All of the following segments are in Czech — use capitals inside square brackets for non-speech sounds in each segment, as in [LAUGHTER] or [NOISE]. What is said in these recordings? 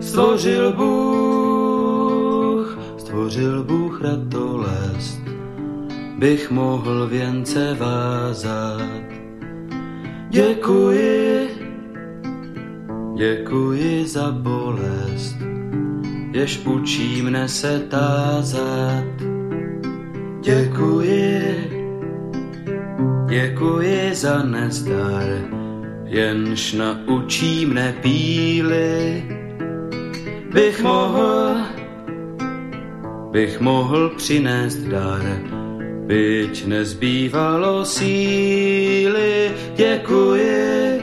Stvořil Bůh, stvořil Bůh ratolest, bych mohl věnce vázat. Děkuji, děkuji za bolest, jež učí mne se tázat. Děkuji, děkuji za nezdar, jenž naučí mne píly. Bych mohl, bych mohl přinést dar, byť nezbývalo síly. Děkuji,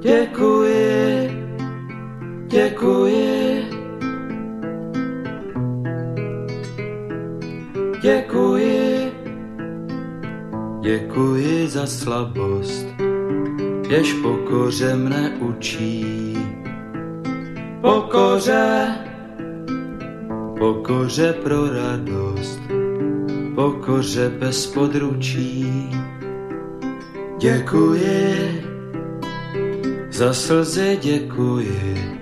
děkuji, děkuji. Děkuji za slabost, jež pokoře mne učí. Pokoře, pokoře pro radost, pokoře bez područí. Děkuji, za slzy děkuji,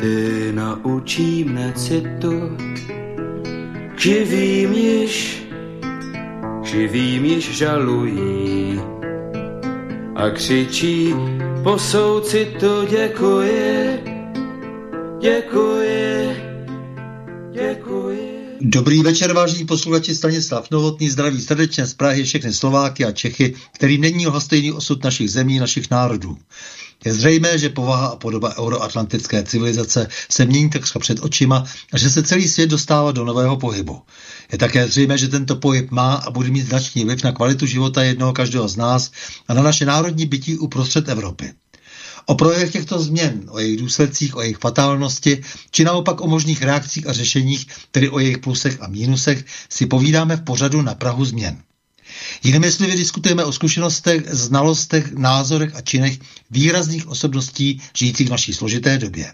ty naučí mne citu. Živým již, živým již žalují a křičí po souci to děkuji, děkuji, děkuji. Dobrý večer, vážení posluchači Stanislav Novotný, zdraví srdečně z Prahy všechny Slováky a Čechy, kterým není stejný osud našich zemí, našich národů. Je zřejmé, že povaha a podoba euroatlantické civilizace se mění takřka před očima a že se celý svět dostává do nového pohybu. Je také zřejmé, že tento pohyb má a bude mít značný vliv na kvalitu života jednoho každého z nás a na naše národní bytí uprostřed Evropy. O projevech těchto změn, o jejich důsledcích, o jejich fatálnosti, či naopak o možných reakcích a řešeních, tedy o jejich plusech a mínusech, si povídáme v pořadu na Prahu změn. Jinými slovy diskutujeme o zkušenostech, znalostech, názorech a činech výrazných osobností žijících v naší složité době.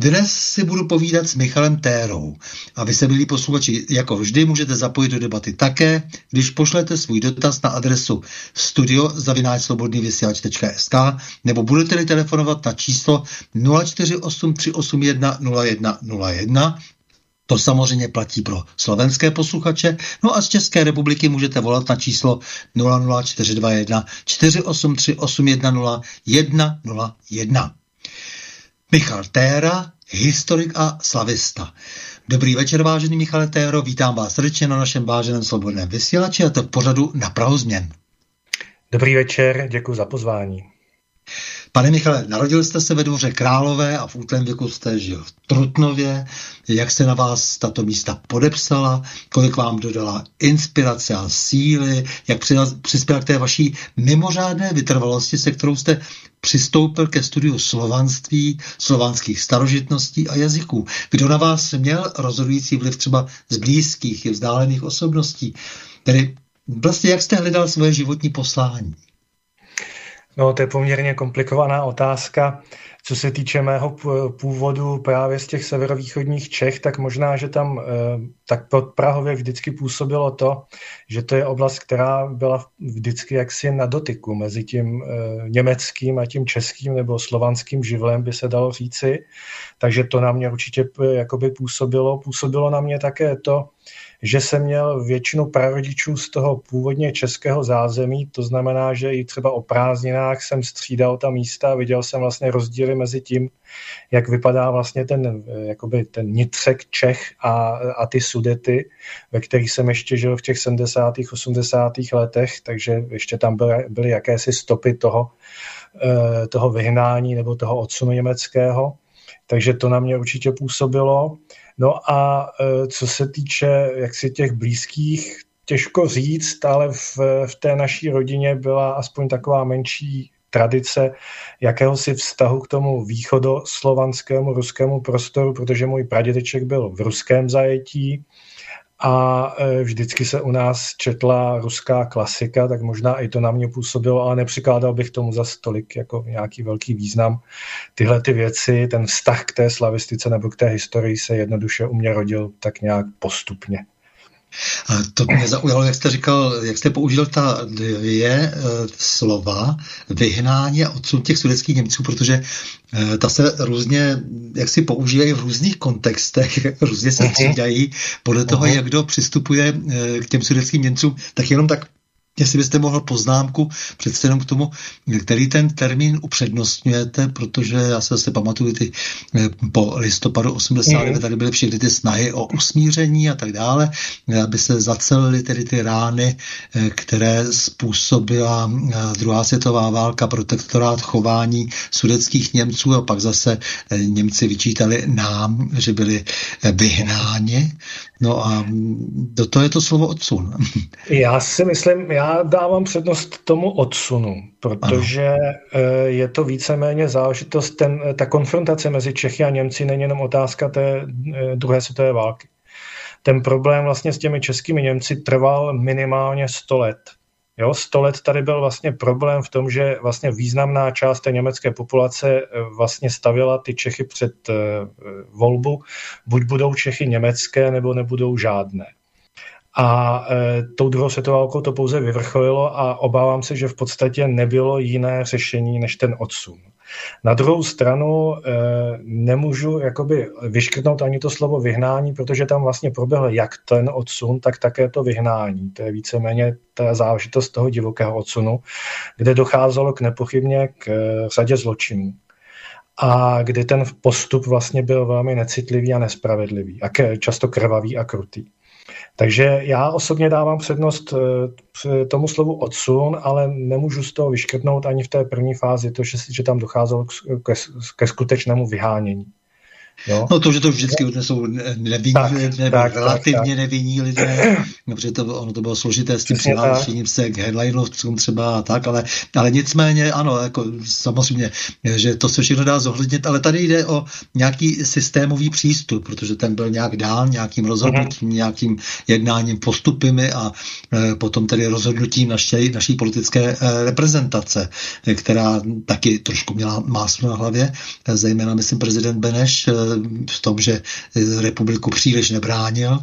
Dnes si budu povídat s Michalem Térou a vy se, milí posluchači, jako vždy můžete zapojit do debaty také, když pošlete svůj dotaz na adresu studiozavináčslobodnývysílač.sk nebo budete-li telefonovat na číslo 0483810101 to samozřejmě platí pro slovenské posluchače. No a z České republiky můžete volat na číslo 00421 483 810 101. Michal Téra, historik a slavista. Dobrý večer, vážený Michale Téro, vítám vás srdečně na našem váženém svobodném vysílači a to v pořadu na Prahu změn. Dobrý večer, děkuji za pozvání. Pane Michale, narodil jste se ve dvoře Králové a v útlém věku jste žil v Trutnově. Jak se na vás tato místa podepsala, kolik vám dodala inspirace a síly, jak přispěla k té vaší mimořádné vytrvalosti, se kterou jste přistoupil ke studiu slovanství, slovanských starožitností a jazyků. Kdo na vás měl rozhodující vliv třeba z blízkých i vzdálených osobností? Tedy vlastně jak jste hledal svoje životní poslání? No, to je poměrně komplikovaná otázka. Co se týče mého původu právě z těch severovýchodních Čech, tak možná, že tam eh, tak pod Prahově vždycky působilo to, že to je oblast, která byla vždycky jaksi na dotyku mezi tím eh, německým a tím českým nebo slovanským živlem, by se dalo říci. Takže to na mě určitě eh, jakoby působilo. Působilo na mě také to, že jsem měl většinu prarodičů z toho původně českého zázemí, to znamená, že i třeba o prázdninách jsem střídal ta místa viděl jsem vlastně rozdíly mezi tím, jak vypadá vlastně ten, jakoby ten nitřek Čech a, a ty sudety, ve kterých jsem ještě žil v těch 70. 80. letech, takže ještě tam byly, byly jakési stopy toho, eh, toho vyhnání nebo toho odsunu německého. Takže to na mě určitě působilo. No a e, co se týče jaksi těch blízkých, těžko říct, ale v, v té naší rodině byla aspoň taková menší tradice jakéhosi vztahu k tomu východoslovanskému ruskému prostoru, protože můj pradědeček byl v ruském zajetí a e, vždycky se u nás četla ruská klasika, tak možná i to na mě působilo, ale nepřikládal bych tomu za stolik jako nějaký velký význam. Tyhle ty věci, ten vztah k té slavistice nebo k té historii se jednoduše u mě rodil tak nějak postupně. A to mě zaujalo, jak jste říkal, jak jste použil ta dvě e, slova, vyhnání a odsun těch sudeckých Němců, protože e, ta se různě, jak si používají v různých kontextech, [LAUGHS] různě se mhm. střídají podle toho, uh-huh. jak kdo přistupuje e, k těm sudeckým Němcům, tak jenom tak Jestli byste mohl poznámku přece jenom k tomu, který ten termín upřednostňujete, protože já se zase pamatuju ty eh, po listopadu 89, mm. tady byly všechny ty snahy o usmíření a tak dále, aby se zacelily tedy ty rány, eh, které způsobila eh, druhá světová válka, protektorát chování sudeckých Němců a pak zase Němci vyčítali nám, že byli vyhnáni. No a do toho je to slovo odsun. Já si myslím, já dávám přednost tomu odsunu, protože ano. je to víceméně záležitost, ten, ta konfrontace mezi Čechy a Němci není jenom otázka té eh, druhé světové války. Ten problém vlastně s těmi českými Němci trval minimálně 100 let. Jo, sto let tady byl vlastně problém v tom, že vlastně významná část té německé populace eh, vlastně stavila ty Čechy před eh, volbu, buď budou Čechy německé, nebo nebudou žádné. A e, tou druhou světovou válkou to pouze vyvrcholilo a obávám se, že v podstatě nebylo jiné řešení než ten odsun. Na druhou stranu e, nemůžu jakoby vyškrtnout ani to slovo vyhnání, protože tam vlastně proběhl jak ten odsun, tak také to vyhnání. To je víceméně ta záležitost toho divokého odsunu, kde docházelo k nepochybně k e, řadě zločinů a kdy ten postup vlastně byl velmi necitlivý a nespravedlivý a často krvavý a krutý. Takže já osobně dávám přednost eh, tomu slovu odsun, ale nemůžu z toho vyškrtnout ani v té první fázi to, že, tam docházelo ke skutečnému vyhánění. Jo? No to, že to vždycky jsou nevinní tak, lidé, tak, relativně tak, tak. nevinní lidé, protože to, ono to bylo složité s tím přihlášením se k headlineovcům třeba a tak, ale, ale nicméně ano, jako samozřejmě, že to se všechno dá zohlednit, ale tady jde o nějaký systémový přístup, protože ten byl nějak dán nějakým rozhodnutím, mm-hmm. nějakým jednáním postupy a e, potom tedy rozhodnutím naší, naší politické e, reprezentace, která taky trošku měla máslo na hlavě, e, zejména myslím prezident Beneš e, v tom, že republiku příliš nebránil,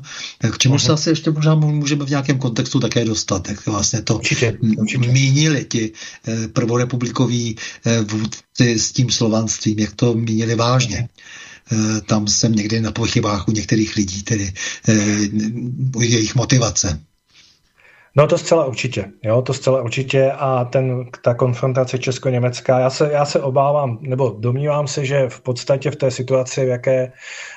k čemu se asi ještě možná můžeme v nějakém kontextu také dostat, jak vlastně to určitě, určitě. mínili ti eh, prvorepublikoví eh, vůdci s tím slovanstvím, jak to mínili vážně eh, tam jsem někdy na pochybách u některých lidí, tedy u jejich motivace. No to zcela určitě, jo, to zcela určitě a ten, ta konfrontace česko-německá, já se, já se obávám, nebo domnívám se, že v podstatě v té situaci, v jaké,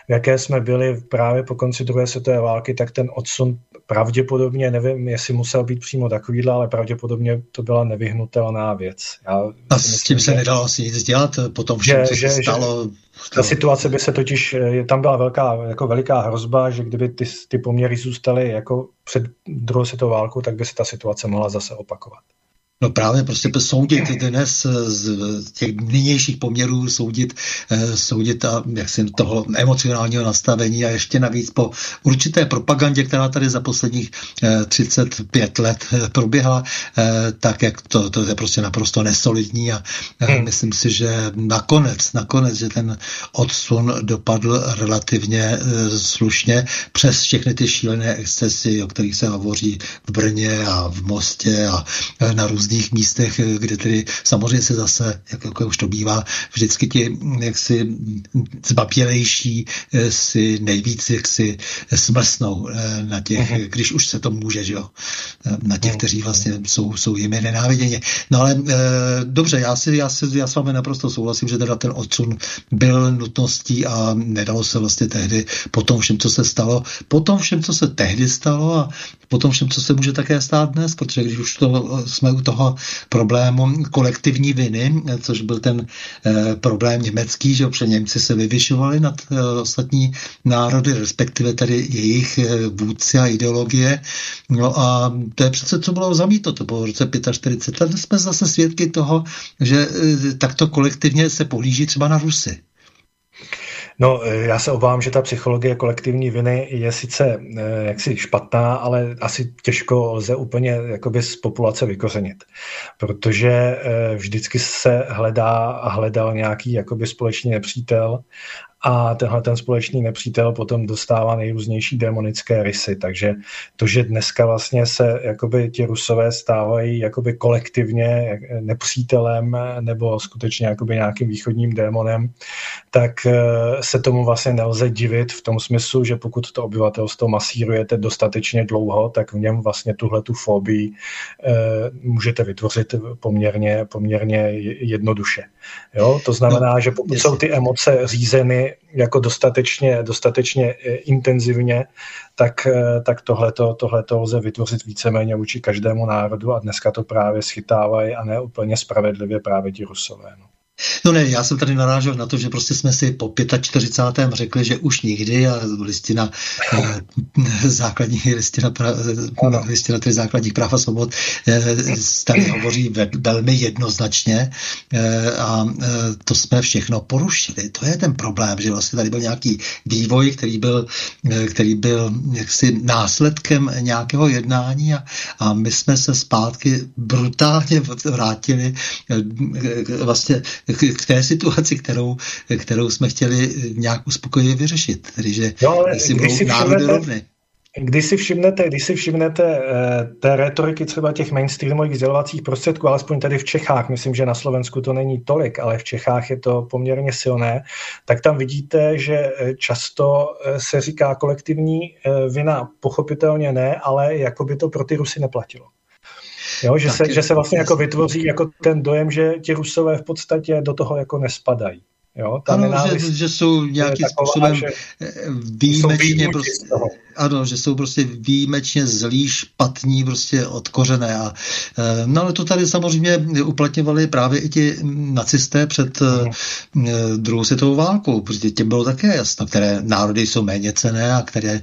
v jaké jsme byli právě po konci druhé světové války, tak ten odsun pravděpodobně, nevím, jestli musel být přímo takovýhle, ale pravděpodobně to byla nevyhnutelná věc. Já a s tím se nedalo asi nic dělat, potom všem, že, co že, se stalo... Že, ta situace by se totiž, tam byla velká, jako veliká hrozba, že kdyby ty, ty poměry zůstaly jako před druhou světovou válkou, tak by se ta situace mohla zase opakovat. No právě prostě soudit dnes z těch nynějších poměrů, soudit, eh, soudit a jak si toho emocionálního nastavení a ještě navíc po určité propagandě, která tady za posledních 35 eh, let eh, proběhla, tak jak to, to je prostě naprosto nesolidní a hmm. myslím si, že nakonec, nakonec, že ten odsun dopadl relativně slušně přes všechny ty šílené excesy, o kterých se hovoří v Brně a v Mostě a na různých různých místech, kde tedy samozřejmě se zase, jak, jako už to bývá, vždycky ti jaksi zbabělejší eh, si nejvíc jaksi smlsnou eh, na těch, uh-huh. když už se to může, že jo, eh, na těch, uh-huh. kteří vlastně jsou, jsou jimi nenáviděni. No ale dobře, já, si, já, si, já s vámi naprosto souhlasím, že teda ten odsun byl nutností a nedalo se vlastně tehdy po tom všem, co se stalo, po tom všem, co se tehdy stalo a po tom všem, co se může také stát dnes, protože když už to, jsme u toho problému kolektivní viny, což byl ten eh, problém německý, že občas Němci se vyvyšovali nad eh, ostatní národy, respektive tady jejich eh, vůdci a ideologie. No a to je přece, co bylo zamítnuto, to bylo v roce 45. A dnes jsme zase svědky toho, že takto kolektivně se pohlíží třeba na Rusy. No, eh, já se obávám, že ta psychologie kolektivní viny je sice eh, jaksi špatná, ale asi těžko lze úplně jakoby z populace vykořenit, protože eh, vždycky se hledá a hledal nějaký jakoby společný nepřítel a tenhle ten společný nepřítel potom dostává nejrůznější demonické rysy, takže to, že dneska vlastně se jakoby ti rusové stávají jakoby kolektivně nepřítelem nebo skutečně jakoby nějakým východním démonem, tak eh, se tomu vlastně nelze divit v tom smyslu, že pokud to obyvatelstvo masírujete dostatečně dlouho, tak v něm vlastně tuhle tu fobii eh, můžete vytvořit poměrně, poměrně jednoduše. Jo? To znamená, že pokud jsou ty emoce řízeny jako dostatečně, dostatečně eh, intenzivně, tak, eh, tak tohleto, tohleto lze vytvořit víceméně vůči každému národu a dneska to právě schytávají a ne úplně spravedlivě právě ti rusové. No. No ne, já jsem tady narážel na to, že prostě jsme si po 45. řekli, že už nikdy a listina eh, základní listina, pra, listina tedy základních práv a svobod eh, tady hovoří velmi jednoznačně eh, a to jsme všechno porušili. To je ten problém, že vlastně tady byl nějaký vývoj, který byl, který byl jaksi následkem nějakého jednání a, a my jsme se zpátky brutálně vrátili vlastně [LAUGHS] k té situaci, kterou, kterou jsme chtěli nějak uspokojivě vyřešit. Tedy, že jo, ale si budou národy rovny. Když si všimnete, když si všimnete eh, té retoriky třeba těch mainstreamových vzdělovacích prostředků, alespoň tady v Čechách, myslím, že na Slovensku to není tolik, ale v Čechách je to poměrně silné, tak tam vidíte, že eh, často eh, se říká kolektivní vina, pochopitelně ne, ale jako by to pro ty Rusy neplatilo. Jo, že, se, že se vlastně jako vytvoří jako ten dojem, že ti Rusové v podstatě do toho jako nespadají. Jo, ta ano, že, že jsou nějakým způsobem výjimečně prostě, ano, že jsou prostě výjimečně zlí, špatní, prostě odkořené. A, eh, no ale to tady samozřejmě uplatňovali právě i ti nacisté před mm. druhou světovou válkou, protože těm bylo také jasno, které národy jsou méně cené a, které,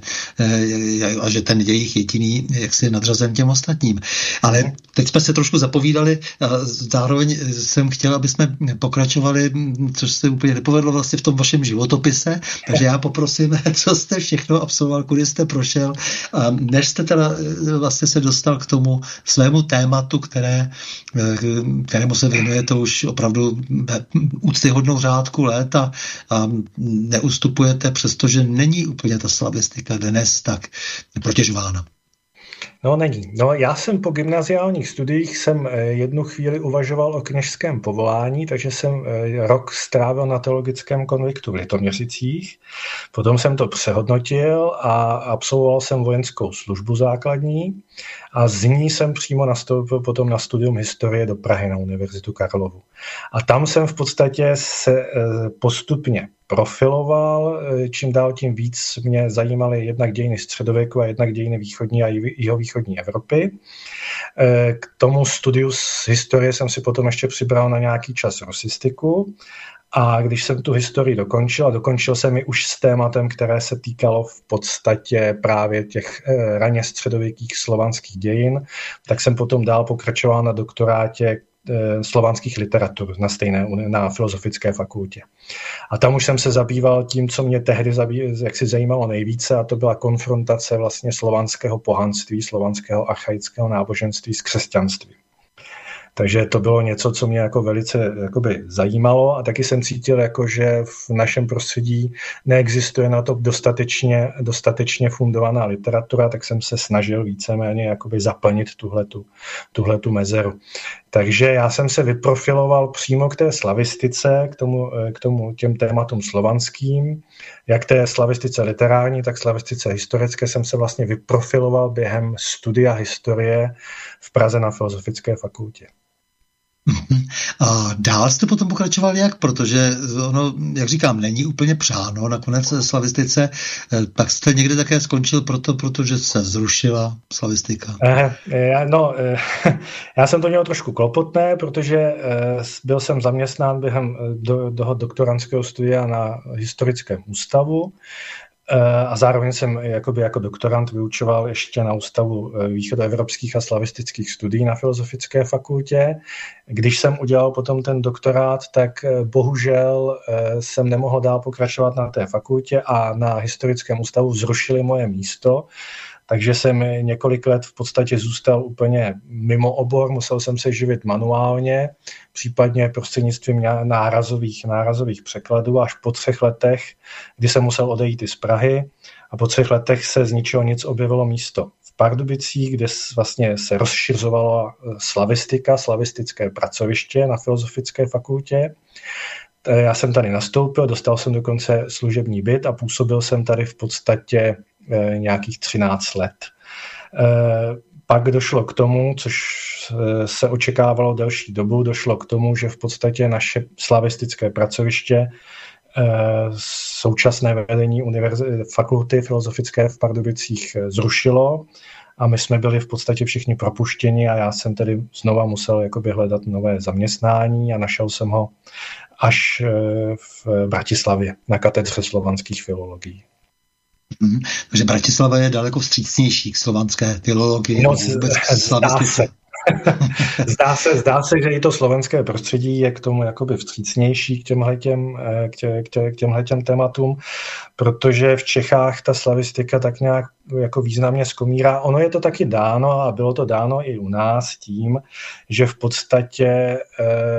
a že ten jejich jediný jaksi nadřazen těm ostatním. Ale mhm. teď jsme se trošku zapovídali a zároveň jsem chtěl, aby jsme pokračovali, což se úplně nepovedlo vlastně v tom vašem životopise, takže já poprosím, [LAUGHS] co jste všechno absolvoval, kudy jste prošel, než jste teda eh, vlastně se dostal k tomu svému tématu, které, eh, kterému se věnujete už opravdu úctyhodnou řádku let a, a neustupujete, přestože není úplně ta slavistika dnes tak protěžována. No není. No já jsem po gymnaziálních studiích jsem eh, jednu chvíli uvažoval o kněžském povolání, takže jsem eh, rok strávil na teologickém konviktu v Litoměřicích. Potom jsem to přehodnotil a absolvoval jsem vojenskou službu základní a z ní jsem přímo nastoupil potom na studium historie do Prahy na Univerzitu Karlovu. A tam jsem v podstatě se eh, postupně profiloval, čím dál tím víc mě zajímaly jednak dějiny středověku a jednak dějiny východní a jihovýchodní Evropy. Eh, k tomu studiu z historie jsem si potom ještě přibral na nějaký čas rusistiku a když jsem tu historii dokončil, a dokončil jsem ji už s tématem, které se týkalo v podstatě právě těch eh, raně středověkých slovanských dějin, tak jsem potom dál pokračoval na doktorátě slovanských literatur na stejné na filozofické fakultě. A tam už jsem se zabýval tím, co mě tehdy jak si zajímalo nejvíce, a to byla konfrontace vlastně slovanského pohanství, slovanského archaického náboženství s křesťanstvím. Takže to bylo něco, co mě jako velice jakoby zajímalo a taky jsem cítil, jako, že v našem prostředí neexistuje na to dostatečně, dostatečně fundovaná literatura, tak jsem se snažil víceméně jakoby zaplnit tuhletu, tuhletu mezeru. Takže já jsem se vyprofiloval přímo k té slavistice, k tomu, k tomu těm tématům slovanským, jak té slavistice literární, tak slavistice historické jsem se vlastně vyprofiloval během studia historie v Praze na Filozofické fakultě. A dál jste potom pokračoval jak? Protože ono, jak říkám, není úplně přáno nakonec slavistice, eh, tak jste někde také skončil proto, protože se zrušila slavistika. Eh, no, eh, [LAUGHS] já jsem to měl trošku klopotné, protože byl jsem zaměstnán během do, do doktorantského studia na historickém ústavu Eh, a zároveň jsem jakoby jako doktorant vyučoval ještě na Ústavu eh, východoevropských a slavistických studií na Filozofické fakultě. Když jsem udělal potom ten doktorát, tak eh, bohužel jsem nemohl dál pokračovat na té fakultě a na historickém ústavu zrušili moje místo, takže jsem několik let v podstatě zůstal úplně mimo obor, musel jsem se živit manuálně, případně prostřednictvím nárazových, nárazových překladů až po třech letech, kdy jsem musel odejít i z Prahy a po třech letech se z ničeho nic objevilo místo v Pardubicích, kde vlastně se rozšiřovala slavistika, slavistické pracoviště na Filozofické fakultě. Já jsem tady nastoupil, dostal jsem dokonce služební byt a působil jsem tady v podstatě eh, nějakých 13 let. Eh, pak došlo k tomu, což eh, se očekávalo delší dobu, došlo k tomu, že v podstatě naše slavistické pracoviště současné vedení univerzi- fakulty filozofické v Pardubicích zrušilo a my jsme byli v podstatě všichni propuštěni a já jsem tedy znova musel jakoby hledat nové zaměstnání a našel jsem ho až eh, v Bratislavě na katedře slovanských filologií. Mm, takže Bratislava je daleko vstřícnější k slovanské filologii. No, vůbec se. [LAUGHS] zdá, se, zdá se, že i to slovenské prostředí je k tomu jakoby vstřícnější k těmhle, těm, eh, k, tě, k, tě, k těmhle těm tématům, protože v Čechách ta slavistika tak nějak jako významně skomírá. Ono je to taky dáno a bylo to dáno i u nás tím, že v podstatě e,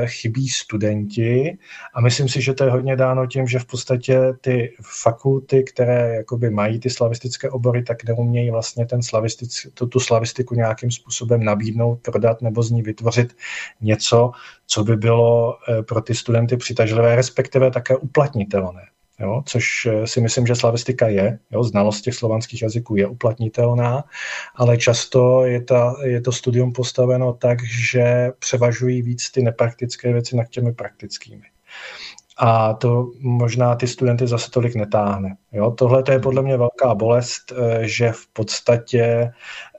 chybí studenti a myslím si, že to je hodně dáno tím, že v podstatě ty fakulty, které jakoby mají ty slavistické obory, tak neumějí vlastně ten slavistic, tu, tu slavistiku nějakým způsobem nabídnout, prodat nebo z ní vytvořit něco, co by bylo e, pro ty studenty přitažlivé, respektive také uplatnitelné jo, což eh, si myslím, že slavistika je, jo, znalost těch slovanských jazyků je uplatnitelná, ale často je, ta, je to studium postaveno tak, že převažují víc ty nepraktické věci nad těmi praktickými a to možná ty studenty zase tolik netáhne. Jo? Tohle to je podle mě velká bolest, eh, že v podstatě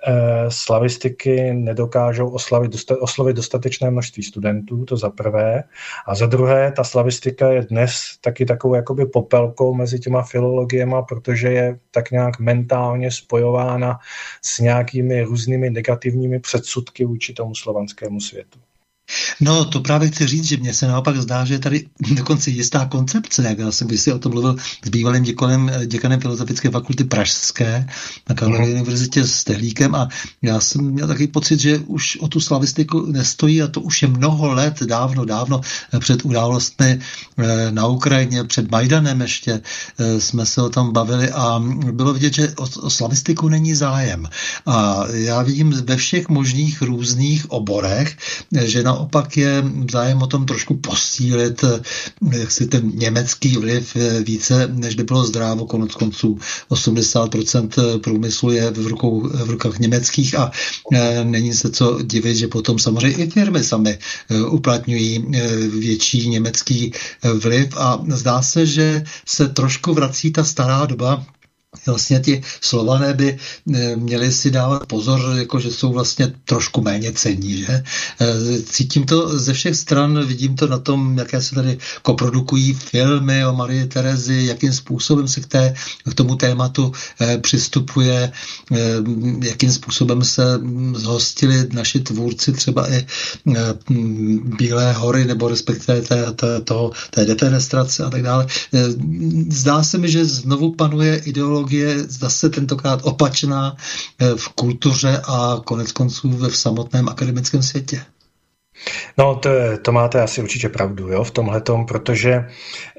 eh, slavistiky nedokážou oslavit, oslovit dostatečné množství studentů, to za prvé. A za druhé, ta slavistika je dnes taky takovou jakoby popelkou mezi těma filologiemi, protože je tak nějak mentálně spojována s nějakými různými negativními předsudky vůči tomu slovanskému světu. No, to právě chci říct, že mně se naopak zdá, že je tady dokonce jistá koncepce, jak já jsem když si o tom mluvil s bývalým děkanem, děkanem Filozofické fakulty Pražské na Karlově mm. univerzitě s Tehlíkem a já jsem měl takový pocit, že už o tu slavistiku nestojí a to už je mnoho let, dávno, dávno před událostmi eh, na Ukrajině, před Majdanem ještě eh, jsme se o tom bavili a bylo vidět, že o, o slavistiku není zájem. A já vidím ve všech možných různých oborech, že na naopak je zájem o tom trošku posílit jak si ten německý vliv více, než by bylo zdrávo. Konec konců 80% průmyslu je v, rukou, v rukách německých a není se co divit, že potom samozřejmě i firmy sami uplatňují větší německý vliv a zdá se, že se trošku vrací ta stará doba, vlastně ti slované by eh, měli si dávat pozor, jako že jsou vlastně trošku méně cení. Že? Eh, cítím to ze všech stran, vidím to na tom, jaké se tady koprodukují filmy o Marie Terezi, jakým způsobem se k, té, k tomu tématu eh, přistupuje, jakým způsobem se zhostili naši tvůrci třeba i Bílé hory, nebo respektive té, té, toho, té defenestrace a tak dále. Zdá se mi, že znovu panuje ideologie ideologie zase tentokrát opačná eh, v kultuře a konec konců v samotném akademickém světě. No, to, to máte asi určitě pravdu jo, v tomhle protože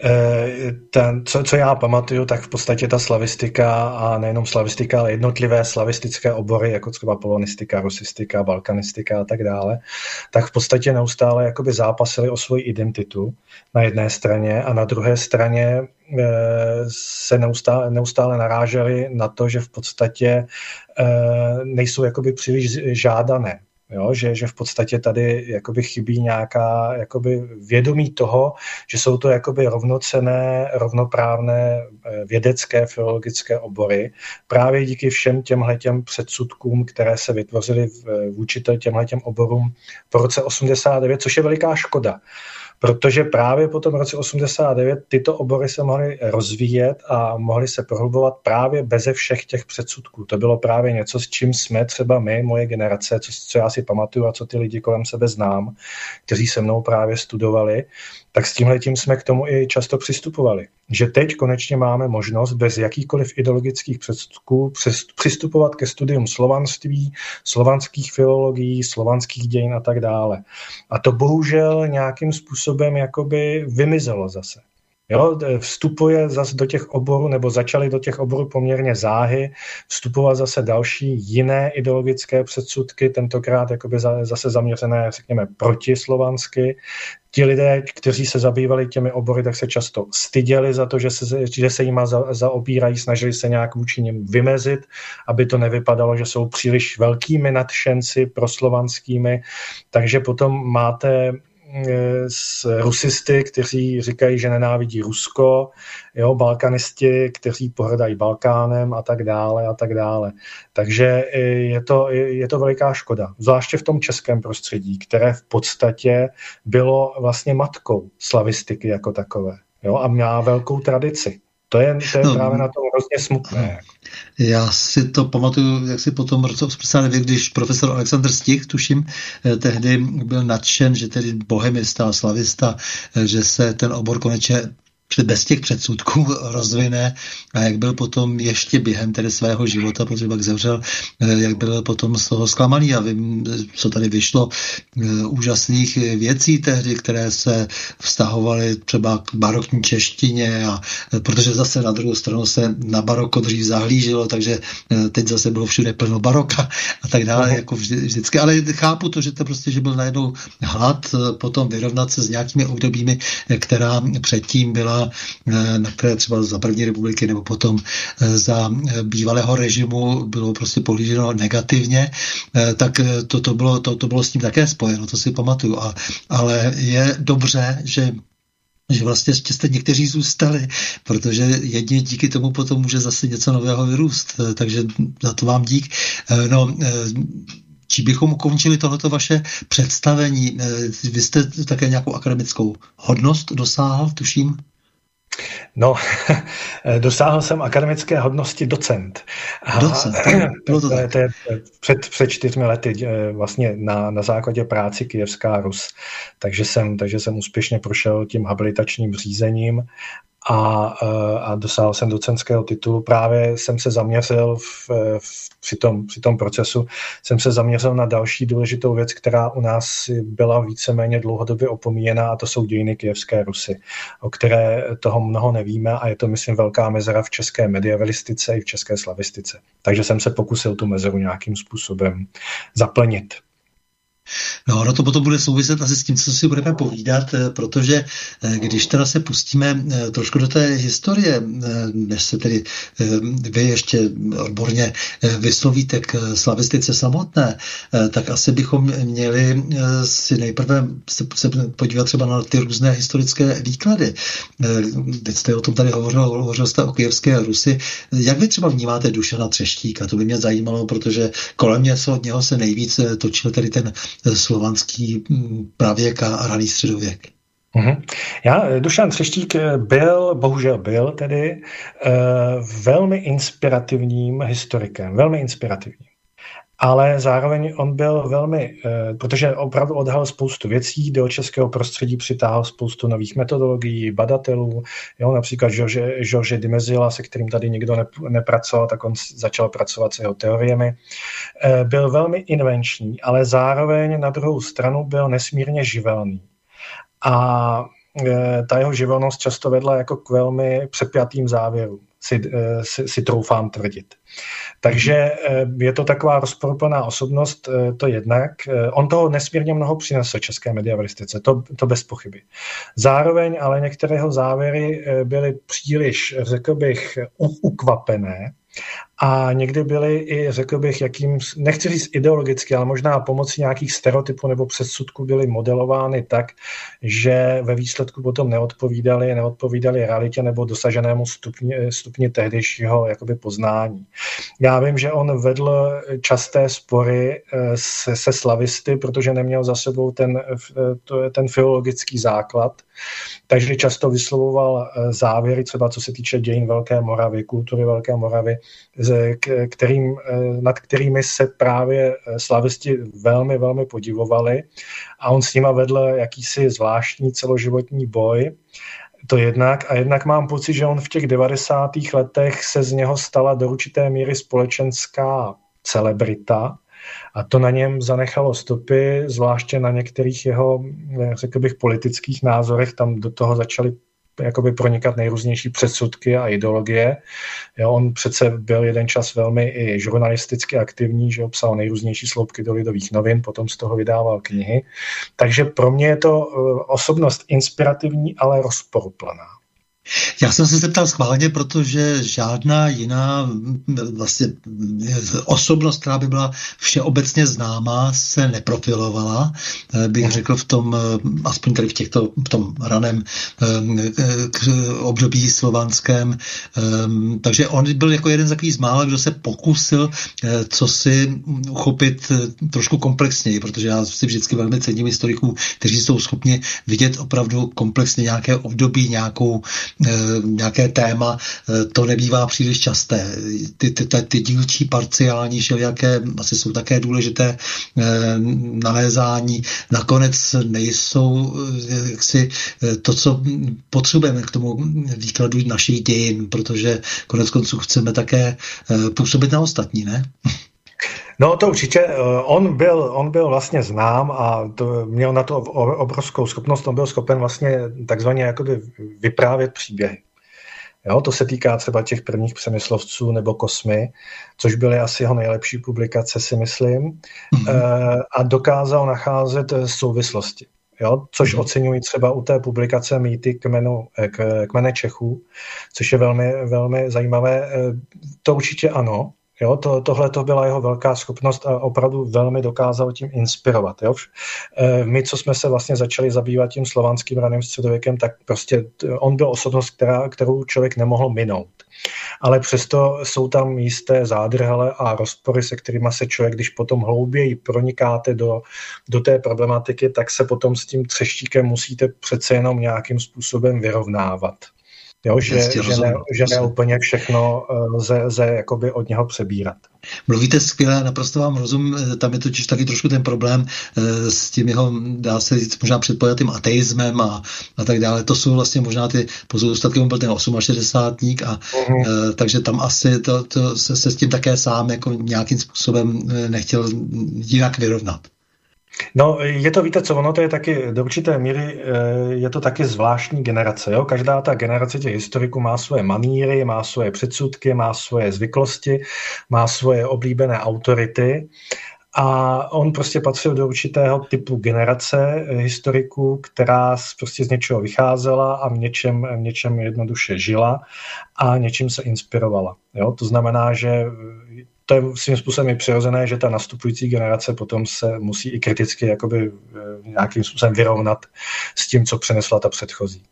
eh, ten, co, co já pamatuju, tak v podstatě ta slavistika a nejenom slavistika, ale jednotlivé slavistické obory, jako třeba polonistika, rusistika, balkanistika a tak dále, tak v podstatě neustále jakoby zápasili o svoji identitu na jedné straně a na druhé straně eh, se neustále, neustále naráželi na to, že v podstatě eh, nejsou jakoby příliš žádané Jo, že, že v podstatě tady jakoby chybí nějaká jakoby vědomí toho, že jsou to jakoby rovnocené, rovnoprávné eh, vědecké, filologické obory. Právě díky všem těmhle těm předsudkům, které se vytvořily vůči těmhle těm oborům po roce 89, což je veliká škoda protože právě po tom roce 89 tyto obory se mohly rozvíjet a mohly se prohlubovat právě beze všech těch předsudků. To bylo právě něco, s čím jsme třeba my, moje generace, co, co já si pamatuju a co ty lidi kolem sebe znám, kteří se mnou právě studovali, tak s tímhle tím jsme k tomu i často přistupovali. Že teď konečně máme možnost bez jakýchkoliv ideologických předsudků přistupovat ke studium slovanství, slovanských filologií, slovanských dějin a tak dále. A to bohužel nějakým způsobem jakoby vymizelo zase. Jo, vstupuje zase do těch oborů, nebo začaly do těch oborů poměrně záhy vstupovat zase další jiné ideologické předsudky, tentokrát jakoby zase zaměřené, řekněme, protislovansky. Ti lidé, kteří se zabývali těmi obory, tak se často styděli za to, že se, že se jima za, zaobírají, snažili se nějak vůči nim vymezit, aby to nevypadalo, že jsou příliš velkými nadšenci proslovanskými. Takže potom máte s rusisty, kteří říkají, že nenávidí Rusko, jo, balkanisti, kteří pohrdají Balkánem a tak dále a tak dále. Takže je to, je to veliká škoda, zvláště v tom českém prostředí, které v podstatě bylo vlastně matkou slavistiky jako takové. Jo, a měla velkou tradici. To je, to je no, právě na tom hrozně smutné. Já si to pamatuju, jak si potom v roce 89, když profesor Aleksandr Stich, tuším, eh, tehdy byl nadšen, že tedy bohemista a slavista, eh, že se ten obor konečně bez těch předsudků [LAUGHS] rozvine a jak byl potom ještě během tedy svého života, protože pak zemřel, eh, jak byl potom z toho zklamaný. A vím, co tady vyšlo eh, úžasných věcí tehdy, které se vztahovaly třeba k barokní češtině a eh, protože zase na druhou stranu se na baroko dřív zahlíželo, takže teď zase bylo všude plno baroka a tak dále, uh-huh. jako vždy, vždycky, ale chápu to, že to prostě, že byl najednou hlad potom vyrovnat se s nějakými obdobími, která předtím byla Eh, na které třeba za první republiky nebo potom eh, za eh, bývalého režimu bylo prostě pohlíženo negativně, tak to, to, bylo, to, to bylo s tím také spojeno, to si pamatuju. A, ale je dobře, že že vlastně jste někteří zůstali, protože jedně díky tomu potom může zase něco nového vyrůst. Takže za to vám dík. No, či bychom ukončili tohoto vaše představení. Vy jste také nějakou akademickou hodnost dosáhl, tuším? No, [LAUGHS] dosáhl jsem akademické hodnosti docent. Docent, to, [CLEARS THROAT] to, to je před, před čtyřmi lety eh, vlastně na, na základě práci Kijevská Rus. Takže jsem, takže jsem úspěšně prošel tím habilitačním řízením a, eh, a dosáhl jsem docentského titulu. Právě jsem se zaměřil v, v, při, tom, při tom procesu, jsem se zaměřil na další důležitou věc, která u nás byla víceméně dlouhodobě opomíjená a to jsou dějiny Kijevské Rusy, o které toho mnoho nevíme a je to, myslím, velká mezera v české medievalistice i v české slavistice. Takže jsem se pokusil tu mezeru nějakým způsobem zaplnit. No, ono to potom bude souviset asi s tím, co si budeme povídat, eh, protože eh, když teda se pustíme eh, trošku do té historie, než se tedy vy ještě odborně vyslovíte k slavistice samotné, tak asi bychom měli si nejprve se, podívat třeba na ty různé historické výklady. Teď jste o tom tady hovořil, hovořil jste o kijevské Rusy. Jak vy třeba vnímáte Dušana Třeštíka? To by mě zajímalo, protože kolem mě se od něho se nejvíc točil tedy ten slovanský mm, pravěk a raný středověk. Mm-hmm. Já, Dušan Třeštík byl, bohužel byl tedy, uh, velmi inspirativním historikem, velmi inspirativním ale zároveň on byl velmi, eh, protože opravdu odhalil spoustu věcí, do českého prostředí přitáhl spoustu nových metodologií, badatelů, jo, například George, Dimezila, se kterým tady nikdo ne, nepracoval, tak on začal pracovat s jeho teoriemi. Eh, byl velmi invenční, ale zároveň na druhou stranu byl nesmírně živelný. A ta jeho živelnost často vedla jako k velmi přepjatým závěrům, si, si, si troufám tvrdit. Takže eh, je to taková rozporuplná osobnost, eh, to jednak. Eh, on toho nesmírně mnoho přinesl české medievalistice, to, to bez pochyby. Zároveň ale některé jeho závěry byly příliš, řekl bych, ukvapené a někdy byly i, řekl bych, jakým, nechci říct ideologicky, ale možná pomocí nějakých stereotypů nebo předsudků byly modelovány tak, že ve výsledku potom neodpovídali, neodpovídali realitě nebo dosaženému stupni, stupni tehdejšího jakoby poznání. Já vím, že on vedl časté spory eh, se, se slavisty, protože neměl za sebou ten, eh, ten filologický základ, takže často vyslovoval eh, závěry, třeba co se týče dějin Velké Moravy, kultury Velké Moravy, kterým, nad kterými se právě slavisti velmi, velmi podivovali a on s nima vedl jakýsi zvláštní celoživotní boj, To jednak. A jednak mám pocit, že on v těch 90. letech se z něho stala do určité míry společenská celebrita, a to na něm zanechalo stopy, zvláště na některých jeho, řekl bych, politických názorech. Tam do toho začaly jakoby pronikat nejrůznější předsudky a ideologie. Jo, on přece byl jeden čas velmi i žurnalisticky aktivní, že obsal nejrůznější sloupky do lidových novin, potom z toho vydával knihy. Takže pro mě je to eh, osobnost inspirativní, ale rozporuplná. Já jsem se zeptal schválně, protože žádná jiná vlastně osobnost, která by byla všeobecně známá, se neprofilovala, eh, bych mhm. řekl v tom, eh, aspoň tady v těchto, v tom raném eh, období slovanském. Takže on byl jako jeden z takových z mála, kdo se pokusil co si uchopit trošku komplexněji, protože já si vždycky velmi cením historiků, kteří jsou schopni vidět opravdu komplexně nějaké období, nějakou nějaké téma, eh, to nebývá příliš časté. Ty, ty, ty, ty dílčí parciální všelijaké asi jsou také důležité eh, nalézání. Nakonec nejsou jaksi to, co potřebujeme k tomu výkladu našich dějin, protože konec konců chceme také působit na ostatní, ne? No to určitě, on byl, on byl vlastně znám a to, měl na to obrovskou schopnost, on byl schopen vlastně takzvaně jako vyprávět příběhy. Jo, to se týká třeba těch prvních přemyslovců nebo kosmy, což byly asi jeho nejlepší publikace, si myslím, mm-hmm. a dokázal nacházet souvislosti. Jo, což mm-hmm. oceňují třeba u té publikace Mýty kmenu, eh, k, kmene Čechů, což je velmi, velmi zajímavé. Eh, to určitě ano, Jo, to, tohle to byla jeho velká schopnost a opravdu velmi dokázal tím inspirovat. Jo. E, my, co jsme se vlastně začali zabývat tím slovanským raným středověkem, tak prostě on byl osobnost, která, kterou člověk nemohl minout. Ale přesto jsou tam jisté zádrhele a rozpory, se kterými se člověk, když potom hlouběji pronikáte do, do té problematiky, tak se potom s tím třeštíkem musíte přece jenom nějakým způsobem vyrovnávat. Jo, že, že, ne, že ne úplně všechno eh, lze, lze jakoby od něho přebírat. Mluvíte skvěle, naprosto vám rozum, eh, tam je totiž taky trošku ten problém eh, s tím jeho, dá se říct, možná předpojatým ateismem a, a tak dále. To jsou vlastně možná ty pozůstatky, on byl ten 68 a uh-huh. takže tam asi to, to se, se s tím také sám jako nějakým způsobem nechtěl jinak vyrovnat. No, je to, víte co, ono to je taky, do určité míry eh, je to taky zvláštní generace, jo? Každá ta generace těch historiků má svoje maníry, má svoje předsudky, má svoje zvyklosti, má svoje oblíbené autority a on prostě patřil do určitého typu generace eh, historiků, která prostě z něčeho vycházela a v něčem, v něčem jednoduše žila a něčím se inspirovala. Jo? To znamená, že to je svým způsobem i přirozené, že ta nastupující generace potom se musí i kriticky jakoby eh, nějakým způsobem vyrovnat s tím, co přenesla ta předchozí.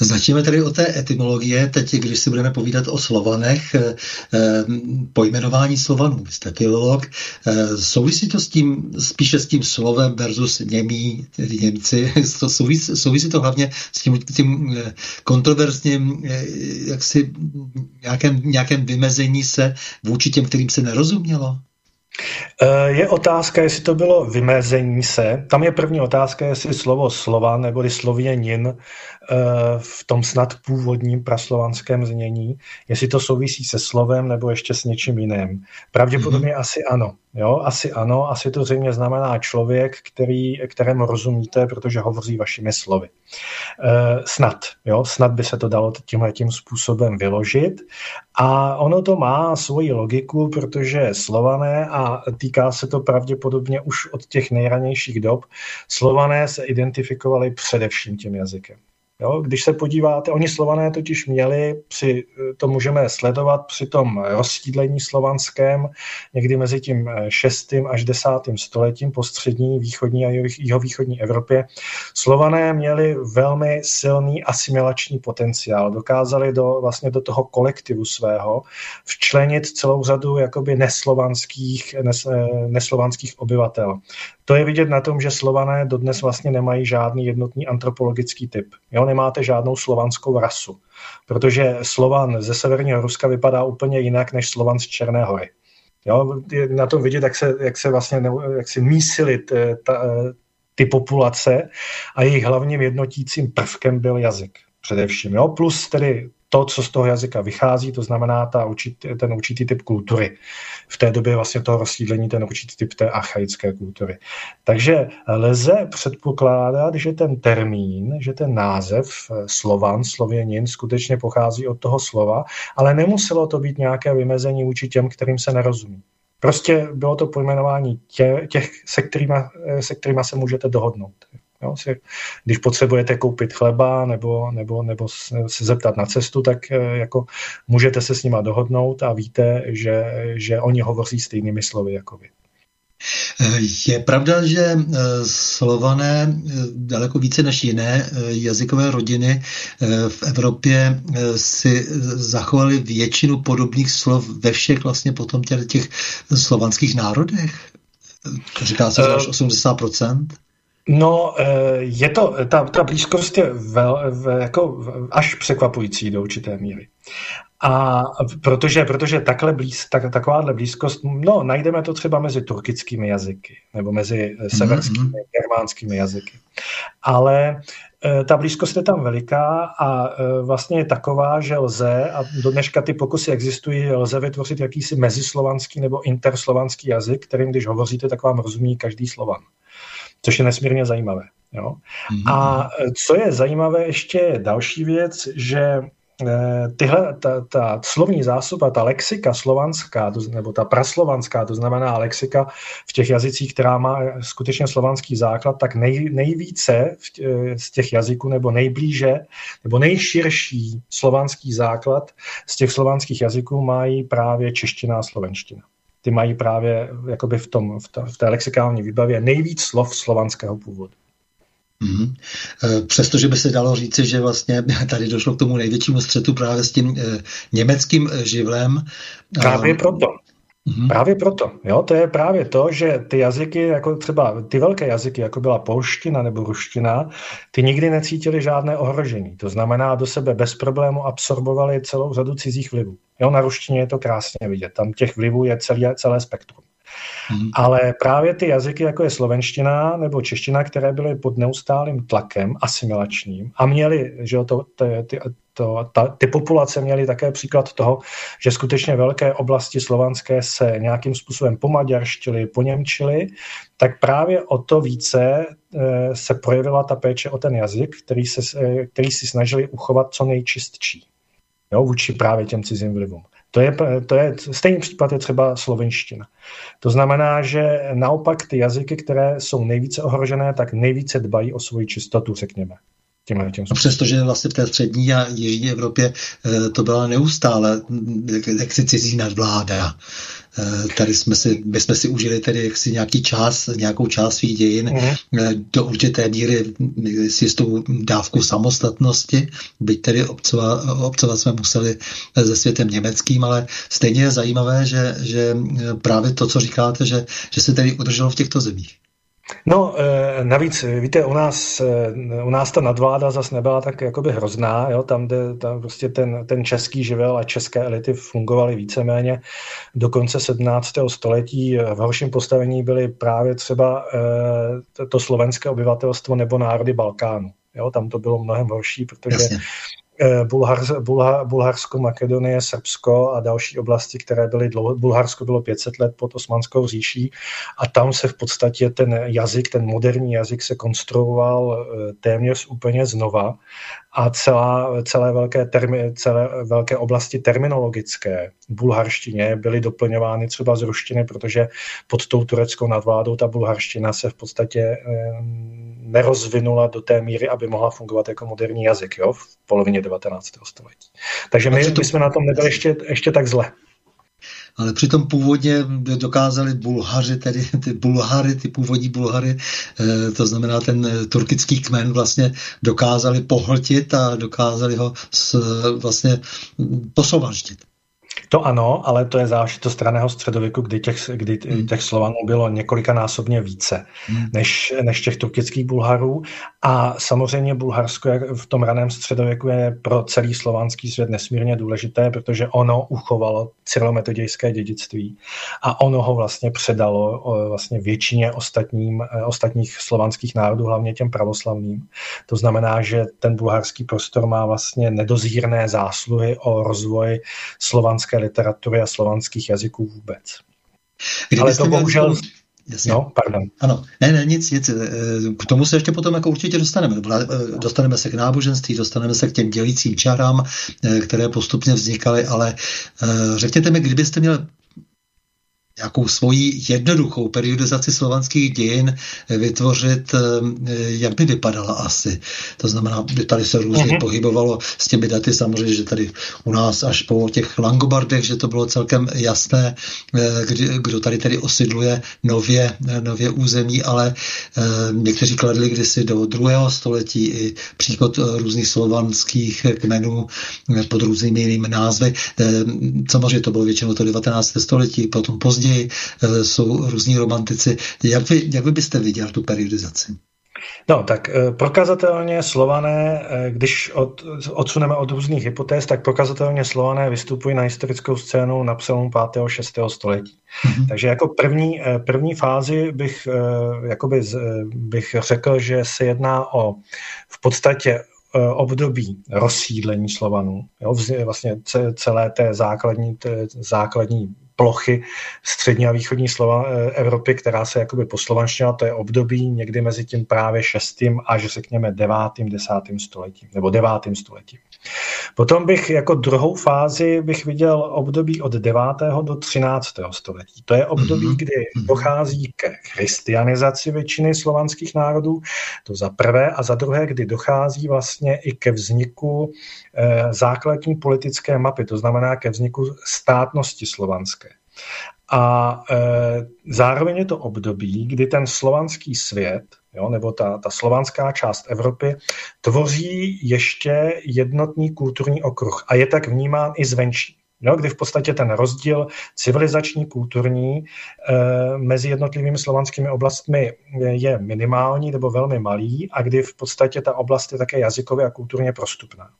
Začneme tedy o té etymologie, teď, když si budeme povídat o Slovanech, eh, eh, pojmenování Slovanů. Vy jste filolog. Eh, souvisí to s tím, spíše s tím slovem versus Němí, tedy Němci. [LAUGHS] Souvisí, souvisí to hlavně s tím, tím kontroverzním jaksi nějakém, nějakém vymezení se vůči těm, kterým se nerozumělo? Je otázka, jestli to bylo vymezení se. Tam je první otázka, jestli slovo slova neboli slověnin v tom snad původním praslovanském znění, jestli to souvisí se slovem nebo ještě s něčím jiným. Pravděpodobně mm-hmm. asi ano. Jo, asi ano, asi to zřejmě znamená člověk, který, kterému rozumíte, protože hovoří vašimi slovy. E, snad, jo, snad by se to dalo tímhle tím způsobem vyložit. A ono to má svoji logiku, protože slované, a týká se to pravděpodobně už od těch nejranějších dob, slované se identifikovali především tím jazykem. Jo, když se podíváte, oni slované totiž měli, při, to můžeme sledovat při tom rozstídlení slovanském, někdy mezi tím 6. až 10. stoletím po střední, východní a jihovýchodní Evropě. Slované měli velmi silný asimilační potenciál. Dokázali do, vlastně do toho kolektivu svého včlenit celou řadu jakoby neslovanských, nes, neslovanských obyvatel. To je vidět na tom, že Slované dodnes vlastně nemají žádný jednotný antropologický typ. Jo, nemáte žádnou slovanskou rasu, protože Slovan ze severního Ruska vypadá úplně jinak než Slovan z Černé hory. Jo, je na tom vidět, jak se, jak se vlastně jak se mísily ta, ty populace a jejich hlavním jednotícím prvkem byl jazyk. především. Jo? Plus tedy to, co z toho jazyka vychází, to znamená ta určitý, ten určitý typ kultury. V té době vlastně toho rozsídlení ten určitý typ té archaické kultury. Takže lze předpokládat, že ten termín, že ten název eh, Slovan, Slověnin, skutečně pochází od toho slova, ale nemuselo to být nějaké vymezení vůči těm, kterým se nerozumí. Prostě bylo to pojmenování těch, těch se, kterými, eh, se kterými se můžete dohodnout. Jo, si, když potřebujete koupit chleba nebo, nebo, nebo se zeptat na cestu, tak eh, jako můžete se s nima dohodnout a víte, že, že oni hovoří stejnými slovy jako vy. Eh, je pravda, že eh, slované daleko více než jiné jazykové rodiny v Evropě si zachovali většinu podobných slov ve všech vlastně potom těch slovanských národech? Říká se, že až 80%? No, eh, je to, ta, ta blízkost je vel, jako až překvapující do určité míry. A protože, protože takhle blíz, tak, takováhle blízkost, no, najdeme to třeba mezi turkickými jazyky, nebo mezi mhm, severskými, mm-hmm. germánskými jazyky. Ale ta blízkost je tam veliká a vlastně je taková, že lze, a do dneška ty pokusy existují, lze vytvořit jakýsi mezislovanský nebo interslovanský jazyk, kterým, když hovoříte, tak vám rozumí každý slovan což je nesmírně zajímavé. Jo? Mm-hmm. A co je zajímavé ještě je další věc, že eh, tyhle, ta, ta slovní zásoba, ta lexika slovanská, nebo ta praslovanská, to znamená lexika v těch jazycích, která má skutečně slovanský základ, tak nej, nejvíce eh, z těch jazyků, nebo nejblíže, nebo nejširší slovanský základ z těch slovanských jazyků mají právě čeština a slovenština ty mají právě jakoby v, tom, v, to, v té lexikální výbavě nejvíc slov slovanského původu. Mm-hmm. Přestože by se dalo říci, že vlastně tady došlo k tomu největšímu střetu právě s tím e, německým e, živlem. Právě proto. Mm-hmm. Právě proto. Jo? To je právě to, že ty jazyky, jako třeba ty velké jazyky, jako byla polština nebo ruština, ty nikdy necítili žádné ohrožení. To znamená, do sebe bez problému absorbovali celou řadu cizích vlivů. Jo, na ruštině je to krásně vidět. Tam těch vlivů je celý, celé spektrum. Hmm. Ale právě ty jazyky, jako je slovenština nebo čeština, které byly pod neustálým tlakem asimilačním a měly, že to, ty, ty, to, ta, ty populace měly také příklad toho, že skutečně velké oblasti slovanské se nějakým způsobem pomaďarštily, poněmčily, tak právě o to více e, se projevila ta péče o ten jazyk, který, se, e, který si snažili uchovat co nejčistší jo, vůči právě těm cizím vlivům. To je, to je, stejný případ je třeba slovenština. To znamená, že naopak ty jazyky, které jsou nejvíce ohrožené, tak nejvíce dbají o svoji čistotu, řekněme no Přestože vlastně v té střední a jižní Evropě eh, to byla neustále jaksi cizí nadvláda. Eh, tady jsme si, my jsme si užili tedy jaksi nějaký čas, nějakou část svých dějin mm. do určité míry s jistou dávku samostatnosti, byť tedy obcovat, obcovat jsme museli se světem německým, ale stejně je zajímavé, že, že právě to, co říkáte, že, že se tedy udrželo v těchto zemích. No, eh, navíc, víte, u nás, eh, u nás ta nadvláda zase nebyla tak jakoby hrozná, jo, tam, kde tam prostě ten, ten český živel a české elity fungovaly víceméně do konce 17. století. V horším postavení byly právě třeba eh, to slovenské obyvatelstvo nebo národy Balkánu. Jo, tam to bylo mnohem horší, protože Jasně. Eh, Bulhar, Bulhar, Bulharsko, Makedonie, Srbsko a další oblasti, které byly dlouho, Bulharsko bylo 500 let pod osmanskou říší a tam se v podstatě ten jazyk, ten moderní jazyk se konstruoval eh, téměř úplně znova a celá, celé, velké termi, celé velké oblasti terminologické v bulharštině byly doplňovány třeba z ruštiny, protože pod tou tureckou nadvládou ta bulharština se v podstatě eh, nerozvinula do té míry, aby mohla fungovat jako moderní jazyk jo, v polovině 19. století. Takže my, my jsme na tom nebyli ještě, ještě tak zle. Ale přitom původně dokázali Bulhaři, tedy ty Bulhary, ty původní Bulhary, eh, to znamená ten eh, turkický kmen vlastně dokázali pohltit a dokázali ho s, vlastně posovaždit. To ano, ale to je záležitost raného středověku, kdy těch, kdy hmm. těch Slovanů bylo několikanásobně více hmm. než, než těch turkických Bulharů. A samozřejmě Bulharsko v tom raném středověku je pro celý slovanský svět nesmírně důležité, protože ono uchovalo cyrilometodějské dědictví a ono ho vlastně předalo vlastně většině ostatním, e, ostatních slovanských národů, hlavně těm pravoslavným. To znamená, že ten bulharský prostor má vlastně nedozírné zásluhy o rozvoj slovanské literatury a slovanských jazyků vůbec. Kdybyste Ale to bohužel... Měl... Jasně. No, pardon. Ano, ne, ne, nic, nic. Eh, k tomu se ještě potom jako určitě dostaneme. Eh, dostaneme se k náboženství, dostaneme se k těm dělícím čarám, eh, které postupně vznikaly, ale řekněte mi, kdybyste měl nějakou svoji jednoduchou periodizaci slovanských dějin vytvořit, eh, jak by vypadala asi. To znamená, že tady se různě uh-huh. pohybovalo s těmi daty, samozřejmě, že tady u nás až po těch Langobardech, že to bylo celkem jasné, eh, kdy, kdo tady tedy osidluje nově, nově území, ale eh, někteří kladli kdysi do druhého století i příchod různých slovanských kmenů pod různými jinými názvy. Samozřejmě to bylo většinou to 19. století, potom později eh, jsou různí romantici. Jak vy, jak vy byste viděl tu periodizaci? No, tak eh, prokazatelně slované, eh, když od, odsuneme od různých hypotéz, tak prokazatelně slované vystupují na historickou scénu na přelomu 5. a 6. století. Mm-hmm. Takže jako první, první fázi bych, jakoby, bych řekl, že se jedná o v podstatě období rozsídlení Slovanů, jo, vlastně celé té základní, té základní plochy střední a východní slova eh, Evropy, která se jakoby poslovanštěla, to je období někdy mezi tím právě šestým až řekněme devátým, desátým stoletím, nebo devátým stoletím. Potom bych jako druhou fázi bych viděl období od 9. do 13. století. To je období, mm-hmm. kdy mhm. dochází ke christianizaci většiny slovanských národů, to za prvé, a za druhé, kdy dochází vlastně i ke vzniku eh, základní politické mapy, to znamená ke vzniku státnosti slovanské. A e, zároveň je to období, kdy ten slovanský svět, jo, nebo ta, ta slovanská část Evropy, tvoří ještě jednotný kulturní okruh a je tak vnímán i zvenčí. Jo, kdy v podstatě ten rozdíl civilizační, kulturní e, mezi jednotlivými slovanskými oblastmi je minimální nebo velmi malý a kdy v podstatě ta oblast je také jazykově a kulturně prostupná.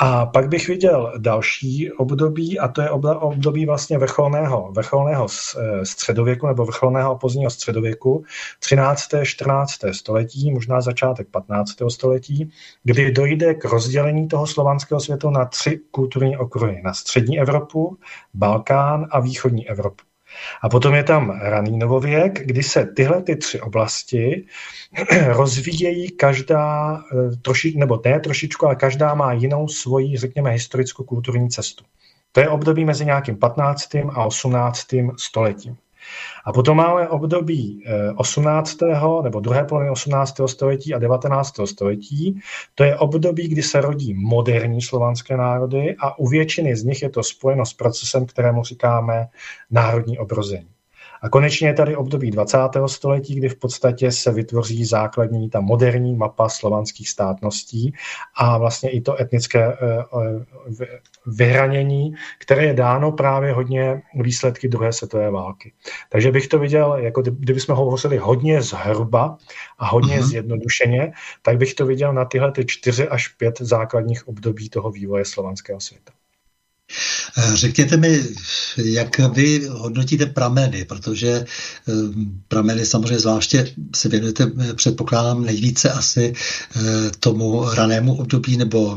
A pak bych viděl další období, a to je období vlastně vrcholného, vrcholného eh, středověku nebo vrcholného pozdního středověku, 13. 14. století, možná začátek 15. století, kdy dojde k rozdělení toho slovanského světa na tři kulturní okruhy. Na střední Evropu, Balkán a východní Evropu. A potom je tam raný novověk, kdy se tyhle ty tři oblasti [CLEARS THROAT] rozvíjejí každá eh, troši, nebo ne trošičku, ale každá má jinou svoji, řekněme, historicko-kulturní cestu. To je období mezi nějakým 15. a 18. stoletím. A potom máme období 18. Eh, nebo druhé poloviny 18. století a 19. století. To je období, kdy se rodí moderní slovanské národy a u většiny z nich je to spojeno s procesem, kterému říkáme národní obrození. A konečně je tady období 20. století, kdy v podstatě se vytvoří základní, ta moderní mapa slovanských státností a vlastně i to etnické eh, eh, vyhranění, které je dáno právě hodně výsledky druhé světové války. Takže bych to viděl, jako kdybychom hovořili hodně zhruba a hodně uh-huh. zjednodušeně, tak bych to viděl na tyhle ty čtyři až pět základních období toho vývoje slovanského světa. Eh, řekněte mi, jak vy hodnotíte prameny, protože eh, prameny samozřejmě zvláště se věnujete, eh, předpokládám, nejvíce asi tomu ranému období nebo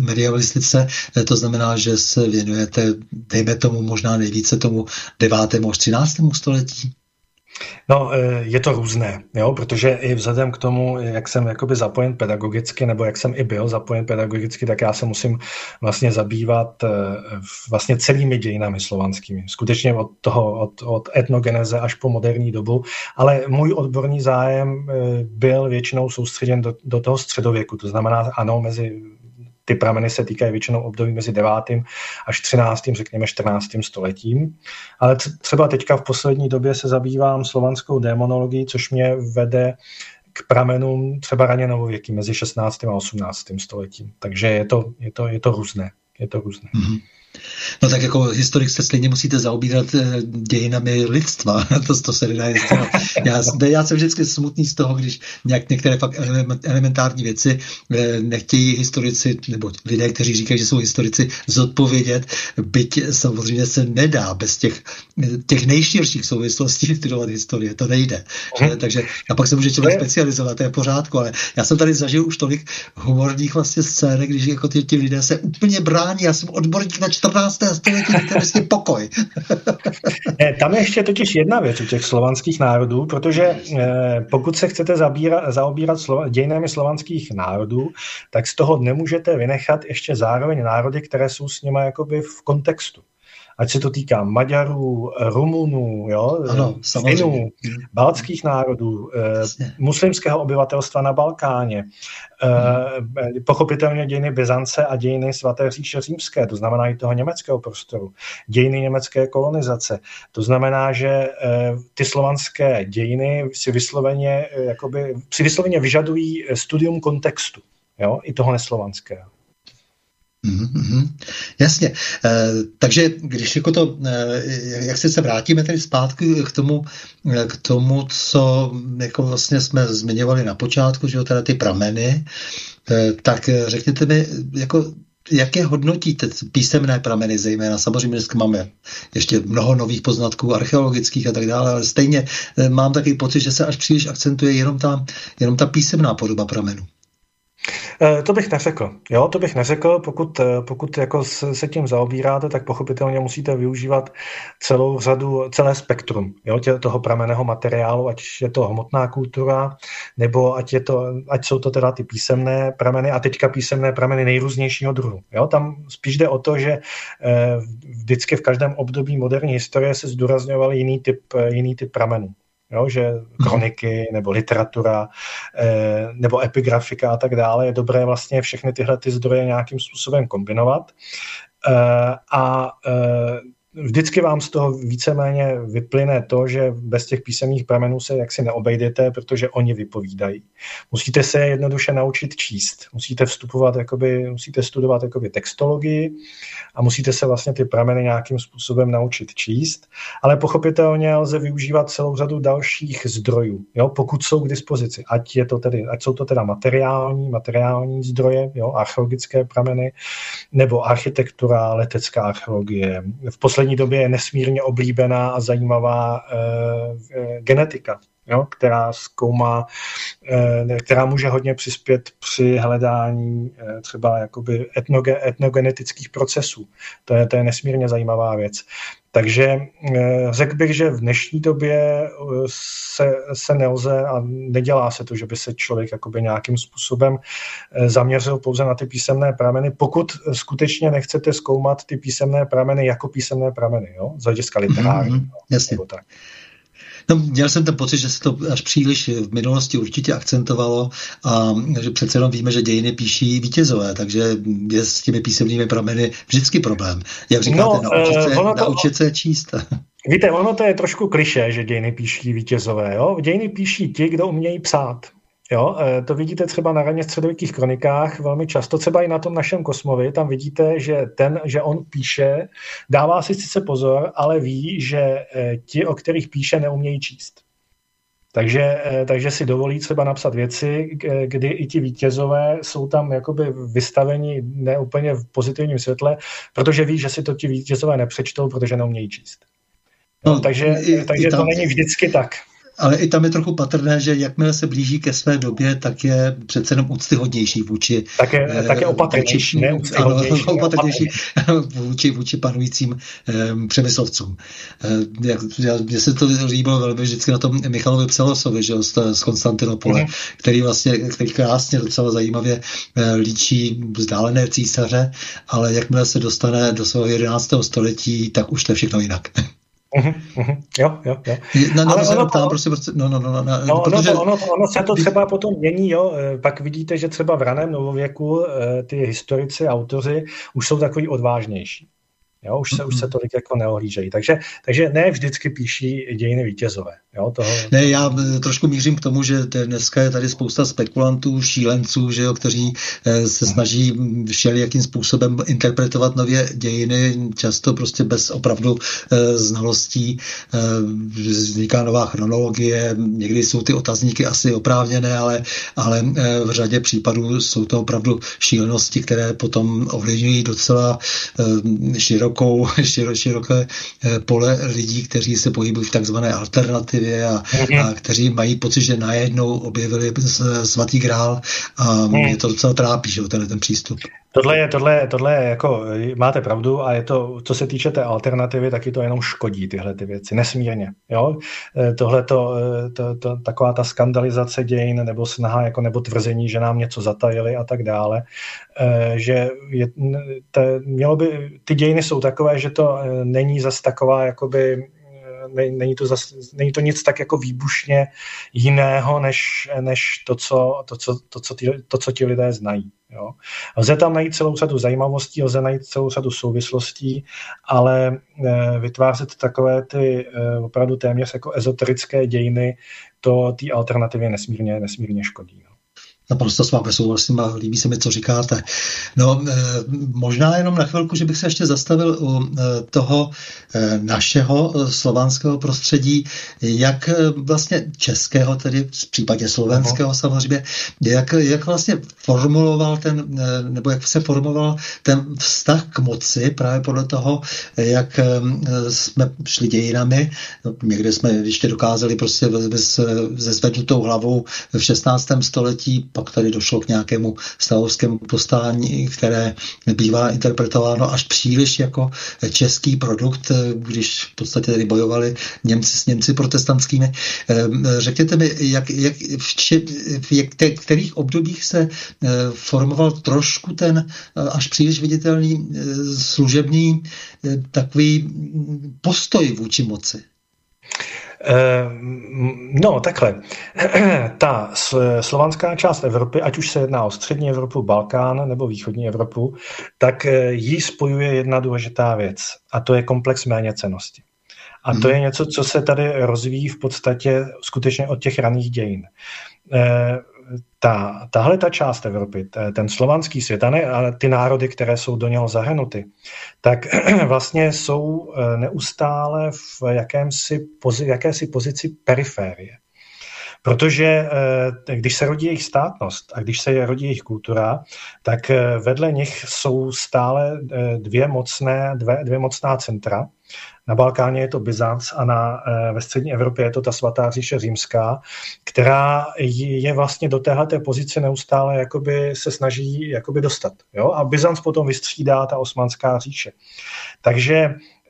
medievalistice. To znamená, že se věnujete, dejme tomu, možná nejvíce tomu 9. až 13. století. No, e, je to různé, jo, protože i vzhledem k tomu, jak jsem jakoby zapojen pedagogicky, nebo jak jsem i byl zapojen pedagogicky, tak já se musím vlastně zabývat e, vlastně celými dějinami slovanskými. Skutečně od toho, od, od etnogeneze až po moderní dobu, ale můj odborný zájem e, byl většinou soustředěn do, do toho středověku, to znamená ano, mezi ty prameny se týkají většinou období mezi 9. až 13. řekněme 14. stoletím. Ale třeba teďka v poslední době se zabývám slovanskou démonologií, což mě vede k pramenům třeba raně novověky mezi 16. a 18. stoletím. Takže je to, je to, je to různé. Je to různé. Mm-hmm. No tak jako historik se stejně musíte zaobírat eh, dějinami lidstva. [LAUGHS] to, to se nedá já, já jsem vždycky smutný z toho, když nějak některé fakt elementární věci eh, nechtějí historici, nebo lidé, kteří říkají, že jsou historici, zodpovědět, byť samozřejmě se nedá bez těch, těch nejširších souvislostí studovat historie. To nejde. Že? Takže a pak se může člověk specializovat, to je pořádku, ale já jsem tady zažil už tolik humorních vlastně scén, když jako ty, ti lidé se úplně brání. Já jsem odborník na 14. století, to je pokoj. [LAUGHS] Tam je ještě totiž jedna věc u těch slovanských národů, protože eh, pokud se chcete zabírat, zaobírat slova, dějinami slovanských národů, tak z toho nemůžete vynechat ještě zároveň národy, které jsou s nimi jakoby v kontextu ať se to týká Maďarů, Rumunů, jo, ano, Finů, baltských národů, eh, Jasně. muslimského obyvatelstva na Balkáně, hmm. pochopitelně dějiny Byzance a dějiny svaté říše římské, to znamená i toho německého prostoru, dějiny německé kolonizace. To znamená, že eh, ty slovanské dějiny si vysloveně, jakoby, si vysloveně vyžadují studium kontextu, jo, i toho neslovanského. Mm-hmm. Jasně. E, takže když jako to, e, jak se vrátíme tady zpátky k tomu, e, k tomu, co jako vlastně jsme zmiňovali na počátku, že jo, teda ty prameny, e, tak řekněte mi, jako jaké hodnotíte písemné prameny zejména? Samozřejmě dneska máme ještě mnoho nových poznatků archeologických a tak dále, ale stejně mám takový pocit, že se až příliš akcentuje jenom ta, jenom ta písemná podoba pramenů. Eh, to bych neřekl. Jo, to bych neřekl. Pokud, eh, pokud jako se tím zaobíráte, tak pochopitelně musíte využívat celou řadu, celé spektrum jo, tě, toho prameného materiálu, ať je to hmotná kultura, nebo ať, je to, ať jsou to teda ty písemné prameny a teďka písemné prameny nejrůznějšího druhu. Jo, tam spíš jde o to, že eh, vždycky v každém období moderní historie se zdůrazňoval jiný typ, jiný typ pramenů jo, že mhm. kroniky nebo literatura eh, nebo epigrafika a tak dále je dobré vlastně všechny tyhle ty zdroje nějakým způsobem kombinovat. Eh, a eh, vždycky vám z toho víceméně vyplyne to, že bez těch písemných pramenů se jaksi neobejdete, protože oni vypovídají. Musíte se jednoduše naučit číst. Musíte vstupovat, jakoby, musíte studovat jakoby textologii a musíte se vlastně ty prameny nějakým způsobem naučit číst, ale pochopitelně lze využívat celou řadu dalších zdrojů, jo, pokud jsou k dispozici. Ať, je to tedy, ať jsou to teda materiální, materiální zdroje, jo, archeologické prameny, nebo architektura, letecká archeologie. V poslední poslední době je nesmírně oblíbená a zajímavá e, genetika, jo, která zkoumá, e, která může hodně přispět při hledání e, třeba jakoby etnoge, etnogenetických procesů. To je, to je nesmírně zajímavá věc. Takže řekl bych, že v dnešní době se, se nelze a nedělá se to, že by se člověk jakoby nějakým způsobem zaměřil pouze na ty písemné prameny, pokud skutečně nechcete zkoumat ty písemné prameny jako písemné prameny, jo? z hlediska literárního. Mm-hmm, jasně. tak. No, měl jsem ten pocit, že se to až příliš v minulosti určitě akcentovalo a že přece jenom víme, že dějiny píší vítězové, takže je s těmi písemnými prameny vždycky problém. Jak říkáte, no, naučit, se, to, naučit se číst. Víte, ono to je trošku kliše, že dějiny píší vítězové. Jo? Dějiny píší ti, kdo umějí psát. Jo, eh, to vidíte třeba na raně středověkých kronikách velmi často, třeba i na tom našem Kosmovi, tam vidíte, že ten, že on píše, dává si sice pozor, ale ví, že eh, ti, o kterých píše, neumějí číst. Takže, eh, takže si dovolí třeba napsat věci, kdy i ti vítězové jsou tam jakoby vystaveni neúplně v pozitivním světle, protože ví, že si to ti vítězové nepřečtou, protože neumějí číst. No, takže i, takže i tam... to není vždycky tak ale i tam je trochu patrné, že jakmile se blíží ke své době, tak je přece jenom úctyhodnější vůči... Tak je, eh, tak je opatrnější, ne ano, [LAUGHS] opatrnější vůči, vůči panujícím eh, přemyslovcům. Eh, jak, mně se to líbilo velmi vždycky na tom Michalovi Psalosovi, že, z, z Konstantinopole, mm. který vlastně, který krásně docela zajímavě eh, líčí vzdálené císaře, ale jakmile se dostane do svého 11. století, tak už to je všechno jinak. [LAUGHS] Uh-huh. Jo, jo, jo. Na, na Ale ono, ptám, prostě, prostě, no, no, no, no, no, protože... no ono, ono se to třeba potom mění, jo. Eh, pak vidíte, že třeba v raném novověku eh, ty historici, autoři už jsou takový odvážnější. Jo, už, se, už se tolik jako neohlížejí. Takže, takže ne vždycky píší dějiny vítězové. Jo, toho... Ne, já eh, trošku mířím k tomu, že dneska je tady spousta spekulantů, šílenců, že jo, kteří eh, se snaží všelijakým způsobem interpretovat nově dějiny, často prostě bez opravdu eh, znalostí. Vzniká nová chronologie, někdy jsou ty otazníky asi oprávněné, ale, ale v řadě případů jsou to opravdu šílenosti, které potom ovlivňují docela širokou, [LAUGHS] široké pole lidí, kteří se pohybují v takzvané alternativě a, mm-hmm. a kteří mají pocit, že najednou objevili svatý grál a mm. mě to docela trápí, že ten, ten přístup. Tohle je, tohle, je, tohle je jako, máte pravdu a je to, co se týče té alternativy, taky to jenom škodí tyhle ty věci, nesmírně, jo. E, tohle to, e, to, to, taková ta skandalizace dějin nebo snaha, jako nebo tvrzení, že nám něco zatajili a tak dále, e, že je, te, mělo by, ty dějiny jsou takové, že to není zas taková, jakoby není to, zas, není to nic tak jako výbušně jiného, než, než to, co, to, co, to, co ty, to, co ti lidé znají. Jo. Lze tam najít celou řadu zajímavostí, lze najít celou řadu souvislostí, ale e, vytvářet takové ty e, opravdu téměř jako ezoterické dějiny, to té alternativě nesmírně, nesmírně škodí. No. Naprosto s vámi souhlasím a líbí se mi, co říkáte. No, eh, možná jenom na chvilku, že bych se ještě zastavil u eh, toho eh, našeho slovanského prostředí, jak vlastně českého, tedy v případě slovenského uh-huh. samozřejmě, jak, jak vlastně formuloval ten, nebo jak se formuloval ten vztah k moci právě podle toho, jak jsme šli dějinami. No, někde jsme ještě dokázali prostě ze zvednutou hlavou v 16. století pak tady došlo k nějakému stavovskému postání, které bývá interpretováno až příliš jako český produkt, když v podstatě tady bojovali Němci s Němci protestantskými. Ehm, řekněte mi, jak, jak, v, če, v jak, te, kterých obdobích se eh, formoval trošku ten eh, až příliš viditelný eh, služební takový postoj vůči moci? Eh, no, takhle. [CLEARS THROAT] Ta slovanská část Evropy, ať už se jedná o střední Evropu, Balkán nebo východní Evropu, tak eh, jí spojuje jedna důležitá věc a to je komplex méněcenosti. A to mhm. je něco, co se tady rozvíjí v podstatě skutečně od těch raných dějin. Ta, tahle ta část Evropy, ten slovanský svět, a ne, ale ty národy, které jsou do něho zahrnuty, tak [CLEARS THROAT] vlastně jsou eh, neustále v jakémsi, jakési pozici periférie. Protože eh, když se rodí jejich státnost a když se rodí jejich kultura, tak eh, vedle nich jsou stále dvě mocné, dvě, dvě mocná centra, na Balkáně je to Byzanc a na, eh, ve střední Evropě je to ta svatá říše římská, která je vlastně do téhle pozice neustále jakoby se snaží jakoby dostat. Jo? A Byzanc potom vystřídá ta osmanská říše. Takže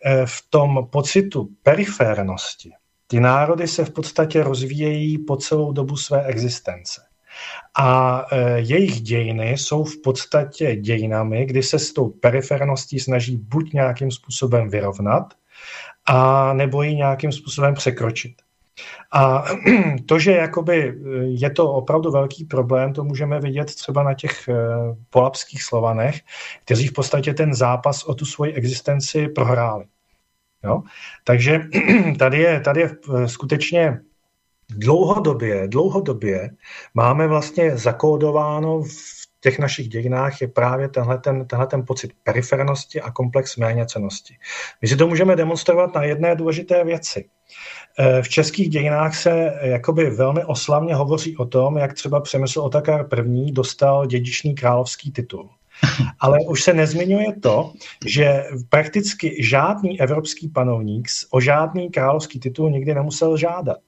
eh, v tom pocitu periférnosti ty národy se v podstatě rozvíjejí po celou dobu své existence. A e, jejich dějiny jsou v podstatě dějinami, kdy se s tou periferností snaží buď nějakým způsobem vyrovnat, a nebo ji nějakým způsobem překročit. A [CLEARS THROAT] to, že jakoby e, je to opravdu velký problém, to můžeme vidět třeba na těch e, polapských slovanech, kteří v podstatě ten zápas o tu svoji existenci prohráli. Jo? Takže [CLEARS THROAT] tady je, tady je e, skutečně dlouhodobě, dlouhodobě máme vlastně zakódováno v těch našich dějinách je právě tenhle ten, tenhle ten pocit perifernosti a komplex méněcenosti. My si to můžeme demonstrovat na jedné důležité věci. E, v českých dějinách se jakoby velmi oslavně hovoří o tom, jak třeba Přemysl Otakar I. dostal dědičný královský titul. [LAUGHS] Ale už se nezmiňuje to, že prakticky žádný evropský panovník o žádný královský titul nikdy nemusel žádat.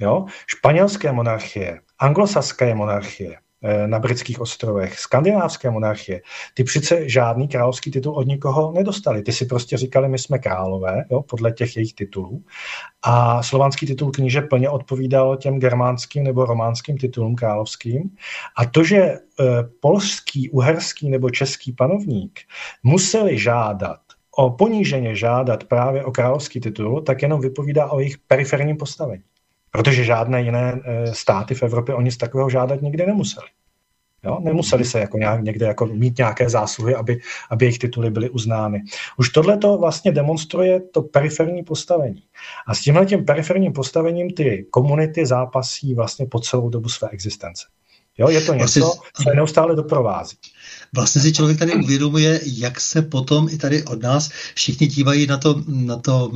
Jo? Španělské monarchie, anglosaské monarchie, na britských ostrovech, skandinávské monarchie, ty přece žádný královský titul od nikoho nedostali. Ty si prostě říkali, my jsme králové, jo, podle těch jejich titulů. A slovanský titul kníže plně odpovídal těm germánským nebo románským titulům královským. A to, že e, polský, uherský nebo český panovník museli žádat o poníženě žádat právě o královský titul, tak jenom vypovídá o jejich periferním postavení protože žádné jiné eh, státy v Evropě o nic takového žádat nikdy nemuseli. Jo? Nemuseli se jako nějak, někde jako mít nějaké zásluhy, aby, aby jejich tituly byly uznány. Už tohle to vlastně demonstruje to periferní postavení. A s tímhle tím periferním postavením ty komunity zápasí vlastně po celou dobu své existence. Jo, je to něco, co neustále doprovází vlastně si člověk tady uvědomuje, jak se potom i tady od nás všichni dívají na to, na to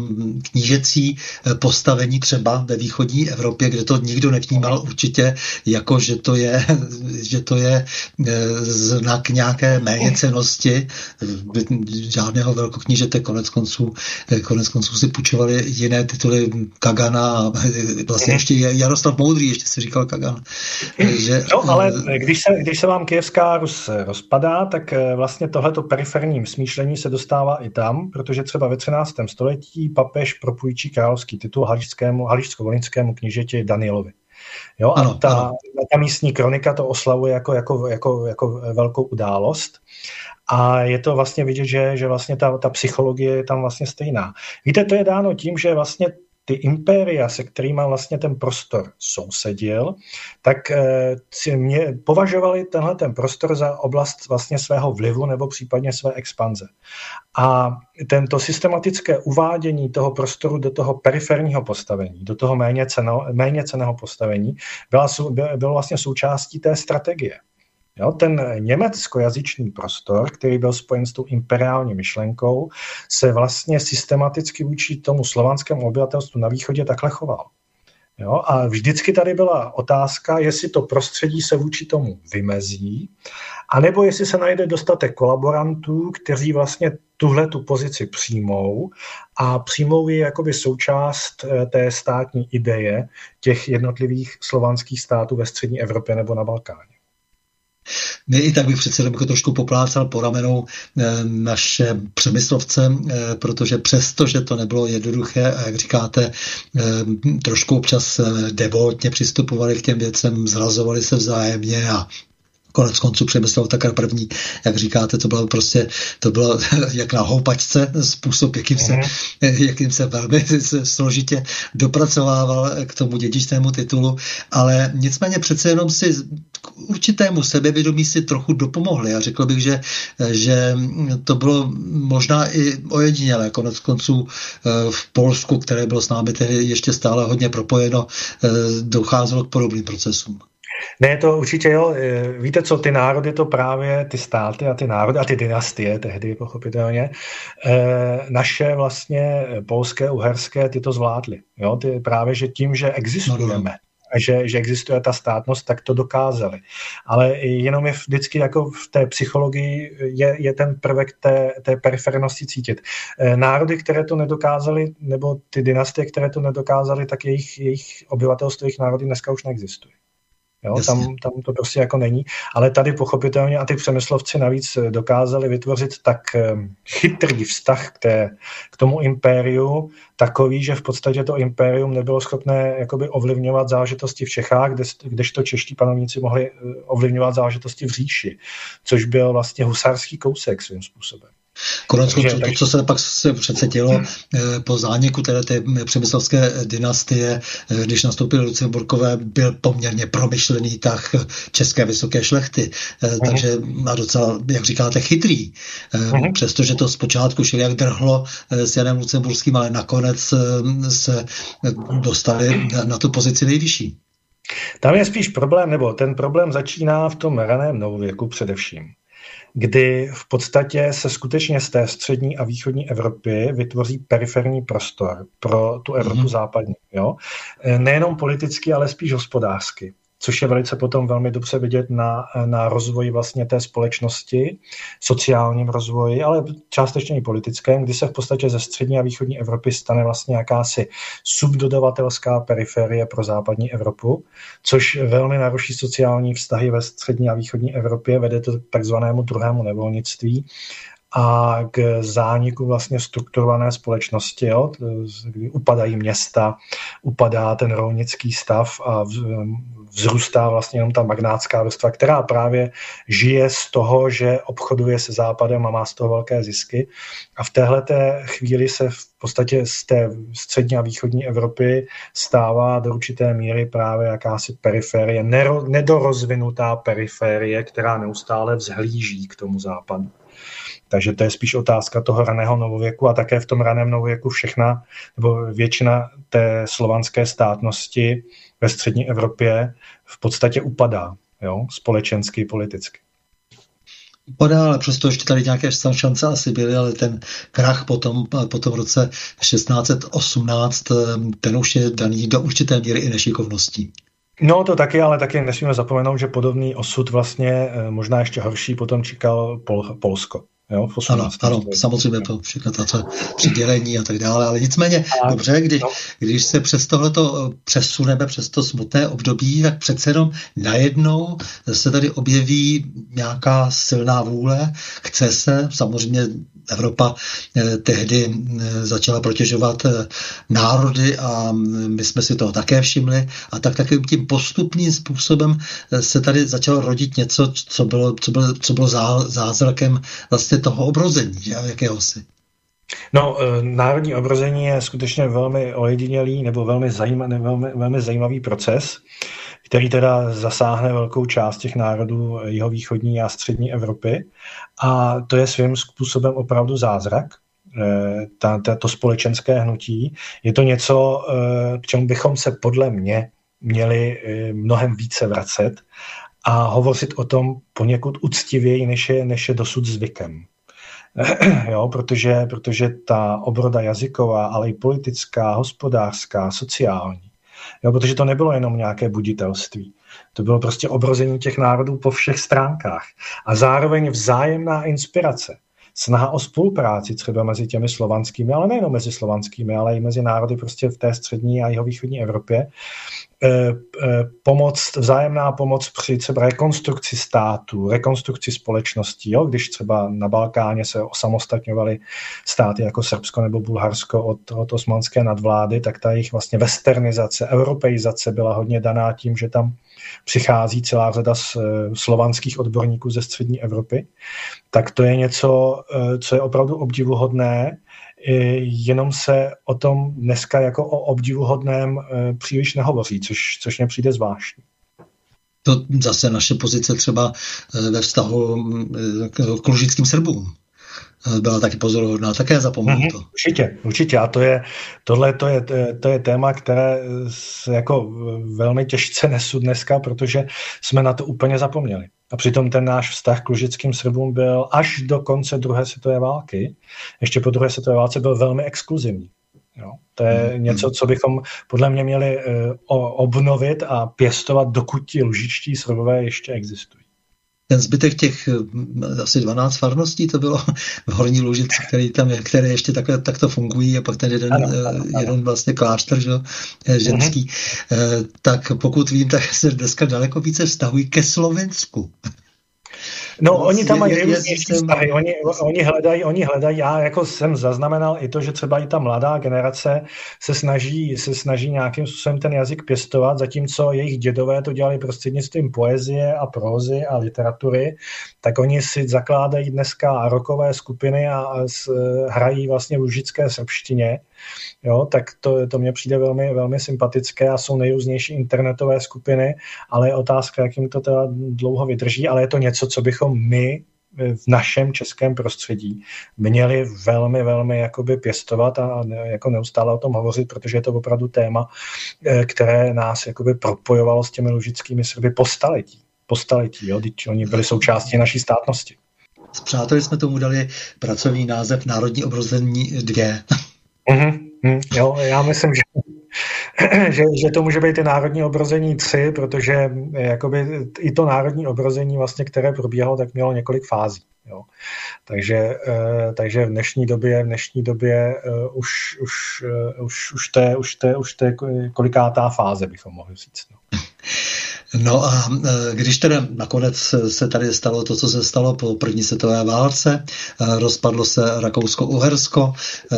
knížecí eh, postavení třeba ve východní Evropě, kde to nikdo nevnímal určitě jako, že to je, [LAUGHS] že to je eh, znak nějaké méněcenosti žádného velkoknížete konec konců, eh, konec konců si půjčovali jiné tituly Kagana a vlastně ještě Jaroslav Moudrý, ještě si říkal Kagan. Že, no, ale když se, když se vám Kijevská Rus rozpadá, tak eh, vlastně tohleto periferním smýšlení se dostává i tam, protože třeba ve 13. století papež propůjčí královský titul haličskému, haličsko-volinskému knížeti Danielovi. Jo, a ano, ta, ano. ta místní kronika to oslavuje jako, jako, jako, jako velkou událost. A je to vlastně vidět, že, že vlastně ta, ta psychologie je tam vlastně stejná. Víte, to je dáno tím, že vlastně ty impéria, se kterými vlastně ten prostor sousedil, tak eh, mě považovali tenhle ten prostor za oblast vlastně svého vlivu nebo případně své expanze. A tento systematické uvádění toho prostoru do toho periferního postavení, do toho méně, ceno, méně ceného postavení, byla, bylo vlastně součástí té strategie. Jo, ten německojazyčný prostor, který byl spojen s tou imperiální myšlenkou, se vlastně systematicky vůči tomu slovanskému obyvatelstvu na východě takhle choval. Jo, a vždycky tady byla otázka, jestli to prostředí se vůči tomu vymezí, anebo jestli se najde dostatek kolaborantů, kteří vlastně tuhle tu pozici přijmou a přijmou ji jakoby součást eh, té státní ideje těch jednotlivých slovanských států ve střední Evropě nebo na Balkáně. My i tak bych přece jako trošku poplácal po ramenou eh, naše přemyslovce, eh, protože přesto, že to nebylo jednoduché a jak říkáte, eh, trošku občas devotně přistupovali k těm věcem, zrazovali se vzájemně a konec konců přemyslel takhle první, jak říkáte, to bylo prostě, to bylo [LAUGHS] jak na houpačce způsob, jakým se, mm. [LAUGHS] jakým se velmi složitě dopracovával k tomu dědičnému titulu, ale nicméně přece jenom si k určitému sebevědomí si trochu dopomohli a řekl bych, že, že to bylo možná i ojedinělé, konec konců eh, v Polsku, které bylo s námi tedy ještě stále hodně propojeno, eh, docházelo k podobným procesům. Ne, to určitě jo. E, víte co, ty národy to právě, ty státy a ty národy a ty dynastie tehdy pochopitelně, e, naše vlastně polské, uherské, ty to zvládly. Jo? Ty právě, že tím, že existujeme, že, že existuje ta státnost, tak to dokázali. Ale jenom je vždycky jako v té psychologii je, je ten prvek té, té perifernosti cítit. Národy, které to nedokázali, nebo ty dynastie, které to nedokázali, tak jejich, jejich obyvatelstvo, jejich národy dneska už neexistují. Jo, tam, tam to prostě jako není. Ale tady pochopitelně a ty přemyslovci navíc dokázali vytvořit tak ehm, chytrý vztah k, té, k tomu impériu, takový, že v podstatě to impérium nebylo schopné jakoby ovlivňovat záležitosti v Čechách, kde, kdežto čeští panovníci mohli eh, ovlivňovat záležitosti v říši, což byl vlastně husarský kousek svým způsobem. Konec konců to, co se pak se přece dělo eh, po zániku té, té přemyslovské dynastie, eh, když nastoupil Lucemburkové, byl poměrně promyšlený tah české vysoké šlechty. Uh-huh. Takže a docela, jak říkáte, chytrý. Uh-huh. Přestože to zpočátku šel jak drhlo s Janem Lucemburským, ale nakonec se dostali na tu pozici nejvyšší. Tam je spíš problém, nebo ten problém začíná v tom raném novověku především kdy v podstatě se skutečně z té střední a východní Evropy vytvoří periferní prostor pro tu Evropu mm-hmm. západní. Jo? E, nejenom politicky, ale spíš hospodářsky což je velice potom velmi dobře vidět na, na rozvoji vlastně té společnosti, sociálním rozvoji, ale částečně i politickém, kdy se v podstatě ze střední a východní Evropy stane vlastně jakási subdodavatelská periferie pro západní Evropu, což velmi naruší sociální vztahy ve střední a východní Evropě, vede to takzvanému druhému nevolnictví a k zániku vlastně strukturované společnosti, jo, kdy upadají města, upadá ten rolnický stav a vzrůstá vlastně jenom ta magnátská vrstva, která právě žije z toho, že obchoduje se západem a má z toho velké zisky. A v téhle chvíli se v podstatě z té střední a východní Evropy stává do určité míry právě jakási periferie, nedorozvinutá periferie, která neustále vzhlíží k tomu západu. Takže to je spíš otázka toho raného novověku a také v tom raném novověku všechna nebo většina té slovanské státnosti ve střední Evropě v podstatě upadá, jo, společensky, politicky. Upadá, ale přesto ještě tady nějaké šance asi byly, ale ten krach potom, po tom roce 1618, ten už je daný do určité míry i nešikovností. No to taky, ale taky nesmíme zapomenout, že podobný osud vlastně eh, možná ještě horší potom čekal Pol- Polsko. Jo, ano, ano, samozřejmě to všechno to, co přidělení a tak dále, ale nicméně, a, dobře, když, no. když se přes tohleto eh, přesuneme, přes to smutné období, tak přece jenom najednou se tady objeví nějaká silná vůle, chce samozřejmě Evropa eh, tehdy eh, začala protěžovat eh, národy a mm, my jsme si toho také všimli. A tak takovým tím postupným způsobem se tady začalo rodit něco, co bylo, co bylo, co bylo zázrakem vlastně toho obrození, jakéhosi. No, národní obrození je skutečně velmi ojedinělý nebo velmi, zajímavý, velmi, velmi zajímavý proces který teda zasáhne velkou část těch národů jihovýchodní a střední Evropy. A to je svým způsobem opravdu zázrak, eh, ta, ta, to společenské hnutí. Je to něco, eh, k čemu bychom se podle mě měli eh, mnohem více vracet a hovořit o tom poněkud úctivěji, než je, než je dosud zvykem. [CLEARS THROAT] jo, protože, protože ta obroda jazyková, ale i politická, hospodářská, sociální, Jo, protože to nebylo jenom nějaké buditelství. To bylo prostě obrození těch národů po všech stránkách. A zároveň vzájemná inspirace. Snaha o spolupráci třeba mezi těmi slovanskými, ale nejenom mezi slovanskými, ale i mezi národy prostě v té střední a jihovýchodní Evropě. E, e, pomoc, vzájemná pomoc při třeba rekonstrukci státu, rekonstrukci společností, jo? když třeba na Balkáně se osamostatňovaly státy jako Srbsko nebo Bulharsko od, od osmanské nadvlády, tak ta jejich vlastně westernizace, europeizace byla hodně daná tím, že tam přichází celá řada z, slovanských odborníků ze střední Evropy, tak to je něco, e, co je opravdu obdivuhodné, jenom se o tom dneska jako o obdivuhodném e, příliš nehovoří, což, což mě přijde zvláštní. To zase naše pozice třeba ve vztahu k lužickým Srbům byla taky pozoruhodná, také zapomenu mm-hmm, to. Určitě, určitě. A to je, tohle to je, to je téma, které se jako velmi těžce nesu dneska, protože jsme na to úplně zapomněli. A přitom ten náš vztah k lužickým Srbům byl až do konce druhé světové války, ještě po druhé světové válce byl velmi exkluzivní. Jo. To je mm. něco, co bychom podle mě měli uh, obnovit a pěstovat, dokud ti lužičtí Srbové ještě existují. Ten zbytek těch eh, asi 12 farností to bylo v Horní Lužici, který tam je, které ještě takhle, takto fungují a pak ten jeden, ano, ano, ano. jeden vlastně klášter že, ženský. Uh-huh. Tak pokud vím, tak se dneska daleko více vztahují ke Slovensku. No, oni tam mají různější vztahy, oni, oni, hledají, oni hledají, já jako jsem zaznamenal i to, že třeba i ta mladá generace se snaží, se snaží nějakým způsobem ten jazyk pěstovat, zatímco jejich dědové to dělali prostřednictvím poezie a prózy a literatury, tak oni si zakládají dneska rokové skupiny a, a s, hrají vlastně v lužické srbštině, jo, tak to, to mně přijde velmi, velmi sympatické a jsou nejrůznější internetové skupiny, ale je otázka, jak jim to teda dlouho vydrží, ale je to něco, co bychom my v našem českém prostředí měli velmi, velmi jakoby pěstovat a jako neustále o tom hovořit, protože je to opravdu téma, eh, které nás jakoby propojovalo s těmi lužickými Srby po staletí. Po staletí, jo, když oni byli součástí naší státnosti. S přáteli jsme tomu dali pracovní název Národní obrození 2. Mm-hmm, mm, jo, já myslím, že, [CLEARS THROAT] že, že to může být i národní obrození 3, protože eh, jakoby i to národní obrození, vlastně, které probíhalo, tak mělo několik fází. Jo. Takže, uh, takže v dnešní době, v dnešní době uh, už, už, už, už, je, už, je, už je kolikátá fáze, bychom mohli říct. No. No a e, když teda nakonec se tady stalo to, co se stalo po první světové válce, e, rozpadlo se Rakousko-Uhersko, e,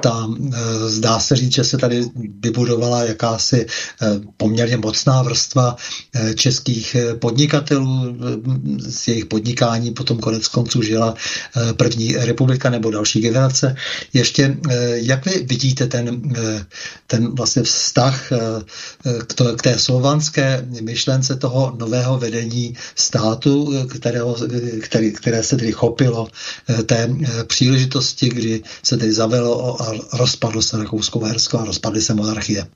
tam zdá se říct, že se tady vybudovala jakási poměrně mocná vrstva českých podnikatelů, s jejich podnikání potom konec konců žila první republika nebo další generace. Ještě jak vy vidíte ten, ten vlastně vztah k té slovanské myšlence toho nového vedení státu, kterého, který, které se tedy chopilo eh, té eh, příležitosti, kdy se tedy zavelo a rozpadlo se Rakousko-Uhersko a rozpadly se monarchie.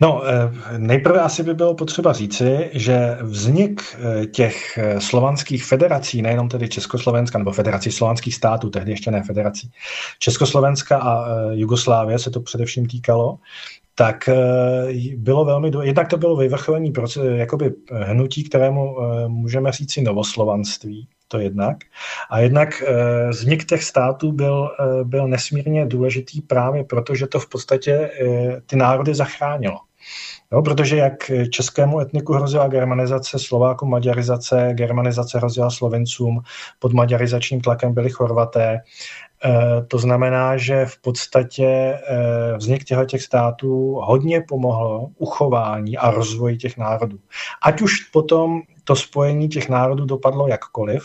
No, eh, nejprve asi by bylo potřeba říci, že vznik těch slovanských federací, nejenom tedy Československa, nebo federací slovanských států, tehdy ještě ne federací, Československa a Jugoslávie se to především týkalo, tak eh, bylo velmi, jednak to bylo vyvrcholení jakoby hnutí, kterému eh, můžeme říci novoslovanství, to jednak. A jednak eh, vznik těch států byl, byl nesmírně důležitý právě proto, že to v podstatě ty národy zachránilo. Jo, protože jak českému etniku hrozila germanizace, Slováku maďarizace, germanizace hrozila Slovencům, pod maďarizačním tlakem byli Chorvaté, Eh, to znamená, že v podstatě eh, vznik těchto těch států hodně pomohlo uchování a rozvoji těch národů. Ať už potom to spojení těch národů dopadlo jakkoliv,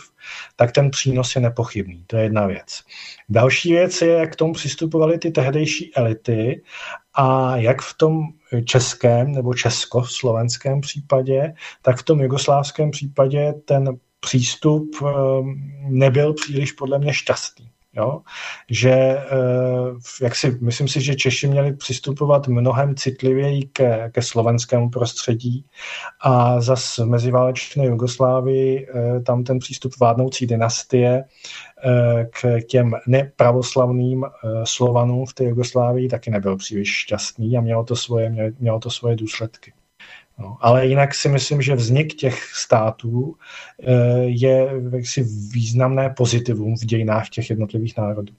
tak ten přínos je nepochybný. To je jedna věc. Další věc je, jak k tomu přistupovaly ty tehdejší elity a jak v tom českém nebo československém případě, tak v tom jugoslávském případě ten přístup eh, nebyl příliš podle mě šťastný. Jo? Že eh, jak si, myslím si, že Češi měli přistupovat mnohem citlivěji ke, ke slovenskému prostředí a zas v meziválečné Jugoslávii eh, tam ten přístup vládnoucí dynastie eh, k těm nepravoslavným Slovanům v té Jugoslávii taky nebyl příliš šťastný a mělo to svoje, mělo to svoje důsledky. No, ale jinak si myslím, že vznik těch států eh, je jaksi významné pozitivum v dějinách těch jednotlivých národů.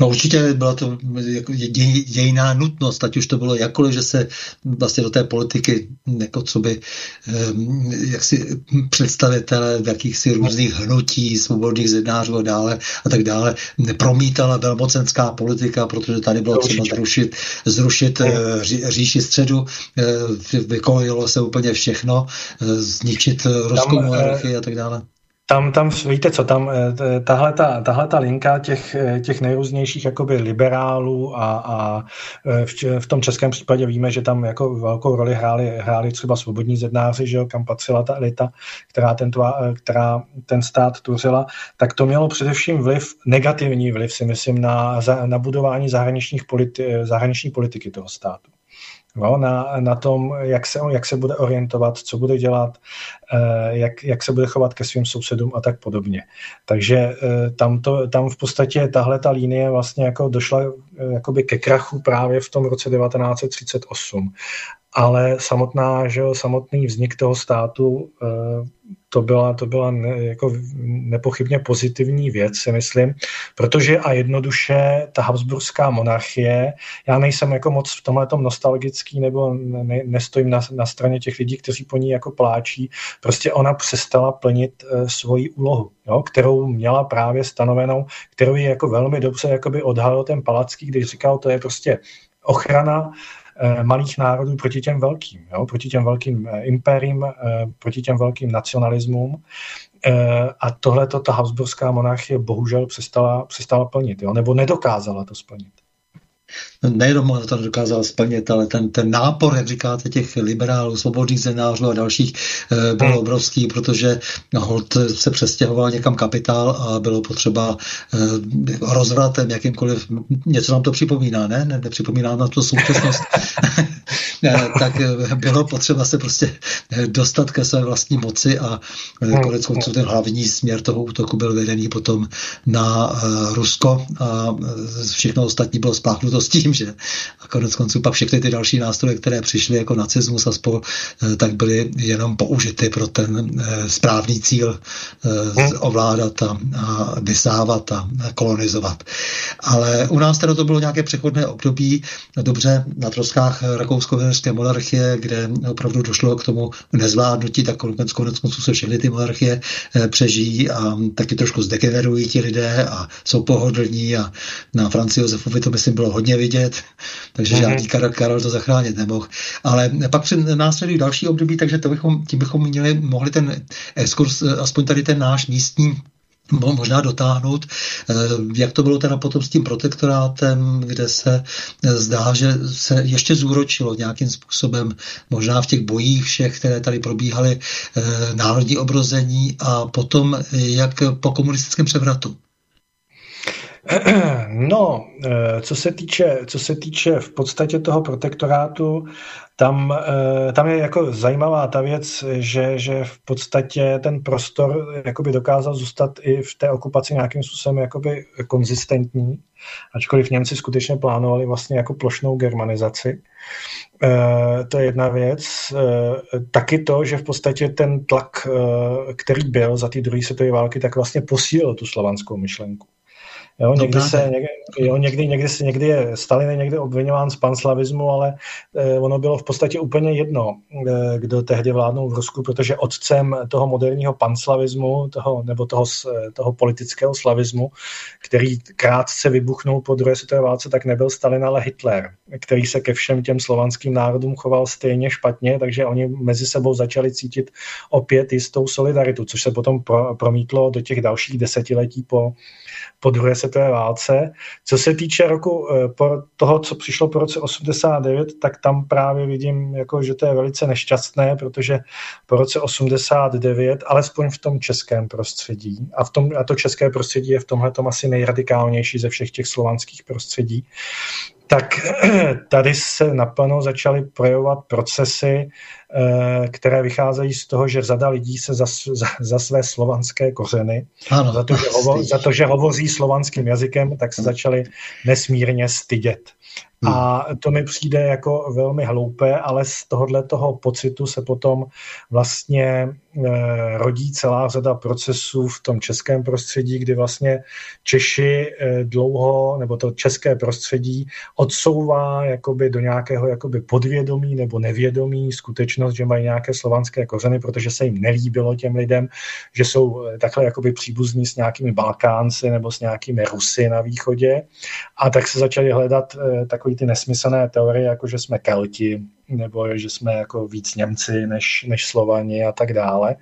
No určitě byla to jako děj, dějná nutnost, ať už to bylo jakkoliv, že se vlastně do té politiky jako co by um, jaksi představitelé jakýchsi různých hnutí, svobodných zednářů a dále a tak dále promítala velmocenská politika, protože tady bylo třeba zrušit, zrušit uh, říši středu, uh, vykolojilo se úplně všechno, uh, zničit monarchii a tak dále. Tam, tam, víte co, tam eh, tahle ta, tahle ta linka těch, eh, těch nejrůznějších jakoby liberálů a, a eh, v, v, tom českém případě víme, že tam jako velkou roli hráli, hráli třeba svobodní zednáři, že jo, kam patřila ta elita, která ten, tvá, která ten stát tvořila, tak to mělo především vliv, negativní vliv si myslím, na, na budování zahraničních politi, zahraniční politiky toho státu no, na, na tom, jak se, jak se bude orientovat, co bude dělat, eh, jak, jak se bude chovat ke svým sousedům a tak podobně. Takže eh, tam, to, tam v podstatě tahle ta línie vlastně jako došla eh, jakoby ke krachu právě v tom roce 1938 ale samotná, že jo, samotný vznik toho státu to byla, to byla ne, jako nepochybně pozitivní věc, si myslím, protože a jednoduše ta Habsburská monarchie, já nejsem jako moc v tomhle nostalgický nebo ne, nestojím na, na straně těch lidí, kteří po ní jako pláčí, prostě ona přestala plnit e, svoji úlohu, jo, kterou měla právě stanovenou, kterou ji jako velmi dobře jakoby odhalil ten Palacký, když říkal, to je prostě ochrana malých národů proti těm velkým, jo? proti těm velkým eh, impériím, eh, proti těm velkým nacionalismům. A tohle ta Habsburská monarchie bohužel přestala, přestala plnit, jo? nebo nedokázala to splnit nejenom to dokázal splnit, ale ten, ten nápor, jak říkáte, těch liberálů, svobodných zenářů a dalších eh, byl hmm. obrovský, protože hold se přestěhoval někam kapitál a bylo potřeba eh, rozvratem jakýmkoliv, něco nám to připomíná, ne? ne nepřipomíná nám to současnost. [LAUGHS] tak eh, bylo potřeba se prostě dostat ke své vlastní moci a hmm. konec konců ten hlavní směr toho útoku byl vedený potom na Rusko a všechno ostatní bylo spáchnuto s tím, tím, že a konec konců pak všechny ty další nástroje, které přišly jako nacismus a spol, tak byly jenom použity pro ten správný cíl hmm. ovládat a, a vysávat a kolonizovat. Ale u nás teda to bylo nějaké přechodné období, dobře, na troskách rakousko monarchie, kde opravdu došlo k tomu nezvládnutí, tak konec, konců se všechny ty monarchie eh, přežijí a taky trošku zdegenerují ti lidé a jsou pohodlní a na Francii Josefovi to myslím bylo hodně vidět, takže mm-hmm. žádný Karel, Karel to zachránit nemohl. Ale pak při následují další období, takže to bychom, tím bychom měli, mohli ten exkurs, eh, aspoň tady ten náš místní možná dotáhnout, eh, jak to bylo teda potom s tím protektorátem, kde se eh, zdá, že se ještě zúročilo nějakým způsobem, možná v těch bojích všech, které tady probíhaly, národní obrození a potom jak po komunistickém převratu. No, co se týče, co se týče v podstatě toho protektorátu, tam, eh, tam je jako zajímavá ta věc, že, že v podstatě ten prostor jakoby dokázal zůstat i v té okupaci nějakým způsobem jakoby konzistentní, ačkoliv Němci skutečně plánovali vlastně jako plošnou germanizaci. Eh, to je jedna věc. Eh, taky to, že v podstatě ten tlak, který byl za ty druhé světové války, tak vlastně posílil tu slovanskou myšlenku. Jo, někdy, se, někdy, jo, někdy, někdy, se, někdy je Stalin někdy obvinován z panslavismu, ale eh, ono bylo v podstatě úplně jedno, eh, kdo tehdy vládnul v Rusku, protože otcem toho moderního panslavismu, toho, nebo toho, toho politického slavismu, který krátce vybuchnul po druhé světové válce, tak nebyl Stalin, ale Hitler, který se ke všem těm slovanským národům choval stejně špatně, takže oni mezi sebou začali cítit opět jistou solidaritu, což se potom pro, promítlo do těch dalších desetiletí po po druhé světové válce. Co se týče roku eh, po toho, co přišlo po roce 89, tak tam právě vidím, jako, že to je velice nešťastné, protože po roce 89, alespoň v tom českém prostředí, a, v tom, a to české prostředí je v tomhle asi nejradikálnější ze všech těch slovanských prostředí, tak [CLEARS THROAT] tady se naplno začaly projevovat procesy, eh, které vycházejí z toho, že řada lidí se za, za, za své slovanské kořeny, ano, za, to, že hovo, [LAUGHS] za to, že hovoří slovanským jazykem, tak se začaly nesmírně stydět. Hmm. A to mi přijde jako velmi hloupé, ale z tohohle toho pocitu se potom vlastně e, rodí celá řada procesů v tom českém prostředí, kdy vlastně Češi e, dlouho, nebo to české prostředí odsouvá jakoby do nějakého jakoby podvědomí nebo nevědomí skutečnost, že mají nějaké slovanské kořeny, protože se jim nelíbilo těm lidem, že jsou e, takhle jakoby příbuzní s nějakými Balkánci nebo s nějakými Rusy na východě. A tak se začali hledat e, takový ty nesmyslné teorie, jako že jsme Kelti, nebo že jsme jako víc Němci než, než Slovani a tak dále.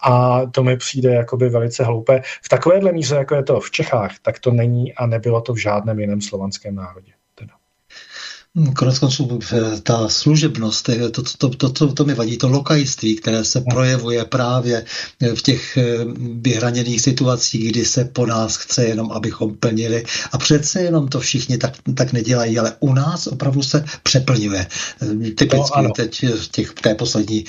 A to mi přijde jakoby velice hloupé. V takovéhle míře, jako je to v Čechách, tak to není a nebylo to v žádném jiném slovanském národě. Konec konců ta služebnost, to, to, to, to, to mi vadí, to lokajství, které se projevuje právě v těch eh, vyhraněných situacích, kdy se po nás chce jenom, abychom plnili. A přece jenom to všichni tak, tak nedělají, ale u nás opravdu se přeplňuje. Typicky no, teď v, těch, v, té poslední,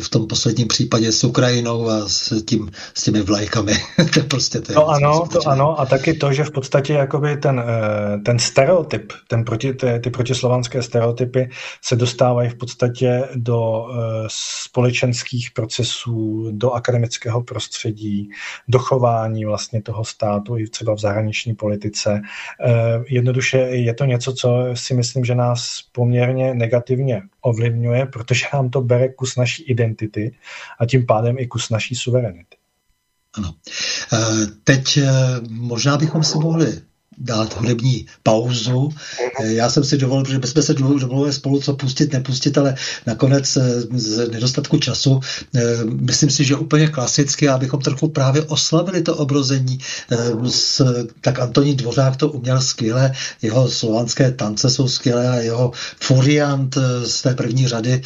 v tom posledním případě s Ukrajinou a s, tím, s těmi vlajkami. [LAUGHS] to prostě to je no ano, to ano. A taky to, že v podstatě jakoby ten, eh, ten stereotyp, ten proti, ty, ty proti slovanské stereotypy se dostávají v podstatě do uh, společenských procesů, do akademického prostředí, do chování vlastně toho státu i třeba v zahraniční politice. Uh, jednoduše je to něco, co si myslím, že nás poměrně negativně ovlivňuje, protože nám to bere kus naší identity a tím pádem i kus naší suverenity. Ano. Eh, teď možná bychom si mohli dát hudební pauzu. Eh, já jsem si dovolil, protože jsme se domluvili spolu, co pustit, nepustit, ale nakonec eh, z nedostatku času, eh, myslím si, že úplně klasicky, abychom trochu právě oslavili to obrození. Tak Antonín Dvořák to uměl skvěle, jeho slovanské tance jsou skvělé a jeho furiant z té první řady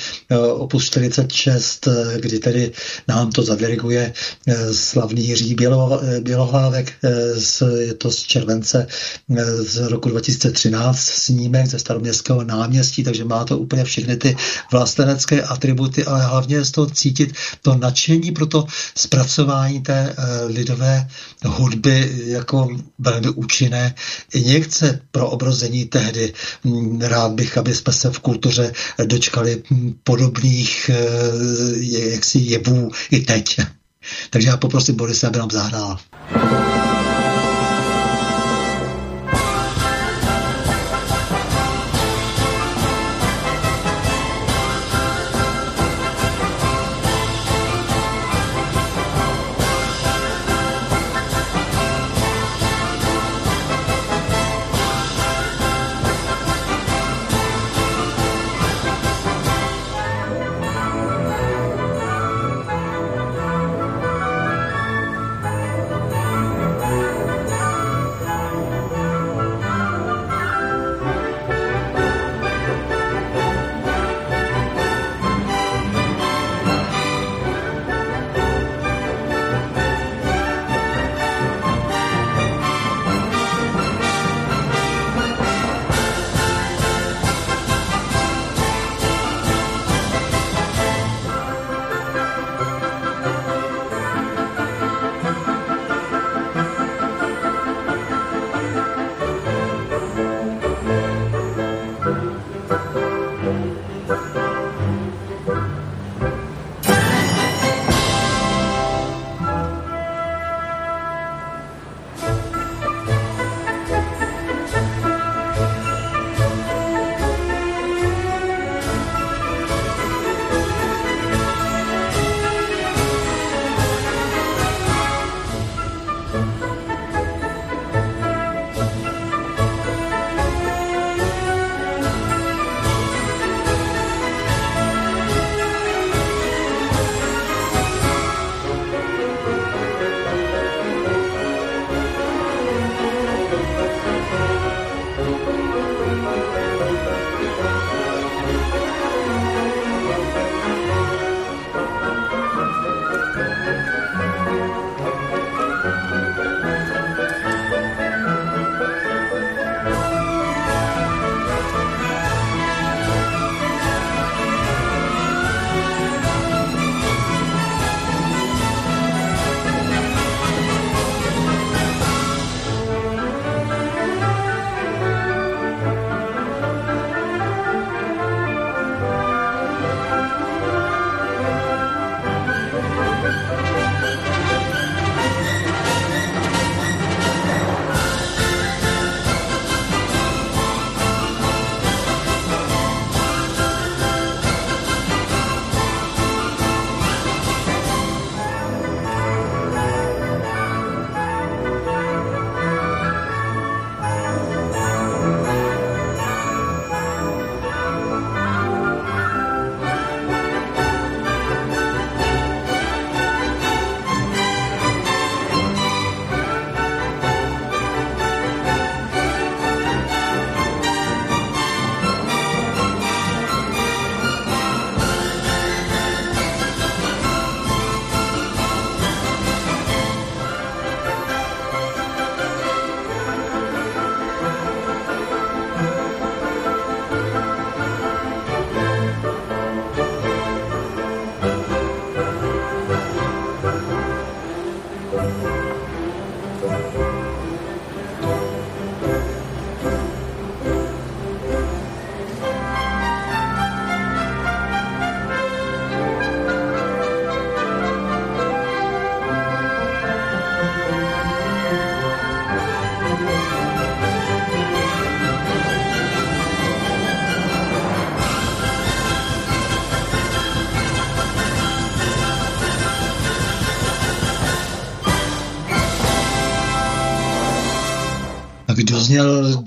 opus 46, kdy tedy nám to zadiriguje slavný Jiří Bělohlávek, je to z července z roku 2013 snímek ze staroměstského náměstí, takže má to úplně všechny ty vlastenecké atributy, ale hlavně z toho cítit to nadšení pro to zpracování té lidové hudby jako velmi účinné injekce pro obrození tehdy. Mm, rád bych, aby jsme se v kultuře dočkali podobných jaksi jevů i teď. [LAUGHS] Takže já poprosím Borise, aby nám zahrál.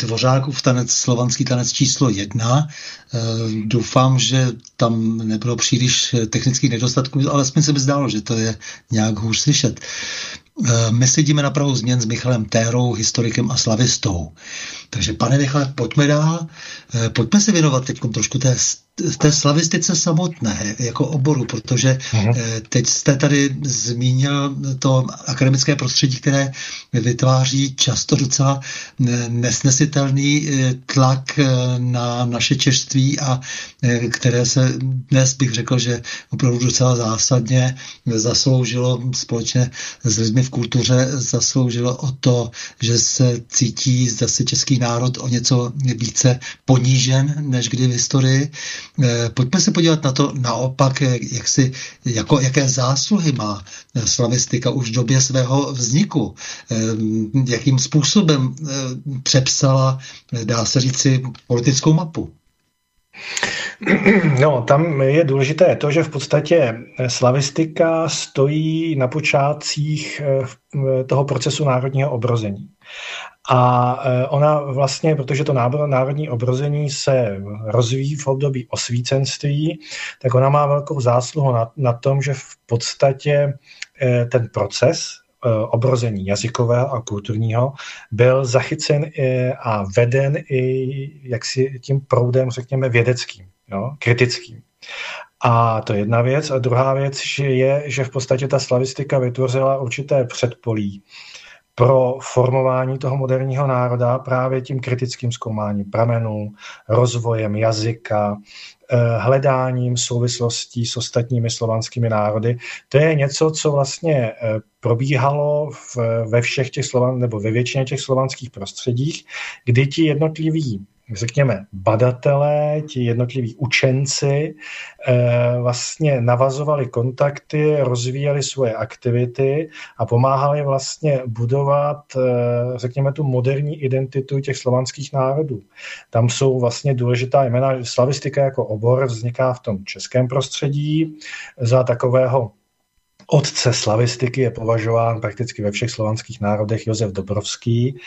Dvořákův tanec, slovanský tanec číslo jedna. Eh, doufám, že tam nebylo příliš technických nedostatků, ale aspoň se mi zdálo, že to je nějak hůř slyšet. Eh, my sedíme na prahu změn s Michalem Térou, historikem a slavistou. Takže pane Michale, pojďme dál. Eh, pojďme se věnovat teď trošku té té slavistice samotné, jako oboru, protože uh-huh. teď jste tady zmínil to akademické prostředí, které vytváří často docela nesnesitelný tlak na naše češství a které se dnes bych řekl, že opravdu docela zásadně zasloužilo společně s lidmi v kultuře, zasloužilo o to, že se cítí zase český národ o něco více ponížen než kdy v historii. Eh, pojďme se podívat na to naopak, jak si, jako, jaké zásluhy má slavistika už v době svého vzniku, eh, jakým způsobem eh, přepsala, dá se říci, politickou mapu. [CLEARS THROAT] No, tam je důležité to, že v podstatě slavistika stojí na počátcích toho procesu národního obrození. A e, ona vlastně, protože to národní obrození se rozvíjí v období osvícenství, tak ona má velkou zásluhu na, na tom, že v podstatě ten proces obrození jazykového a kulturního byl zachycen a veden i jaksi tím proudem, řekněme, vědeckým, jo, kritickým. A to je jedna věc. A druhá věc je, že v podstatě ta slavistika vytvořila určité předpolí pro formování toho moderního národa právě tím kritickým zkoumáním pramenů, rozvojem jazyka, eh, hledáním souvislostí s ostatními slovanskými národy. To je něco, co vlastně eh, probíhalo v, ve všech těch slovan, nebo ve většině těch slovanských prostředích, kdy ti jednotliví řekněme, badatelé, ti jednotliví učenci eh, vlastně navazovali kontakty, rozvíjeli svoje aktivity a pomáhali vlastně budovat, eh, řekněme, tu moderní identitu těch slovanských národů. Tam jsou vlastně důležitá jména. Slavistika jako obor vzniká v tom českém prostředí za takového Otce slavistiky je považován prakticky ve všech slovanských národech Josef Dobrovský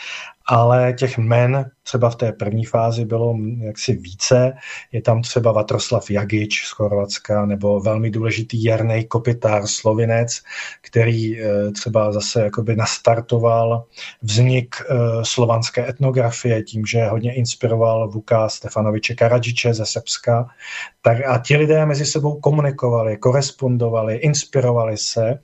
ale těch men třeba v té první fázi bylo jaksi více. Je tam třeba Vatroslav Jagič z Chorvatska nebo velmi důležitý Jarnej Kopitár Slovinec, který eh, třeba zase jakoby nastartoval vznik eh, slovanské etnografie tím, že hodně inspiroval Vuka Stefanoviče Karadžiče ze Srbska. Tak a ti lidé mezi sebou komunikovali, korespondovali, inspirovali se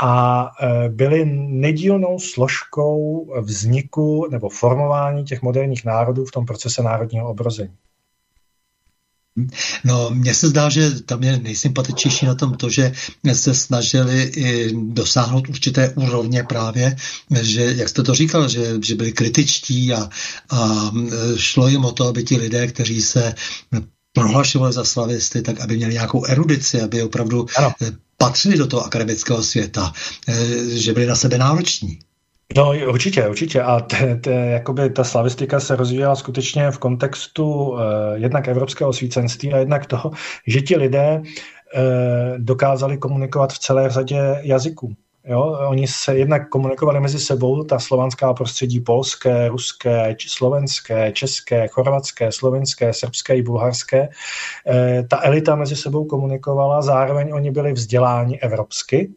a e, byly nedílnou složkou vzniku nebo formování těch moderních národů v tom procese národního obrození. No, mně se zdá, že tam je nejsympatičnější na tom to, že se snažili i dosáhnout určité úrovně právě, že, jak jste to říkal, že, že byli kritičtí a, a šlo jim o to, aby ti lidé, kteří se prohlašovali za slavisty, tak aby měli nějakou erudici, aby opravdu ano patřili do toho akademického světa, eh, že byli na sebe nároční. No určitě, určitě. A te, te, jakoby ta slavistika se rozvíjela skutečně v kontextu uh, jednak evropského osvícenství a jednak toho, že ti lidé uh, dokázali komunikovat v celé řadě jazyků. Jo? Oni se jednak komunikovali mezi sebou, ta slovanská prostředí polské, ruské, slovenské, české, chorvatské, slovenské, srbské i bulharské. E, ta elita mezi sebou komunikovala, zároveň oni byli vzděláni evropsky,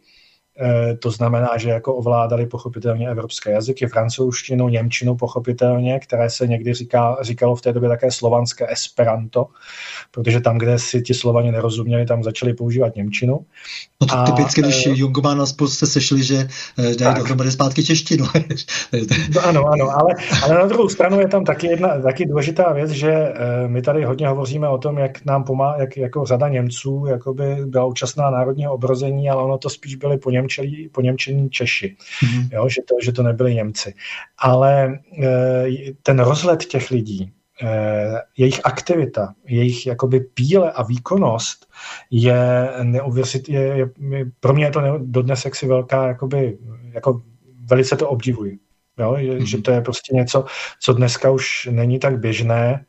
to znamená, že jako ovládali pochopitelně evropské jazyky, francouzštinu, němčinu pochopitelně, které se někdy říká, říkalo v té době také slovanské esperanto, protože tam, kde si ti slovani nerozuměli, tam začali používat němčinu. No to a, typicky, když uh, Jungmann a spolu se sešli, že eh, dají dohromady zpátky češtinu. [LAUGHS] no, ano, ano, ale, ale na druhou stranu je tam taky jedna taky důležitá věc, že uh, my tady hodně hovoříme o tom, jak nám pomáhá, jak jako řada Němců jakoby byla účastná národního obrození, ale ono to spíš byly po poněmčení, poněmčení Češi, mm-hmm. jo, že, to, že to nebyli Němci. Ale e, ten rozhled těch lidí, e, jejich aktivita, jejich jakoby píle a výkonnost je neuvěřit, je, je, pro mě je to dodnes jaksi velká, jakoby, jako velice to obdivuji. Jo, že, mm-hmm. že to je prostě něco, co dneska už není tak běžné.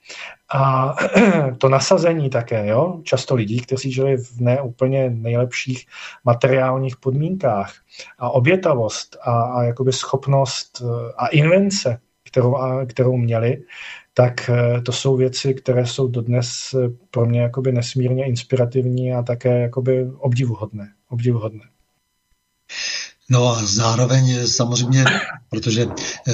A [CLEARS THROAT] to nasazení také, jo, často lidí, kteří žili v neúplně nejlepších materiálních podmínkách. A obětavost a, a jakoby schopnost eh, a invence, kterou, a, kterou měli, tak eh, to jsou věci, které jsou dodnes eh, pro mě jakoby nesmírně inspirativní a také jakoby obdivuhodné. obdivuhodné. No a zároveň samozřejmě, protože e,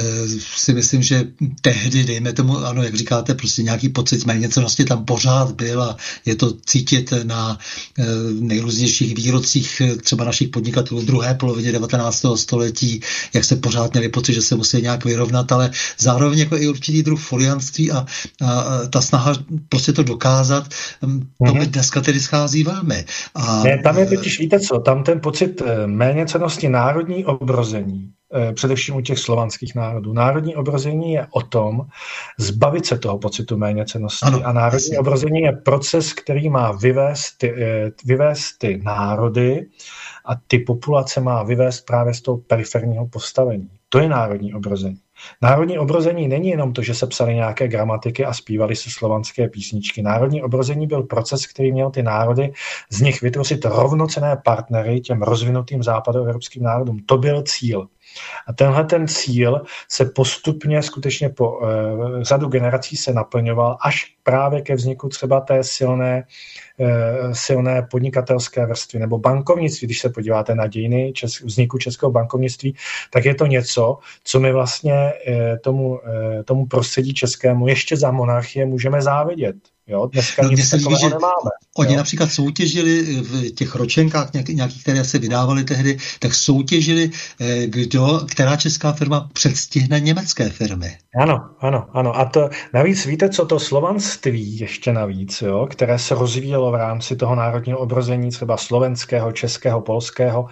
si myslím, že tehdy, dejme tomu, ano, jak říkáte, prostě nějaký pocit méněcenosti tam pořád byl a je to cítit na e, nejrůznějších výrocích třeba našich podnikatelů v druhé polovině 19. století, jak se pořád měli pocit, že se musí nějak vyrovnat, ale zároveň jako i určitý druh folianství a, a ta snaha prostě to dokázat, to mi mhm. dneska tedy schází velmi. A, ne, tam je totiž, víte co, tam ten pocit méněcenosti na národní obrození, eh, především u těch slovanských národů. Národní obrození je o tom zbavit se toho pocitu méněcenosti. Ano, a národní jasně. obrození je proces, který má vyvést ty, eh, vyvést ty národy a ty populace má vyvést právě z toho periferního postavení. To je národní obrození. Národní obrození není jenom to, že se psaly nějaké gramatiky a zpívali se slovanské písničky. Národní obrození byl proces, který měl ty národy z nich vytvořit rovnocené partnery těm rozvinutým západoevropským národům. To byl cíl. A tenhle ten cíl se postupně skutečně po e, řadu generací se naplňoval až právě ke vzniku třeba té silné, e, silné podnikatelské vrstvy nebo bankovnictví. Když se podíváte na dějiny čes, vzniku českého bankovnictví, tak je to něco, co my vlastně e, tomu, e, tomu prostředí českému ještě za monarchie můžeme závidět. Jo, dneska no, nic takového že nemáme. Oni jo. například soutěžili v těch ročenkách, nějakých, které se vydávaly tehdy, tak soutěžili, eh, kdo, která česká firma předstihne německé firmy. Ano, ano, ano. A to navíc víte, co to slovanství ještě navíc, jo, které se rozvíjelo v rámci toho národního obrození třeba slovenského, českého, polského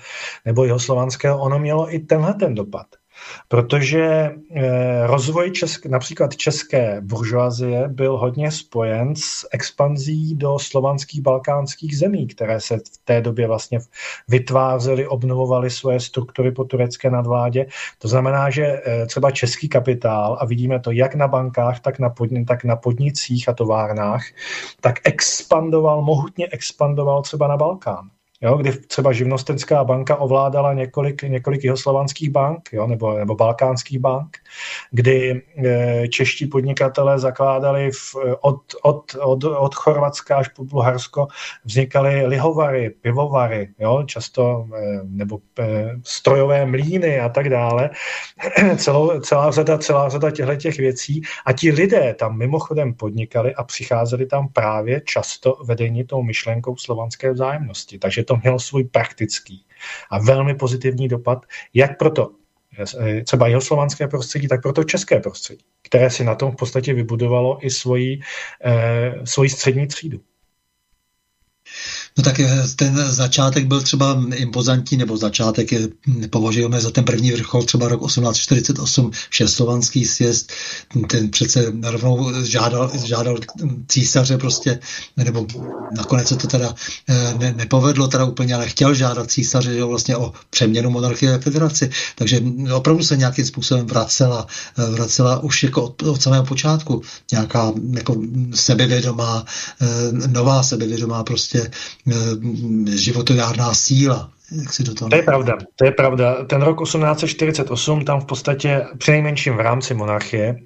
nebo jeho slovanského, ono mělo i tenhle ten dopad. Protože eh, rozvoj česk, například české buržoazie byl hodně spojen s expanzí do slovanských balkánských zemí, které se v té době vlastně vytvářely, obnovovaly svoje struktury po turecké nadvládě. To znamená, že eh, třeba český kapitál, a vidíme to jak na bankách, tak na, podni, tak na podnicích a továrnách, tak expandoval, mohutně expandoval třeba na Balkán jo, kdy třeba živnostenská banka ovládala několik, několik jihoslovanských bank jo, nebo, nebo balkánských bank, kdy e, čeští podnikatelé zakládali v, od, od, od, od Chorvatska až po Bulharsko vznikaly lihovary, pivovary, jo, často e, nebo e, strojové mlíny a tak dále. [CLEARS THROAT] Celou, celá řada, celá řada těchto těch věcí a ti lidé tam mimochodem podnikali a přicházeli tam právě často vedení tou myšlenkou slovanské vzájemnosti. Takže to mělo svůj praktický a velmi pozitivní dopad, jak proto eh, třeba jeho slovanské prostředí, tak proto české prostředí, které si na tom v podstatě vybudovalo i svoji, eh, svoji střední třídu. No tak eh, ten začátek byl třeba impozantní, nebo začátek je, považujeme za ten první vrchol, třeba rok 1848, šeslovanský sjezd, ten přece rovnou žádal, žádal císaře prostě, nebo nakonec se to teda eh, ne, nepovedlo teda úplně, ale chtěl žádat císaře jo, vlastně o přeměnu monarchie a federaci, takže opravdu se nějakým způsobem vracela, eh, vracela už jako od, od samého počátku nějaká jako sebevědomá, nová sebevědomá prostě Eh, životojárná síla. Jak si do toho to je pravda, to je pravda. Ten rok 1848 tam v podstatě, přinejmenším v rámci monarchie,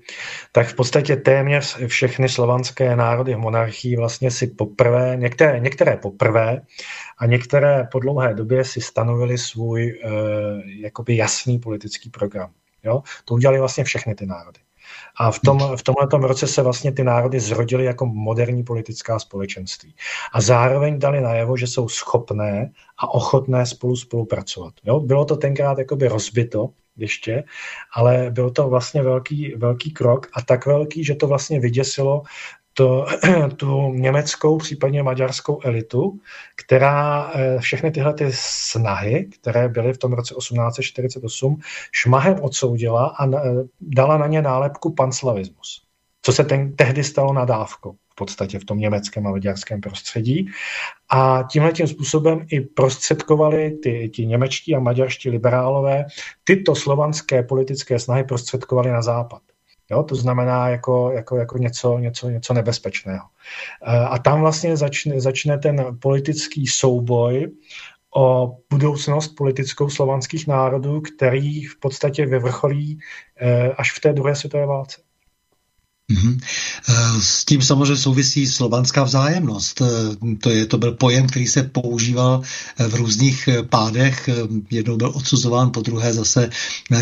tak v podstatě téměř všechny slovanské národy v monarchii vlastně si poprvé, některé, některé poprvé a některé po dlouhé době si stanovili svůj eh, jakoby jasný politický program. Jo? To udělali vlastně všechny ty národy. A v, tom, v tomhle roce se vlastně ty národy zrodily jako moderní politická společenství. A zároveň dali najevo, že jsou schopné a ochotné spolu spolupracovat. Jo? Bylo to tenkrát jakoby rozbito ještě, ale byl to vlastně velký, velký krok a tak velký, že to vlastně vyděsilo to, [CLEARS THROAT] tu německou, případně maďarskou elitu, která eh, všechny tyhle ty snahy, které byly v tom roce 1848, šmahem odsoudila a dala na ně nálepku panslavismus. Co se ten, tehdy stalo nadávkou v podstatě v tom německém a maďarském prostředí. A tímhle tím způsobem i prostředkovali ty, ti němečtí a maďarští liberálové tyto slovanské politické snahy prostředkovali na západ. Jo? To znamená jako, jako, jako něco, něco, něco nebezpečného. Eh, a tam vlastně začne, začne ten politický souboj o budoucnost politickou slovanských národů, který v podstatě vyvrcholí eh, až v té druhé světové válce. Mm-hmm. S tím samozřejmě souvisí slovanská vzájemnost. Eh, to, je, to byl pojem, který se používal eh, v různých pádech. Jednou byl odsuzován, po druhé zase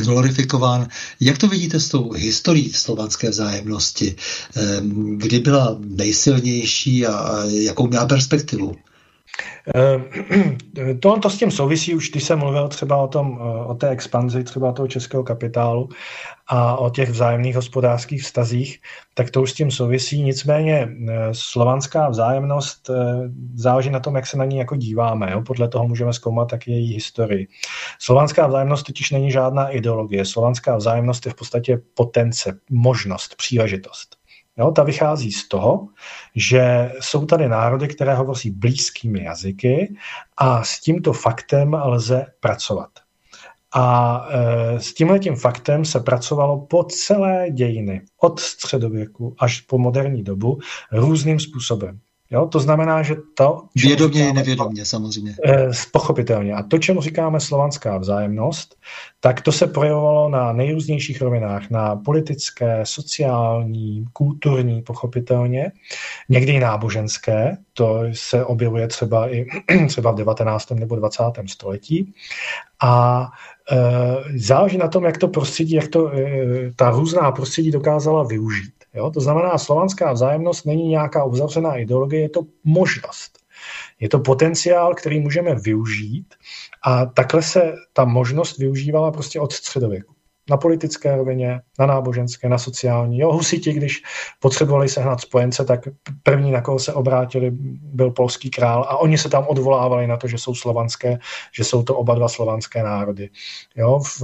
glorifikován. Jak to vidíte s tou historií slovanské vzájemnosti? Kdy byla nejsilnější a jakou měla perspektivu? [CLEARS THROAT] To, to s tím souvisí už, když jsem mluvil třeba o, tom, o té expanzi třeba toho českého kapitálu a o těch vzájemných hospodářských vztazích, tak to už s tím souvisí. Nicméně eh, slovanská vzájemnost eh, záleží na tom, jak se na ní jako díváme. Jo? Podle toho můžeme zkoumat taky její historii. Slovanská vzájemnost totiž není žádná ideologie. Slovanská vzájemnost je v podstatě potence, možnost, příležitost. Jo, ta vychází z toho, že jsou tady národy, které hovoří blízkými jazyky a s tímto faktem lze pracovat. A e, s tímhle tím faktem se pracovalo po celé dějiny, od středověku až po moderní dobu, různým způsobem. Jo? To znamená, že to... Vědomě i nevědomě, samozřejmě. Eh, pochopitelně. A to, čemu říkáme slovanská vzájemnost, tak to se projevovalo na nejrůznějších rovinách, na politické, sociální, kulturní, pochopitelně, někdy i náboženské, to se objevuje třeba i [CLEARS THROAT] třeba v 19. nebo 20. století. A e, záleží na tom, jak to prostředí, jak to, e, ta různá prostředí dokázala využít. Jo? To znamená, slovanská vzájemnost není nějaká uzavřená ideologie, je to možnost. Je to potenciál, který můžeme využít a takhle se ta možnost využívala prostě od středověku. Na politické rovině, na náboženské, na sociální. Jo, husiti, když potřebovali sehnat spojence, tak první, na koho se obrátili, byl polský král a oni se tam odvolávali na to, že jsou slovanské, že jsou to oba dva slovanské národy. Jo, v,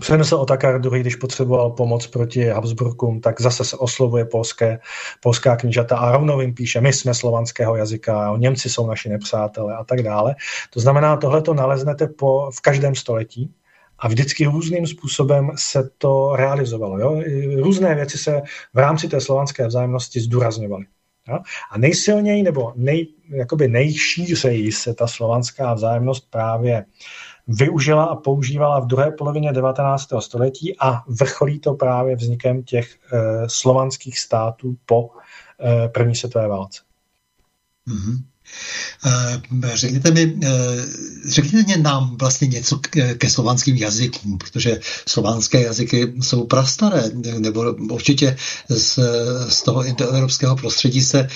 Přenesl Otakar II, když potřeboval pomoc proti Habsburkům, tak zase se oslovuje polské, polská knížata a rovnou jim píše, my jsme slovanského jazyka, Němci jsou naši nepřátelé a tak dále. To znamená, tohle to naleznete po, v každém století a vždycky různým způsobem se to realizovalo. Jo? Různé věci se v rámci té slovanské vzájemnosti zdůrazňovaly. Jo? A nejsilněji nebo nej, jakoby nejšířeji se ta slovanská vzájemnost právě uh, využila a používala v druhé polovině 19. století a vrcholí to právě vznikem těch e, slovanských států po e, první světové válce. Mm-hmm. Řekněte mi, řekněte nám vlastně něco ke slovanským jazykům, protože slovanské jazyky jsou prastaré, nebo určitě z, z toho indoevropského prostředí se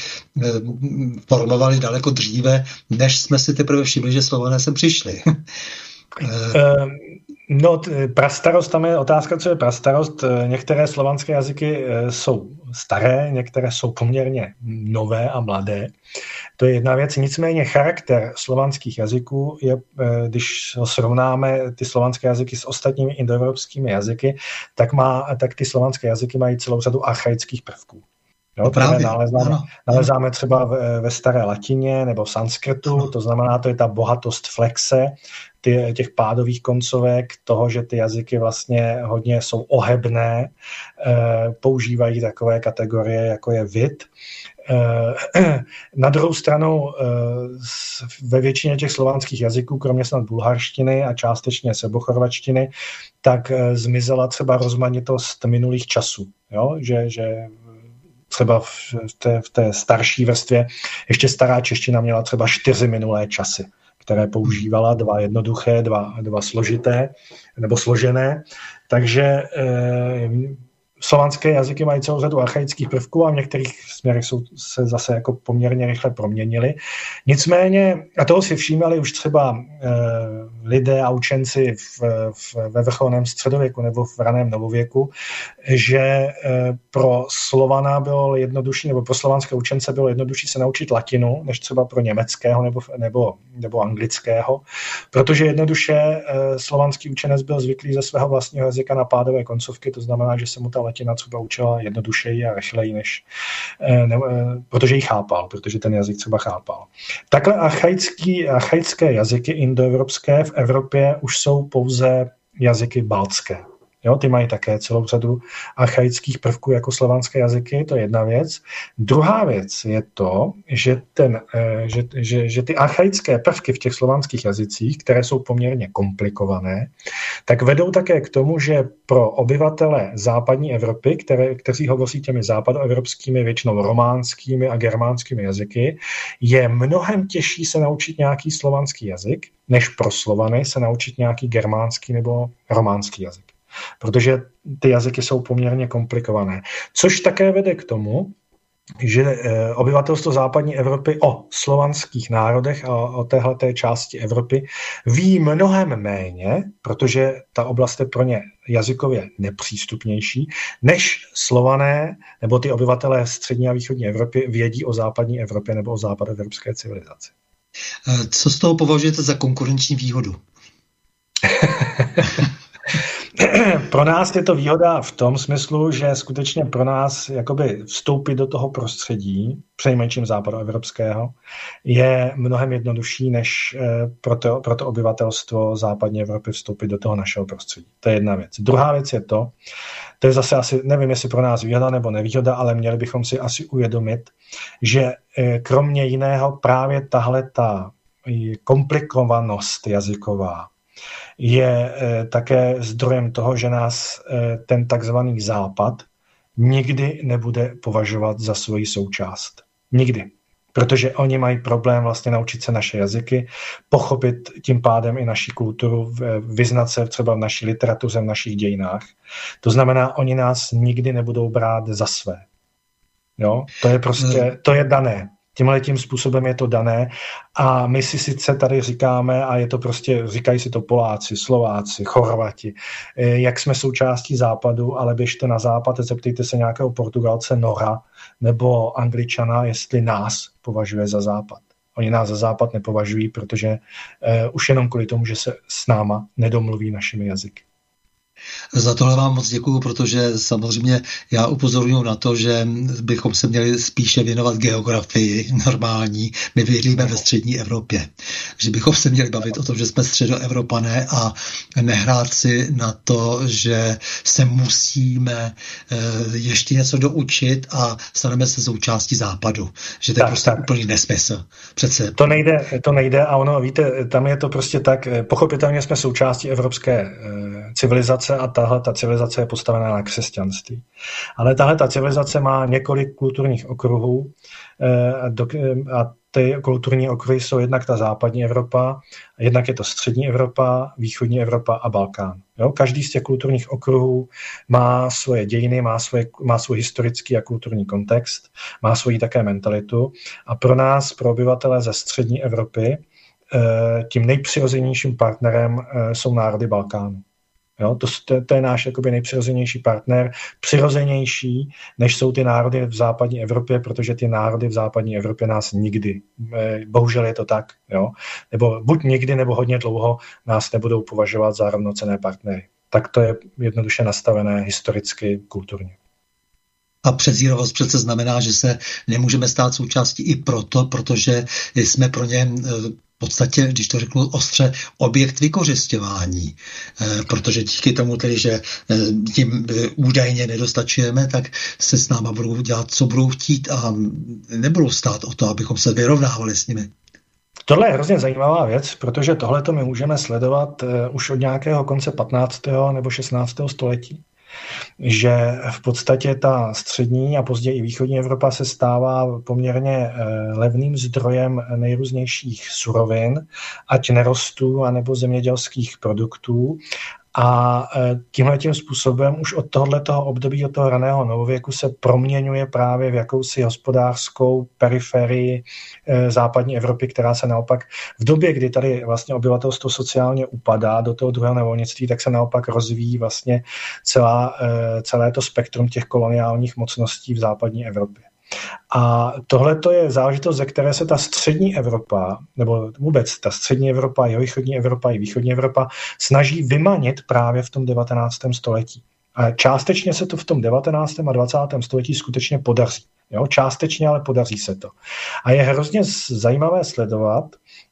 formovaly daleko dříve, než jsme si teprve všimli, že slované sem přišli. [LAUGHS] Uh, no, prastarost, tam je otázka, co je prastarost. Eh, některé slovanské jazyky eh, jsou staré, některé jsou poměrně nové a mladé. To je jedna věc. Nicméně charakter slovanských jazyků je, když srovnáme ty slovanské jazyky s ostatními indoevropskými jazyky, tak, má, tak ty slovanské jazyky mají celou řadu archaických prvků. Jo, Právě, nalezáme, nalezáme třeba ve, ve staré latině nebo v sanskrtu, to znamená, to je ta bohatost flexe, ty, těch pádových koncovek, toho, že ty jazyky vlastně hodně jsou ohebné, e, používají takové kategorie, jako je vid. E, [CLEARS THROAT] na druhou stranu e, ve většině těch slovanských jazyků, kromě snad bulharštiny a částečně sebochorvačtiny, tak zmizela třeba rozmanitost minulých časů. Jo? Že, že třeba v té, v té starší vrstvě ještě stará čeština měla třeba čtyři minulé časy které používala, dva jednoduché, dva, dva složité nebo složené. Takže eh, slovanské jazyky mají celou řadu archaických prvků a v některých směrech jsou, se zase jako poměrně rychle proměnily. Nicméně, a toho si všímali už třeba e, lidé a učenci v, v, ve vrcholném středověku nebo v raném novověku, že e, pro Slovana bylo jednodušší, nebo pro slovanské učence bylo jednodušší se naučit latinu, než třeba pro německého nebo, nebo, nebo anglického, protože jednoduše e, slovanský učenec byl zvyklý ze svého vlastního jazyka na pádové koncovky, to znamená, že se mu ta latina třeba učila jednodušeji a rychleji, než, eh, ne, eh, protože ji chápal, protože ten jazyk třeba chápal. Takhle archaický, archaické jazyky indoevropské v Evropě už jsou pouze jazyky baltské. Jo, ty mají také celou řadu archaických prvků jako slovanské jazyky, to je jedna věc. Druhá věc je to, že, ten, eh, že, že, že ty archaické prvky v těch slovanských jazycích, které jsou poměrně komplikované, tak vedou také k tomu, že pro obyvatele západní Evropy, které, kteří hovoří těmi západoevropskými, většinou románskými a germánskými jazyky, je mnohem těžší se naučit nějaký slovanský jazyk, než pro Slovany se naučit nějaký germánský nebo románský jazyk protože ty jazyky jsou poměrně komplikované. Což také vede k tomu, že eh, obyvatelstvo západní Evropy o slovanských národech a o téhle části Evropy ví mnohem méně, protože ta oblast je pro ně jazykově nepřístupnější, než slované nebo ty obyvatelé střední a východní Evropy vědí o západní Evropě nebo o západoevropské civilizaci. Eh, co z toho považujete za konkurenční výhodu? [LAUGHS] [CLEARS THROAT] pro nás je to výhoda v tom smyslu, že skutečně pro nás jakoby vstoupit do toho prostředí, přejmenším západoevropského, je mnohem jednodušší, než eh, pro to, pro to obyvatelstvo západní Evropy vstoupit do toho našeho prostředí. To je jedna věc. Druhá věc je to, to je zase asi, nevím, jestli pro nás výhoda nebo nevýhoda, ale měli bychom si asi uvědomit, že eh, kromě jiného právě tahle ta komplikovanost jazyková, je eh, také zdrojem toho, že nás eh, ten takzvaný západ nikdy nebude považovat za svoji součást. Nikdy. Protože oni mají problém vlastně naučit se naše jazyky, pochopit tím pádem i naši kulturu, vyznat se třeba v naší literatuře, v našich dějinách. To znamená, oni nás nikdy nebudou brát za své. Jo? To je prostě, to je dané tímhle tím způsobem je to dané a my si sice tady říkáme, a je to prostě, říkají si to Poláci, Slováci, Chorvati, eh, jak jsme součástí západu, ale běžte na západ, zeptejte se nějakého Portugalce Nora nebo Angličana, jestli nás považuje za západ. Oni nás za západ nepovažují, protože uh, už jenom kvůli tomu, že se s náma nedomluví našimi jazyky. Za tohle vám moc děkuju, protože samozřejmě já upozorňuji na to, že bychom se měli spíše věnovat geografii normální. My vyhlíme ve střední Evropě. Že bychom se měli bavit o tom, že jsme středoevropané a nehrát si na to, že se musíme eh, ještě něco doučit a staneme se součástí západu. Že to je tak, prostě tak. úplný nesmysl. Přece. To nejde, to nejde a ono, víte, tam je to prostě tak, eh, pochopitelně jsme součástí evropské eh, civilizace, a tahle ta civilizace je postavená na křesťanství. Ale tahle ta civilizace má několik kulturních okruhů eh, a ty kulturní okruhy jsou jednak ta západní Evropa, jednak je to střední Evropa, východní Evropa a Balkán. Jo? Každý z těch kulturních okruhů má svoje dějiny, má, svoje, má svůj historický a kulturní kontext, má svoji také mentalitu a pro nás, pro obyvatele ze střední Evropy, eh, tím nejpřirozenějším partnerem eh, jsou národy Balkánu. Jo, to, to, to je náš jakoby nejpřirozenější partner, přirozenější, než jsou ty národy v západní Evropě, protože ty národy v západní Evropě nás nikdy, eh, bohužel je to tak, jo, nebo buď nikdy, nebo hodně dlouho nás nebudou považovat za rovnocené partnery. Tak to je jednoduše nastavené historicky, kulturně. A přezírovost přece znamená, že se nemůžeme stát součástí i proto, protože jsme pro ně eh, podstatě, když to řeknu ostře, objekt vykořišťování. E, protože díky tomu tedy, že e, tím e, údajně nedostačujeme, tak se s náma budou dělat, co budou chtít a nebudou stát o to, abychom se vyrovnávali s nimi. Tohle je hrozně zajímavá věc, protože tohle to my můžeme sledovat už od nějakého konce 15. nebo 16. století že v podstatě ta střední a později i východní Evropa se stává poměrně eh, levným zdrojem nejrůznějších surovin, ať nerostů, anebo zemědělských produktů a e, tímhle tím způsobem už od tohoto období, od toho raného novověku se proměňuje právě v jakousi hospodářskou periferii e, západní Evropy, která se naopak v době, kdy tady vlastně obyvatelstvo sociálně upadá do toho druhého nevolnictví, tak se naopak rozvíjí vlastně celá, e, celé to spektrum těch koloniálních mocností v západní Evropě. A tohle to je záležitost, ze které se ta střední Evropa, nebo vůbec ta střední Evropa, jeho východní Evropa i východní Evropa snaží vymanit právě v tom 19. století. A částečně se to v tom 19. a 20. století skutečně podaří. Jo, částečně, ale podaří se to. A je hrozně zajímavé sledovat,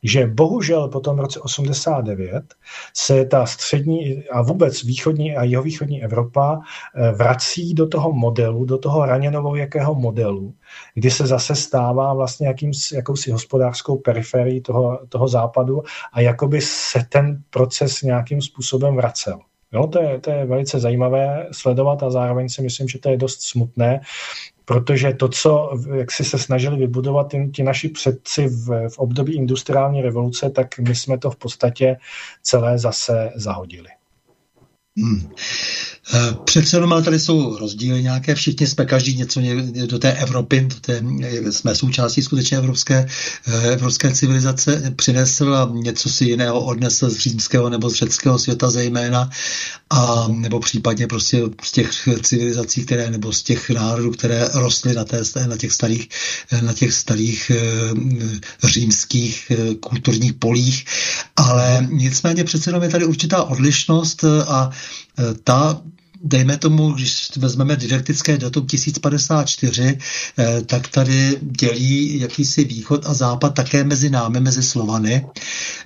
že bohužel po tom roce 89 se ta střední a vůbec východní a jihovýchodní Evropa eh, vrací do toho modelu, do toho raněnovověkého modelu, kdy se zase stává vlastně jakým, jakousi hospodářskou periferii toho, toho západu a jakoby se ten proces nějakým způsobem vracel. Jo, to, je, to je velice zajímavé sledovat a zároveň si myslím, že to je dost smutné, protože to, co jak si se snažili vybudovat ti, naši předci v, v období industriální revoluce, tak my jsme to v podstatě celé zase zahodili. Hmm. Eh, přece jenom tady jsou rozdíly nějaké, všichni jsme každý něco do té Evropy, do té, jsme součástí skutečně evropské, eh, evropské civilizace, přinesl a něco si jiného odnesl z římského nebo z řeckého světa zejména, a nebo případně prostě z těch civilizací, které, nebo z těch národů, které rostly na, té, na těch starých, na těch starých eh, římských kulturních polích, ale nicméně přece jenom je tady určitá odlišnost a ta dejme tomu, když vezmeme didaktické datum 1054, eh, tak tady dělí jakýsi východ a západ také mezi námi, mezi Slovany.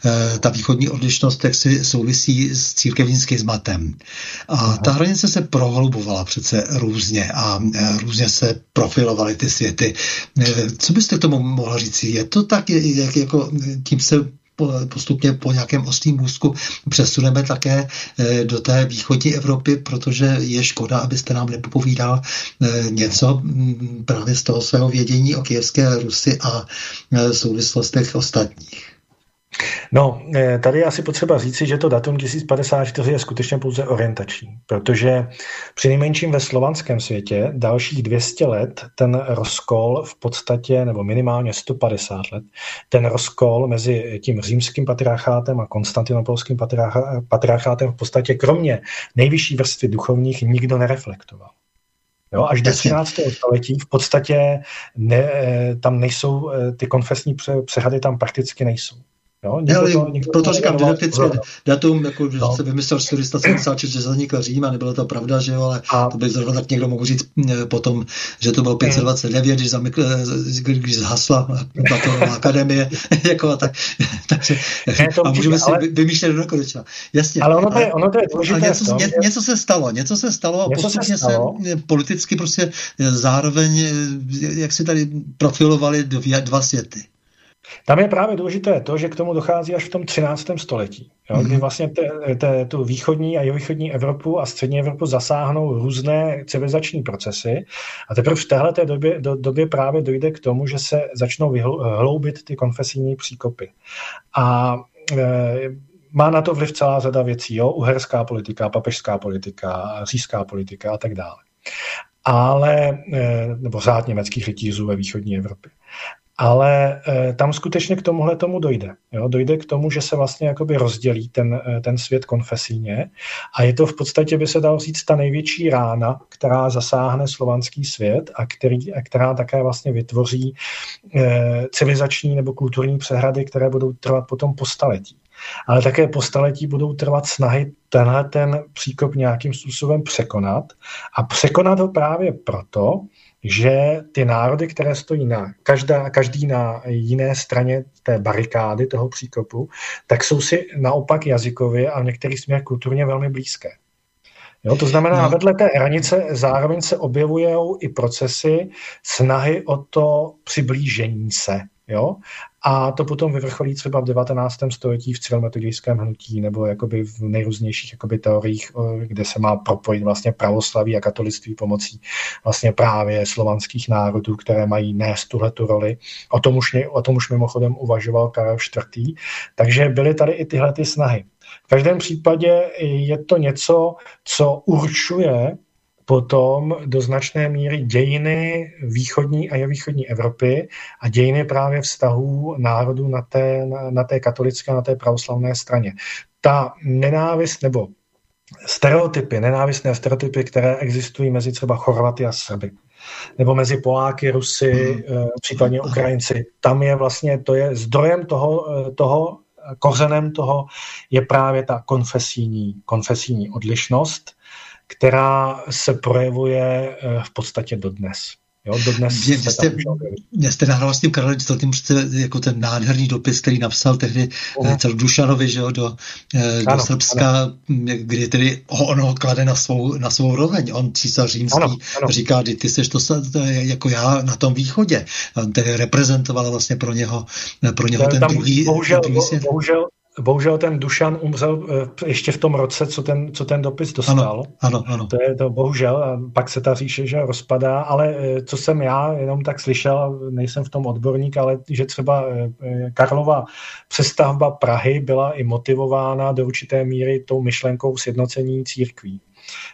Eh, ta východní odlišnost tak si souvisí s církevním schizmatem. A ta hranice se prohlubovala přece různě a eh, různě se profilovaly ty světy. Co byste k tomu mohla říct? Je to tak, jak, jako tím se postupně po nějakém ostrým můstku přesuneme také eh, do té východní Evropy, protože je škoda, abyste nám nepopovídal eh, něco mm, právě z toho svého vědění o kijevské Rusy a eh, souvislostech ostatních. No, eh, tady je asi potřeba říci, že to datum 1054 je skutečně pouze orientační, protože při nejmenším ve slovanském světě dalších 200 let ten rozkol v podstatě, nebo minimálně 150 let, ten rozkol mezi tím římským patriarchátem a konstantinopolským patriarchátem v podstatě kromě nejvyšší vrstvy duchovních nikdo nereflektoval. Jo, až do 13. století v podstatě ne, tam nejsou, eh, ty konfesní přehady tam prakticky nejsou. Jo, ne, ale to, proto říkám didaktické datum, jako, že no. se vymyslel 476, že zanikl Řím a nebylo to pravda, že jo, ale a... to by zrovna tak někdo mohl říct eh, potom, že to bylo 529, když, zamykl, eh, když zhasla Platonová akademie, [LAUGHS] jako a tak, takže, ne, to a můžeme si ale... vymýšlet do nekonečna. Jasně. Ale ono to je, ono to je důležité. něco, tom, ně, něco se stalo, něco se stalo a postupně se, stalo. se politicky prostě zároveň, eh, jak si tady profilovali dva světy. Tam je právě důležité to, že k tomu dochází až v tom 13. století, jo, kdy mhm. vlastně te, te, tu východní a jihovýchodní Evropu a střední Evropu zasáhnou různé civilizační procesy a teprve v této době, do, době právě dojde k tomu, že se začnou vyhloubit ty konfesijní příkopy. A e, má na to vliv celá řada věcí, jo? uherská politika, papežská politika, říšská politika a tak dále. Ale, e, nebo řád německých rytířů ve východní Evropě ale e, tam skutečně k tomuhle tomu dojde. Jo? Dojde k tomu, že se vlastně jakoby rozdělí ten, e, ten svět konfesíně a je to v podstatě, by se dalo říct, ta největší rána, která zasáhne slovanský svět a, který, a která také vlastně vytvoří e, civilizační nebo kulturní přehrady, které budou trvat potom po staletí. Ale také po staletí budou trvat snahy tenhle ten příkop nějakým způsobem překonat a překonat ho právě proto, že ty národy, které stojí na každá, každý na jiné straně té barikády toho příkopu, tak jsou si naopak jazykově a v některých směrech kulturně velmi blízké. Jo, to znamená, no. vedle té hranice zároveň se objevují i procesy snahy o to přiblížení se. Jo? A to potom vyvrcholí třeba v 19. století v cyrilmetodijském hnutí nebo jakoby v nejrůznějších jakoby teoriích, kde se má propojit vlastně pravoslaví a katolictví pomocí vlastně právě slovanských národů, které mají nést tuhle tu roli. O tom, už, o tom už mimochodem uvažoval Karel IV. Takže byly tady i tyhle ty snahy. V každém případě je to něco, co určuje potom do značné míry dějiny východní a východní Evropy a dějiny právě vztahů národů na té, na, na té katolické a na té pravoslavné straně. Ta nenávist nebo stereotypy, nenávistné stereotypy, které existují mezi třeba Chorvaty a Srby, nebo mezi Poláky, Rusy, hmm. případně Ukrajinci. Tam je vlastně, to je zdrojem toho, eh, toho kořenem toho je právě ta konfesijní, konfesijní odlišnost, která se projevuje eh, v podstatě dodnes. Jo, dodnes mě, mě, jste, mě jste nahrál s tím tím přece jako ten nádherný dopis, který napsal tehdy cel Dušanovi že jo, do, eh, do ano, Srbska, ano. kdy tedy ono klade na svou, na svou roveň. On císař římský ano, ano. říká, ty, ty jsi to, to jako já na tom východě. On tedy reprezentoval vlastně pro něho, pro něho ten druhý, bohužel, ten druhý svět. Bohužel, Bohužel ten Dušan umřel eh, ještě v tom roce, co ten, co ten dopis dostal. Ano, ano, ano. To je to bohužel, a pak se ta říše že rozpadá, ale eh, co jsem já jenom tak slyšel, nejsem v tom odborník, ale že třeba eh, Karlova přestavba Prahy byla i motivována do určité míry tou myšlenkou sjednocení církví.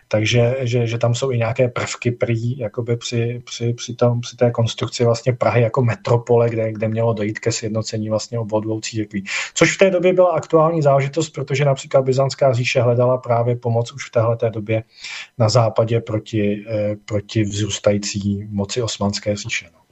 Takže že, že tam jsou i nějaké prvky prý jakoby při, při, při, tom, při té konstrukci vlastně Prahy jako metropole, kde, kde mělo dojít ke sjednocení vlastně obou dvou církví. Což v té době byla aktuální záležitost, protože například Byzantská říše hledala právě pomoc už v téhle době na západě proti, eh, proti vzrůstající moci osmanské říše. No.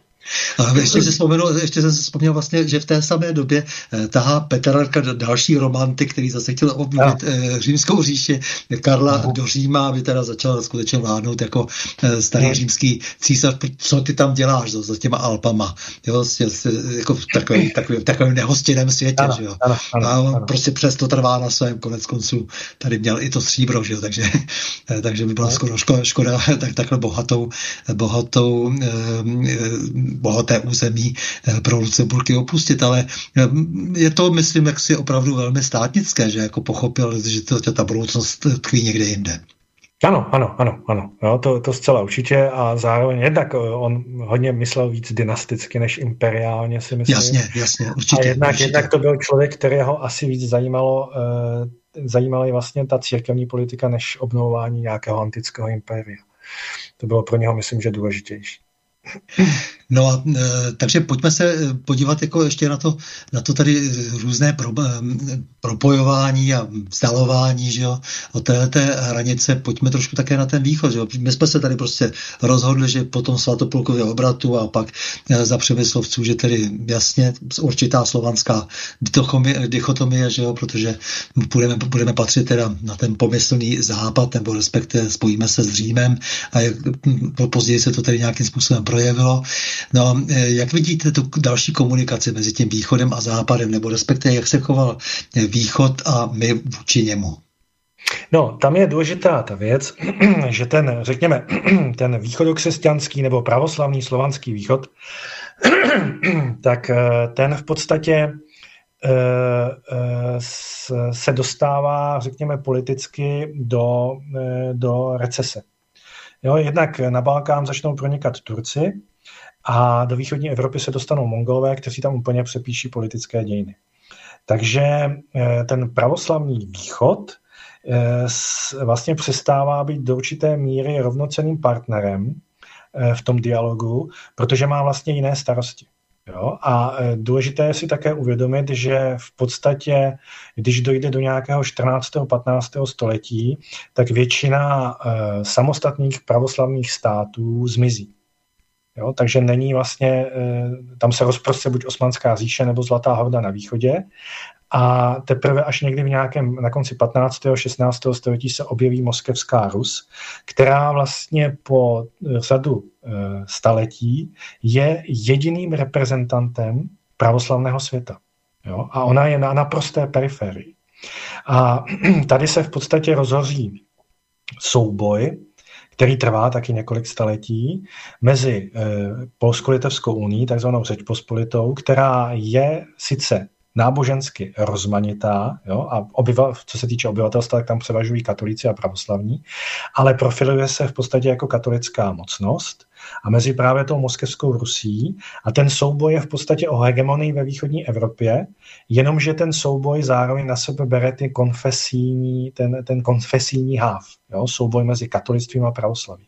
A ještě, si vzpomenu, ještě jsem si vzpomněl vlastně, že v té samé době eh, tahá Petrarka další romantik, který zase chtěl obnovit no. římskou říši Karla no. do Říma, aby teda začal skutečně vládnout jako eh, starý no. římský císař. Co ty tam děláš za, těma Alpama? Jo, jako v takovém, takovém, takovém nehostinném světě. Ano, že jo? Ano, ano, a on ano. prostě přesto trvá na svém konec konců. Tady měl i to stříbro, že jo? Takže, takže by byla skoro škoda, škoda [LAUGHS] tak, takhle bohatou, bohatou bohaté území eh, pro Lucemburky opustit, ale eh, je to, myslím, jak si opravdu velmi státnické, že jako pochopil, že to, ta budoucnost tkví někde jinde. Ano, ano, ano, ano. Jo, to, to zcela určitě a zároveň jednak eh, on hodně myslel víc dynasticky než imperiálně, si myslím. Jasně, jasně, určitě. A jednak, určitě. jednak to byl člověk, kterého asi víc zajímalo, eh, zajímala vlastně ta církevní politika než obnovování nějakého antického impéria. To bylo pro něho, myslím, že důležitější. No a e, takže pojďme se podívat jako ještě na to, na to tady různé pro, e, propojování a vzdalování, že jo, od této hranice, pojďme trošku také na ten východ, že jo. My jsme se tady prostě rozhodli, že po tom svatopolkově obratu a pak e, za přemyslovců, že tedy jasně určitá slovanská dichotomie, že jo, protože budeme, budeme patřit teda na ten pomyslný západ, nebo respektive spojíme se s Římem a později se to tady nějakým způsobem projevilo. No, e, jak vidíte tu další komunikaci mezi tím východem a západem, nebo respektive jak se choval východ a my vůči němu? No, tam je důležitá ta věc, [CLEARS THROAT] že ten, řekněme, [CLEARS THROAT] ten východokřesťanský nebo pravoslavný slovanský východ, [CLEARS THROAT] tak e, ten v podstatě e, se dostává, řekněme, politicky do, do recese. Jo, jednak na Balkán začnou pronikat Turci a do východní Evropy se dostanou Mongolové, kteří tam úplně přepíší politické dějiny. Takže eh, ten pravoslavný východ eh, vlastně přestává být do určité míry rovnocenným partnerem eh, v tom dialogu, protože má vlastně jiné starosti. Jo? A e, důležité je si také uvědomit, že v podstatě, když dojde do nějakého 14. 15. století, tak většina e, samostatných pravoslavných států zmizí. Jo, takže není vlastně, e, tam se rozprostře buď Osmanská říše nebo Zlatá horda na východě a teprve až někdy v nějakém, na konci 15. 16. století se objeví Moskevská Rus, která vlastně po řadu e, staletí je jediným reprezentantem pravoslavného světa. Jo? A ona je na naprosté periferii. A [CLEARS THROAT] tady se v podstatě rozhoří souboj, který trvá taky několik staletí, mezi e, Polsko-Litevskou unii, takzvanou Řeč Pospolitou, která je sice nábožensky rozmanitá, jo, a obyva, co se týče obyvatelstva, tak tam převažují katolíci a pravoslavní, ale profiluje se v podstatě jako katolická mocnost a mezi právě tou moskevskou Rusí a ten souboj je v podstatě o hegemonii ve východní Evropě, jenomže ten souboj zároveň na sebe bere ty konfesíní, ten, ten konfesíní háv, jo, souboj mezi katolictvím a pravoslaví.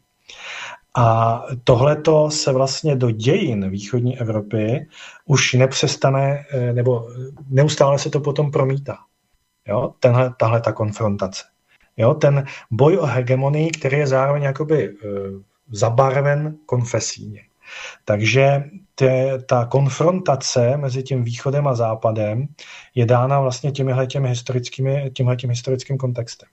A tohleto se vlastně do dějin východní Evropy už nepřestane, eh, nebo neustále se to potom promítá. Jo? Tenhle, tahle ta konfrontace. Jo? Ten boj o hegemonii, který je zároveň jakoby uh, zabarven konfesíně. Takže te, ta konfrontace mezi tím východem a západem je dána vlastně těmihle těmi historickými, tímhle tím historickým kontextem.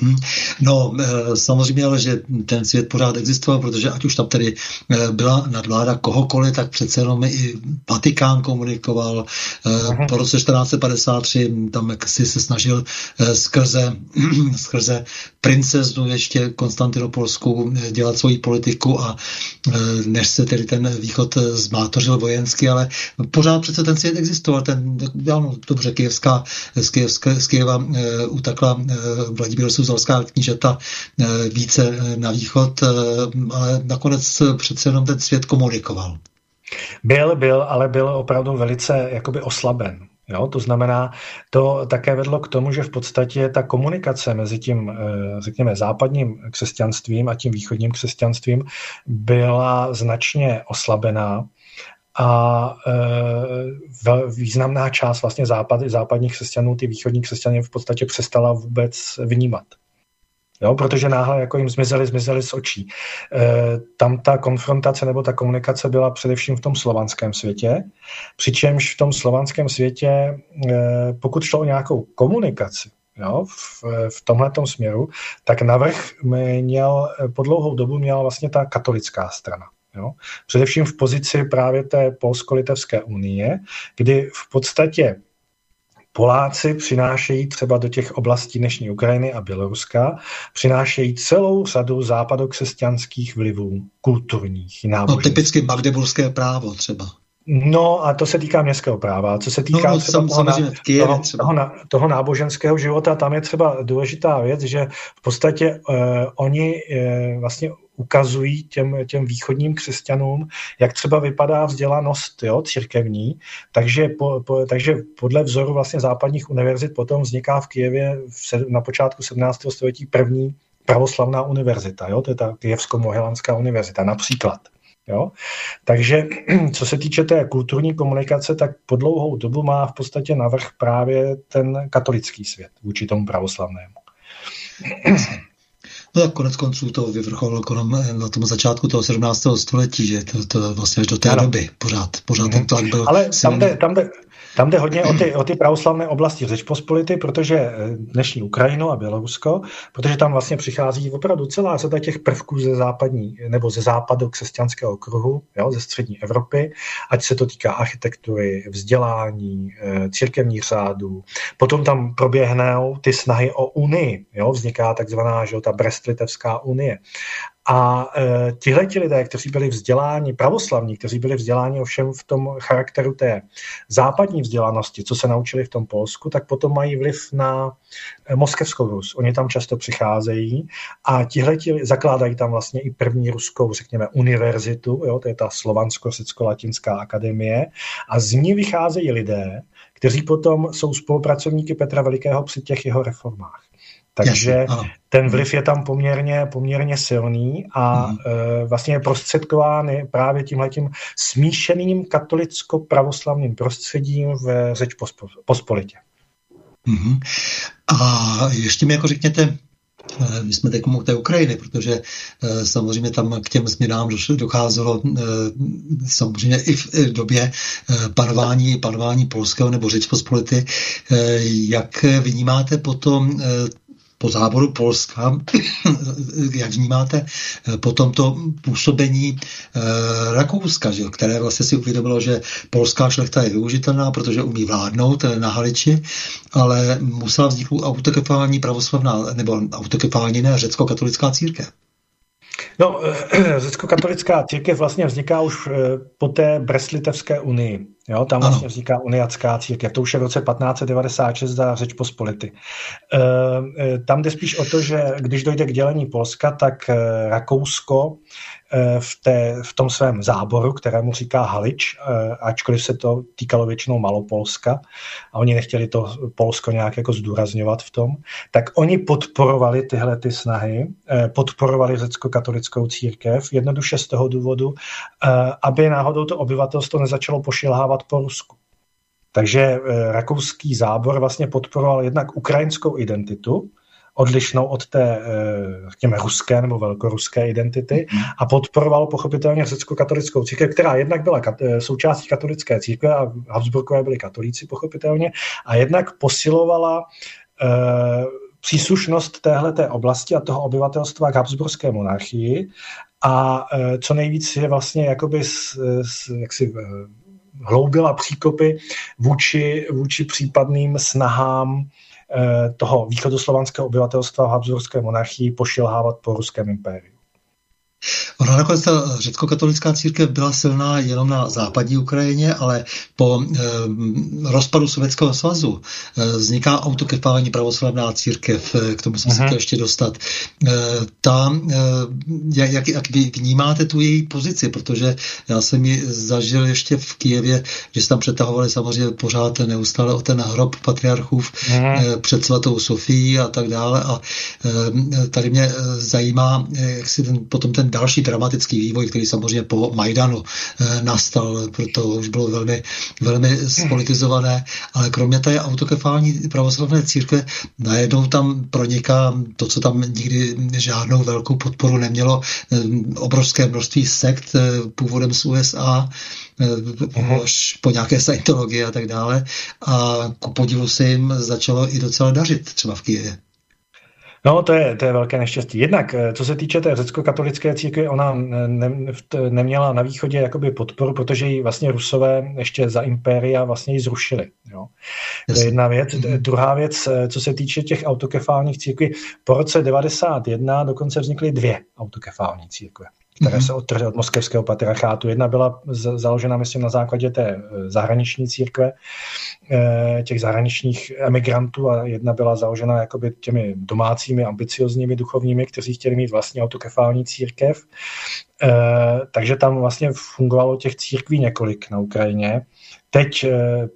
Hmm. No, eh, samozřejmě, ale že ten svět pořád existoval, protože ať už tam tedy eh, byla nadvláda kohokoliv, tak přece jenom i Vatikán komunikoval. Uh-huh. Po roce 1453 tam si se snažil skrze, [CLEARS THROAT] skrze princeznu ještě Konstantinopolskou dělat svoji politiku a než se tedy ten východ zmátořil vojensky, ale pořád přece ten svět existoval. Ten, no, dobře, Kijevská, z, Kijevské, z Kijeva utakla Vladimír Suzalská knížata eh, více eh, na východ, eh, ale nakonec přece jenom ten svět komunikoval. Byl, byl, ale byl opravdu velice jakoby oslaben. Jo, to znamená, to také vedlo k tomu, že v podstatě ta komunikace mezi tím, řekněme, západním křesťanstvím a tím východním křesťanstvím byla značně oslabená a e, významná část vlastně západ, západních křesťanů, ty východní křesťany v podstatě přestala vůbec vnímat. Jo, protože náhle jako jim zmizeli, zmizeli z očí. E, tam ta konfrontace nebo ta komunikace byla především v tom slovanském světě, přičemž v tom slovanském světě, e, pokud šlo o nějakou komunikaci, jo, v, v tomhle směru, tak navrh měl, po dlouhou dobu měla vlastně ta katolická strana. Jo? Především v pozici právě té Polsko-Litevské unie, kdy v podstatě Poláci přinášejí třeba do těch oblastí dnešní Ukrajiny a Běloruska, přinášejí celou řadu západokřesťanských vlivů, kulturních, náboženských. No, typicky magdeburské právo třeba. No a to se týká městského práva. Co se týká no, no, třeba, toho, Kijevě, toho, třeba. Toho, toho náboženského života, tam je třeba důležitá věc, že v podstatě uh, oni uh, vlastně ukazují těm, těm východním křesťanům, jak třeba vypadá vzdělanost jo, církevní. Takže, po, po, takže podle vzoru vlastně západních univerzit potom vzniká v Kijevě v, na počátku 17. století první pravoslavná univerzita. Jo? To je ta Kijevsko-Mohylanská univerzita například. Jo? Takže [CLEARS THROAT] co se týče té kulturní komunikace, tak po dlouhou dobu má v podstatě navrh právě ten katolický svět vůči tomu pravoslavnému. No tak konec konců to vyvrcholilo na tom začátku toho 17. století, že to, to vlastně až do té ano. doby pořád, pořád mm-hmm. ten tlak byl Ale tam jde, tam, jde, tam jde hodně o ty, o ty pravoslavné oblasti Řečpospolity, protože eh, dnešní Ukrajinu a Bělorusko, protože tam vlastně přichází opravdu celá řada těch prvků ze západní nebo ze západu křesťanského kruhu, jo, ze střední Evropy, ať se to týká architektury, vzdělání, eh, církevních řádů. Potom tam proběhnou ty snahy o unii, jo, vzniká takzvaná že, ta Brestlitevská unie. A e, tihle ti lidé, kteří byli vzděláni, pravoslavní, kteří byli vzděláni ovšem v tom charakteru té západní vzdělanosti, co se naučili v tom Polsku, tak potom mají vliv na e, moskevskou Rus. Oni tam často přicházejí a tihle ti zakládají tam vlastně i první ruskou, řekněme, univerzitu, jo, to je ta slovansko-sicko-latinská akademie a z ní vycházejí lidé, kteří potom jsou spolupracovníky Petra Velikého při těch jeho reformách. Takže Jasně, ten vliv je tam poměrně, poměrně silný a mm. e, vlastně je prostředkován právě tímhletím smíšeným katolicko-pravoslavným prostředím v řeč pospolitě. Mm. A ještě mi jako řekněte, e, my jsme teď u té Ukrajiny, protože e, samozřejmě tam k těm změnám docházelo samozřejmě i v době panování, panování polského nebo Řečpospolity. Jak vnímáte potom po záboru Polska, [COUGHS] jak vnímáte eh, po tomto působení eh, Rakouska, že, které vlastně si uvědomilo, že polská šlechta je využitelná, protože umí vládnout eh, na Haliči, ale musela vzniknout autokefální pravoslavná, nebo autokefální ne, řecko-katolická církev. No, [CLEARS THROAT] řecko-katolická církev vlastně vzniká už po té Breslitevské unii. Jo, tam vlastně vzniká uniacká církev. To už je v roce 1596 za Řeč Pospolity. E, tam jde spíš o to, že když dojde k dělení Polska, tak Rakousko Eh, v, té, v tom svém záboru, kterému říká Halič, eh, ačkoliv se to týkalo většinou Malopolska a oni nechtěli to Polsko nějak jako zdůrazňovat v tom, tak oni podporovali tyhle ty snahy, eh, podporovali řecko-katolickou církev jednoduše z toho důvodu, aby náhodou to obyvatelstvo nezačalo pošilhávat po Rusku. Takže rakouský zábor vlastně podporoval jednak ukrajinskou identitu, odlišnou od té, eh, řekněme, ruské nebo velkoruské identity mhm. a podporoval pochopitelně řecko-katolickou církev, která jednak byla kat- eh, součástí katolické církve a Habsburkové byli katolíci pochopitelně a jednak posilovala eh, příslušnost téhleté oblasti a toho obyvatelstva k Habsburské monarchii a co nejvíc je vlastně jakoby s, s, jaksi hloubila příkopy vůči, vůči případným snahám toho východoslovanského obyvatelstva v Habsburské monarchii pošilhávat po ruském impériu. Ona nakonec ta řecko-katolická církev byla silná jenom na západní Ukrajině, ale po e, rozpadu Sovětského svazu e, vzniká autokefální pravoslavná církev, e, k tomu jsem se chtěl ještě dostat. E, ta, e, jak, jak vy vnímáte tu její pozici, protože já jsem ji zažil ještě v Kijevě, že se tam přetahovali samozřejmě pořád neustále o ten hrob patriarchů e, před svatou Sofií a tak dále. A e, tady mě zajímá, jak si ten, potom ten další dramatický vývoj, který samozřejmě po Majdanu eh, nastal, proto už bylo velmi, velmi spolitizované, ale kromě té autokefální pravoslavné církve najednou tam proniká to, co tam nikdy žádnou velkou podporu nemělo, eh, obrovské množství sekt eh, původem z USA, až po nějaké scientologie a tak dále. A ku podivu se jim začalo i docela dařit třeba v Kijevě. No, to je, to je velké neštěstí. Jednak, eh, co se týče té řecko-katolické církve, ona ne, neměla na východě jakoby podporu, protože ji vlastně Rusové ještě za impéria vlastně ji zrušili. Jo. To je jedna věc. Mm-hmm. Druhá věc, eh, co se týče těch autokefálních církví, po roce 91 dokonce vznikly dvě autokefální církve které mhm. se odtrhly od moskevského patriarchátu. Jedna byla založena, myslím, na základě té eh, zahraniční církve, eh, těch zahraničních emigrantů a jedna byla založena jakoby těmi domácími, ambiciozními duchovními, kteří chtěli mít vlastně autokefální církev. Eh, takže tam vlastně fungovalo těch církví několik na Ukrajině. Teď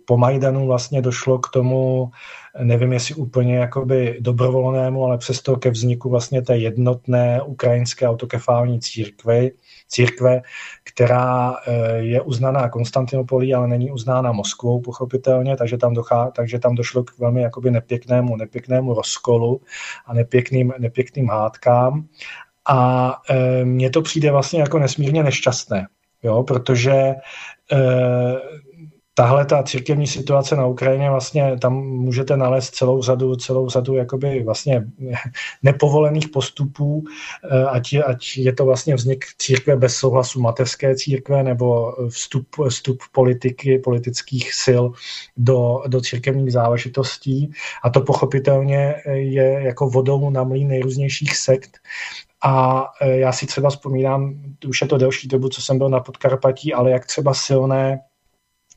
po Majdanu vlastně došlo k tomu, nevím jestli úplně jakoby dobrovolnému, ale přesto ke vzniku vlastně té jednotné ukrajinské autokefální církve, církve, která eh, je uznaná Konstantinopolí, ale není uznána Moskvou, pochopitelně, takže tam, dochá, takže tam došlo k velmi jakoby nepěknému, nepěknému rozkolu a nepěkným, nepěkným hádkám. A e, mně to přijde vlastně jako nesmírně nešťastné, jo, protože e, tahle ta církevní situace na Ukrajině, vlastně tam můžete nalézt celou řadu, celou řadu jakoby vlastně [LAUGHS] nepovolených postupů, eh, ať je, ať je to vlastně vznik církve bez souhlasu mateřské církve nebo vstup, vstup politiky, politických sil do, do církevních záležitostí. A to pochopitelně je jako vodou na mlý nejrůznějších sekt, a eh, já si třeba vzpomínám, už je to delší dobu, co jsem byl na Podkarpatí, ale jak třeba silné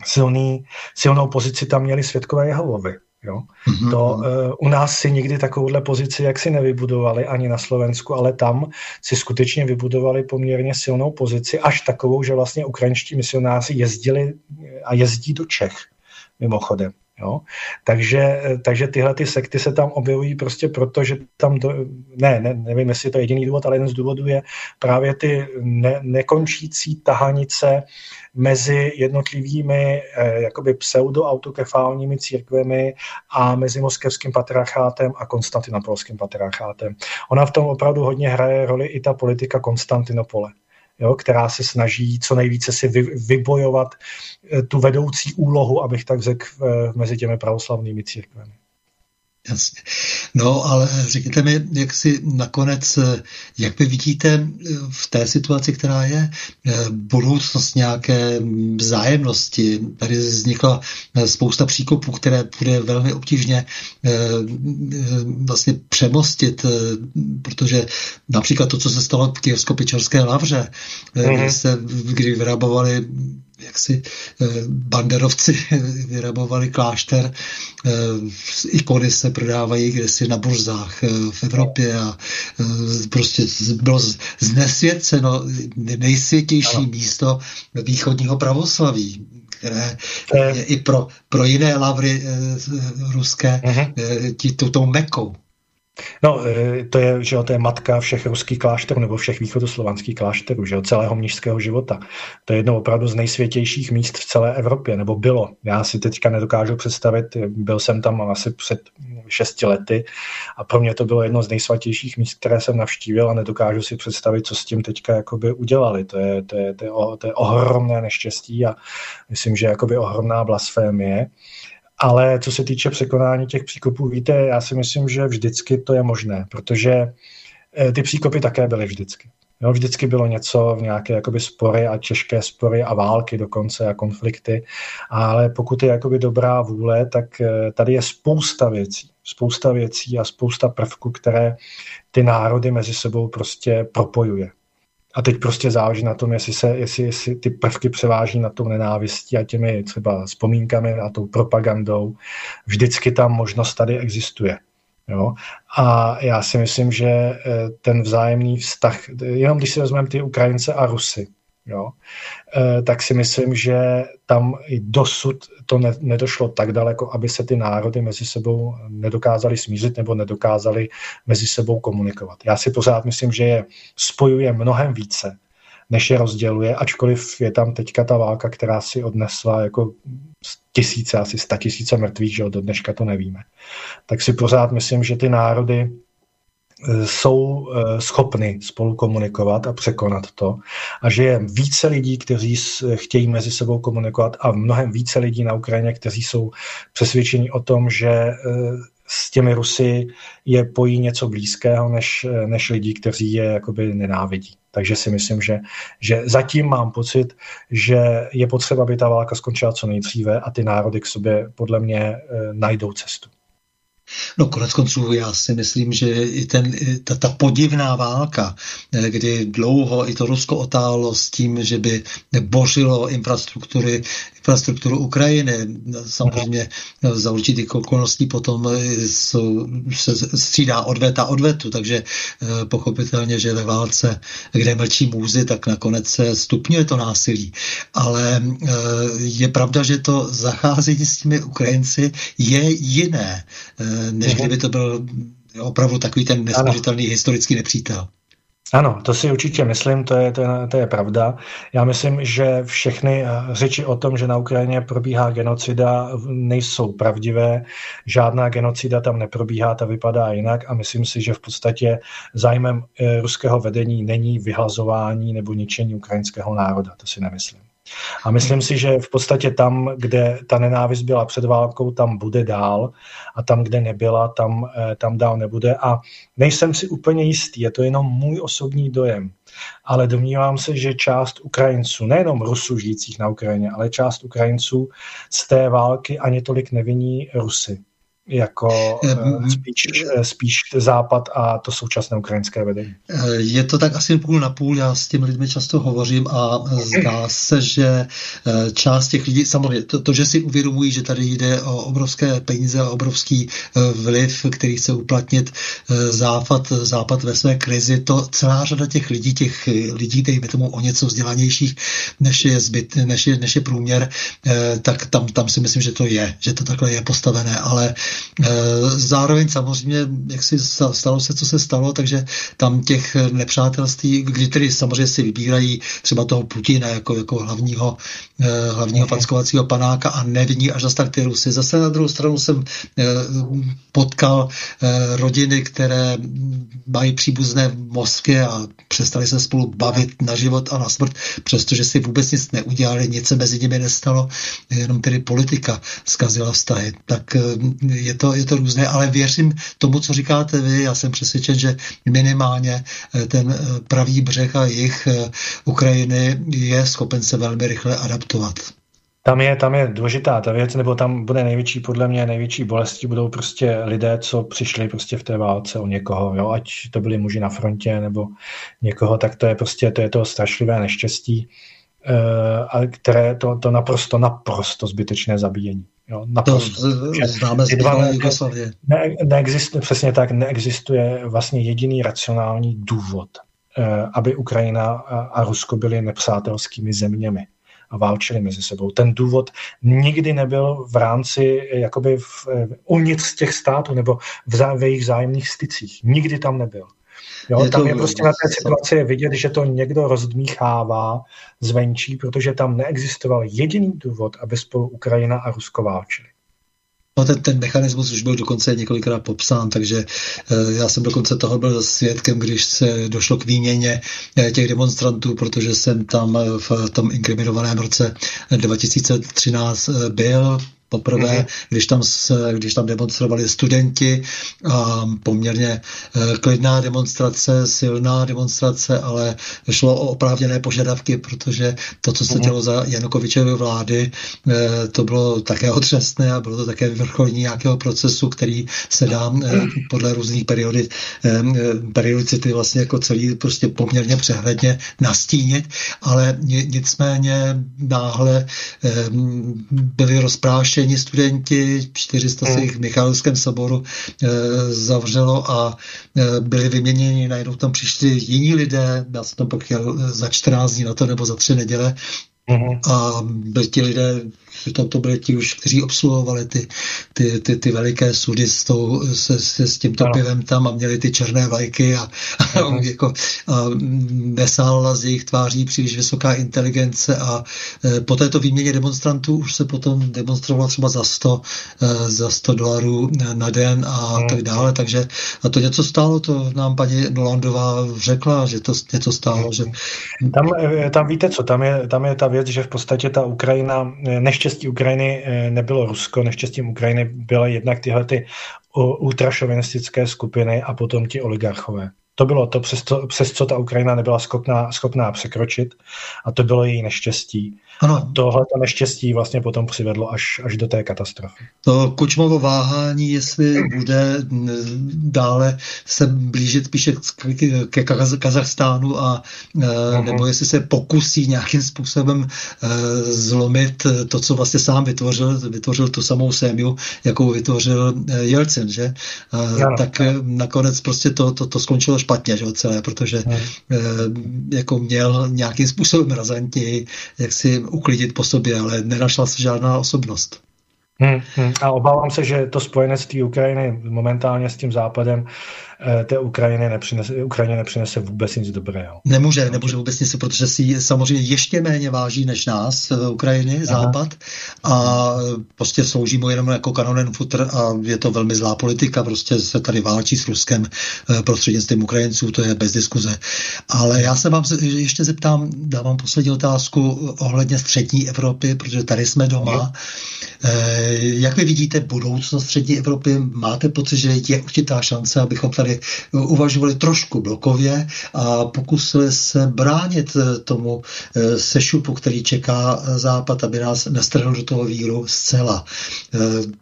silný, silnou pozici tam měli světkové Jehovovi. Jo? Mm-hmm. To uh, u nás si nikdy takovouhle pozici jak si nevybudovali ani na Slovensku, ale tam si skutečně vybudovali poměrně silnou pozici, až takovou, že vlastně ukrajinští misionáři jezdili a jezdí do Čech mimochodem. Jo? Takže, takže tyhle ty sekty se tam objevují prostě proto, že tam, do, ne, ne, nevím, jestli to je jediný důvod, ale jeden z důvodů je právě ty ne, nekončící tahanice mezi jednotlivými eh, jakoby pseudoautokefálními církvemi a mezi moskevským patriarchátem a konstantinopolským patriarchátem. Ona v tom opravdu hodně hraje roli i ta politika Konstantinopole jo, která se snaží co nejvíce si vy, vybojovat eh, tu vedoucí úlohu, abych tak řekl, mezi těmi pravoslavnými církvemi. Jasně. No, ale řekněte mi, jak si nakonec, jak vy vidíte v té situaci, která je, budoucnost nějaké vzájemnosti. Tady vznikla spousta příkopů, které bude velmi obtížně eh, vlastně přemostit, protože například to, co se stalo v Kijevsko-Pičarské lavře, mm-hmm. kdy se kdy vyrabovali jaksi eh, banderovci [LAUGHS] vyrabovali klášter, eh, ikony se prodávají kde si na burzách eh, v Evropě a prostě bylo znesvěceno nejsvětější ano. místo východního pravoslaví, které je i pro, pro jiné lavry ruské uh-huh. tou mekou. No, e, to je, že jo, to je matka všech ruských klášterů nebo všech východoslovanských klášterů, že jo, celého mnižského života. To je jedno opravdu z nejsvětějších míst v celé Evropě, nebo bylo. Já si teďka nedokážu představit, byl jsem tam asi před šesti lety a pro mě to bylo jedno z nejsvatějších míst, které jsem navštívil a nedokážu si představit, co s tím teďka jakoby udělali. To je, to je, to je, to je ohromné neštěstí a myslím, že jakoby ohromná blasfémie. Ale co se týče překonání těch příkopů, víte, já si myslím, že vždycky to je možné, protože eh, ty příkopy také byly vždycky. Jo, vždycky bylo něco, v nějaké jakoby spory a těžké spory a války dokonce a konflikty, ale pokud je jakoby dobrá vůle, tak eh, tady je spousta věcí, spousta věcí a spousta prvků, které ty národy mezi sebou prostě propojuje. A teď prostě záleží na tom, jestli, se, jestli, jestli ty prvky převáží na tou nenávistí a těmi třeba vzpomínkami a tou propagandou. Vždycky tam možnost tady existuje. Jo? A já si myslím, že eh, ten vzájemný vztah, jenom když si vezmeme ty Ukrajince a Rusy, jo, eh, tak si myslím, že tam i dosud to ne, nedošlo tak daleko, aby se ty národy mezi sebou nedokázali smířit nebo nedokázali mezi sebou komunikovat. Já si pořád myslím, že je spojuje mnohem více, než je rozděluje, ačkoliv je tam teďka ta válka, která si odnesla jako tisíce, asi sta tisíce mrtvých, že do dneška to nevíme. Tak si pořád myslím, že ty národy jsou e, schopny spolu komunikovat a překonat to a že je více lidí, kteří chtějí mezi sebou komunikovat a mnohem více lidí na Ukrajině, kteří jsou přesvědčeni o tom, že e, s těmi Rusy je pojí něco blízkého, než, než lidi, kteří je jakoby nenávidí. Takže si myslím, že, že zatím mám pocit, že je potřeba, aby ta válka skončila co nejdříve a ty národy k sobě podle mě najdou cestu. No konec konců já si myslím, že i ten, ta, ta podivná válka, eh, kdy dlouho i to Rusko otálo s tím, že by bořilo infrastruktury, infrastrukturu Ukrajiny. Samozřejmě za určitých okolností potom jsou, se střídá odveta odvetu, takže eh, pochopitelně, že ve válce, kde mlčí můzy, tak nakonec se stupňuje to násilí. Ale eh, je pravda, že to zacházení s těmi Ukrajinci je jiné než kdyby to byl opravdu takový ten nesměřitelný historický nepřítel. Ano, to si určitě myslím, to je, to, je, to je pravda. Já myslím, že všechny řeči o tom, že na Ukrajině probíhá genocida, nejsou pravdivé. Žádná genocida tam neprobíhá, ta vypadá jinak a myslím si, že v podstatě zájmem eh, ruského vedení není vyhlazování nebo ničení ukrajinského národa, to si nemyslím. A myslím si, že v podstatě tam, kde ta nenávist byla před válkou, tam bude dál. A tam, kde nebyla, tam, eh, tam dál nebude. A nejsem si úplně jistý, je to jenom můj osobní dojem, ale domnívám se, že část Ukrajinců, nejenom Rusů žijících na Ukrajině, ale část Ukrajinců z té války ani tolik neviní Rusy jako uh, spíš, eh, spíš západ a to současné ukrajinské vedení. Je to tak asi půl na půl, já s těmi lidmi často hovořím a zdá se, že část těch lidí, samozřejmě to, to že si uvědomují, že tady jde o obrovské peníze, o obrovský vliv, který chce uplatnit západ, západ ve své krizi, to celá řada těch lidí, těch lidí, dejme tomu o něco vzdělanějších, než je, zbyt, než je, než je průměr, tak tam, tam si myslím, že to je, že to takhle je postavené, ale Eh, zároveň samozřejmě, jak si stalo se, co se stalo, takže tam těch nepřátelství, kdy tedy samozřejmě si vybírají třeba toho Putina jako, jako hlavního, eh, hlavního fackovacího panáka a neviní až zase tak ty Rusy. Zase na druhou stranu jsem eh, potkal rodiny, které mají příbuzné v Moskvě a přestali se spolu bavit na život a na smrt, přestože si vůbec nic neudělali, nic se mezi nimi nestalo, jenom tedy politika zkazila vztahy. Tak je to, je to různé, ale věřím tomu, co říkáte vy. Já jsem přesvědčen, že minimálně eh, ten eh, pravý břeh a jich eh, Ukrajiny je schopen se velmi rychle adaptovat. Tam je, tam je důležitá ta věc, nebo tam bude největší, podle mě největší bolesti budou prostě lidé, co přišli prostě v té válce o někoho, jo? ať to byli muži na frontě nebo někoho, tak to je prostě, to je to strašlivé neštěstí, uh, které to, to naprosto, naprosto zbytečné zabíjení. Jo, naprosto. To známe z dva Jugoslavě. Ne, neexistuje, přesně tak, neexistuje vlastně jediný racionální důvod, eh, aby Ukrajina a Rusko byly nepřátelskými zeměmi a válčili mezi sebou. Ten důvod nikdy nebyl v rámci jakoby v, eh, uvnitř těch států nebo v, v jejich zájemných stycích. Nikdy tam nebyl. Jo, je tam je prostě na té situaci je vidět, že to někdo rozdmíchává zvenčí, protože tam neexistoval jediný důvod, aby spolu Ukrajina a Rusko válčili. No ten, ten mechanismus už byl dokonce několikrát popsán, takže e, já jsem dokonce toho byl svědkem, když se došlo k výměně e, těch demonstrantů, protože jsem tam v tom inkriminovaném roce 2013 byl poprvé, mm-hmm. když, tam, když tam demonstrovali studenti, a poměrně eh, klidná demonstrace, silná demonstrace, ale šlo o oprávněné požadavky, protože to, co se mm-hmm. dělo za Janukovičovy vlády, eh, to bylo také otřesné a bylo to také vyvrcholní nějakého procesu, který se dá eh, podle různých periodit, periodicity vlastně jako celý prostě poměrně přehledně nastínit, ale nicméně náhle byli rozprášeni studenti, 400 se jich v Michalovském soboru e, zavřelo a e, byli vyměněni, najednou tam přišli jiní lidé, já jsem tam pak jel za 14 dní na to nebo za tři neděle, Uh-huh. A ti lidé to, to byli ti už, kteří obsluhovali ty, ty, ty, ty veliké sudy s, tou, se, se, s tímto no. pivem tam a měli ty černé vlajky a, a, uh-huh. jako, a nesála z jejich tváří příliš vysoká inteligence a e, po této výměně demonstrantů už se potom demonstrovalo třeba za 100, e, za 100 dolarů na den a uh-huh. tak dále, takže a to něco stálo, to nám paní Nolandová řekla, že to něco stálo. Že... Tam, e, tam víte co, tam je, tam je ta věc, že v podstatě ta Ukrajina, e, neštěstí Ukrajiny eh, nebylo Rusko, neštěstím Ukrajiny byly jednak tyhle ty ultrašovinistické skupiny a potom ti oligarchové. To bylo to, přes, to, přes co ta Ukrajina nebyla schopná, schopná překročit a to bylo její neštěstí. Ano. Tohle to neštěstí vlastně potom přivedlo až, až do té katastrofy. To Kučmovo váhání, jestli bude dále se blížit spíše ke Kazachstánu a uh-huh. nebo jestli se pokusí nějakým způsobem uh, zlomit to, co vlastně sám vytvořil, vytvořil tu samou sémiu, jakou vytvořil uh, Jelcin, že? Uh, tak nakonec prostě to, to, to skončilo špatně, že celé, protože uh, jako měl nějakým způsobem razantněji, jak si uklidit po sobě, ale nenašla se žádná osobnost. Hmm, hmm. A obávám se, že to spojenectví Ukrajiny momentálně s tím západem té Ukrajiny nepřinese, Ukrajině nepřinese vůbec nic dobrého. Nemůže, nemůže vůbec nic, protože si samozřejmě ještě méně váží než nás, eh, Ukrajiny, Aha. Západ, a prostě slouží mu jenom jako kanonen futr a je to velmi zlá politika, prostě se tady válčí s Ruskem eh, prostřednictvím Ukrajinců, to je bez diskuze. Ale já se vám ještě zeptám, dávám poslední otázku ohledně střední Evropy, protože tady jsme doma. Jak vy vidíte budoucnost střední Evropy? Máte pocit, že je určitá šance, abychom tady uvažovali trošku blokově a pokusili se bránit eh, tomu eh, sešupu, který čeká eh, Západ, aby nás nestrhnul do toho víru zcela.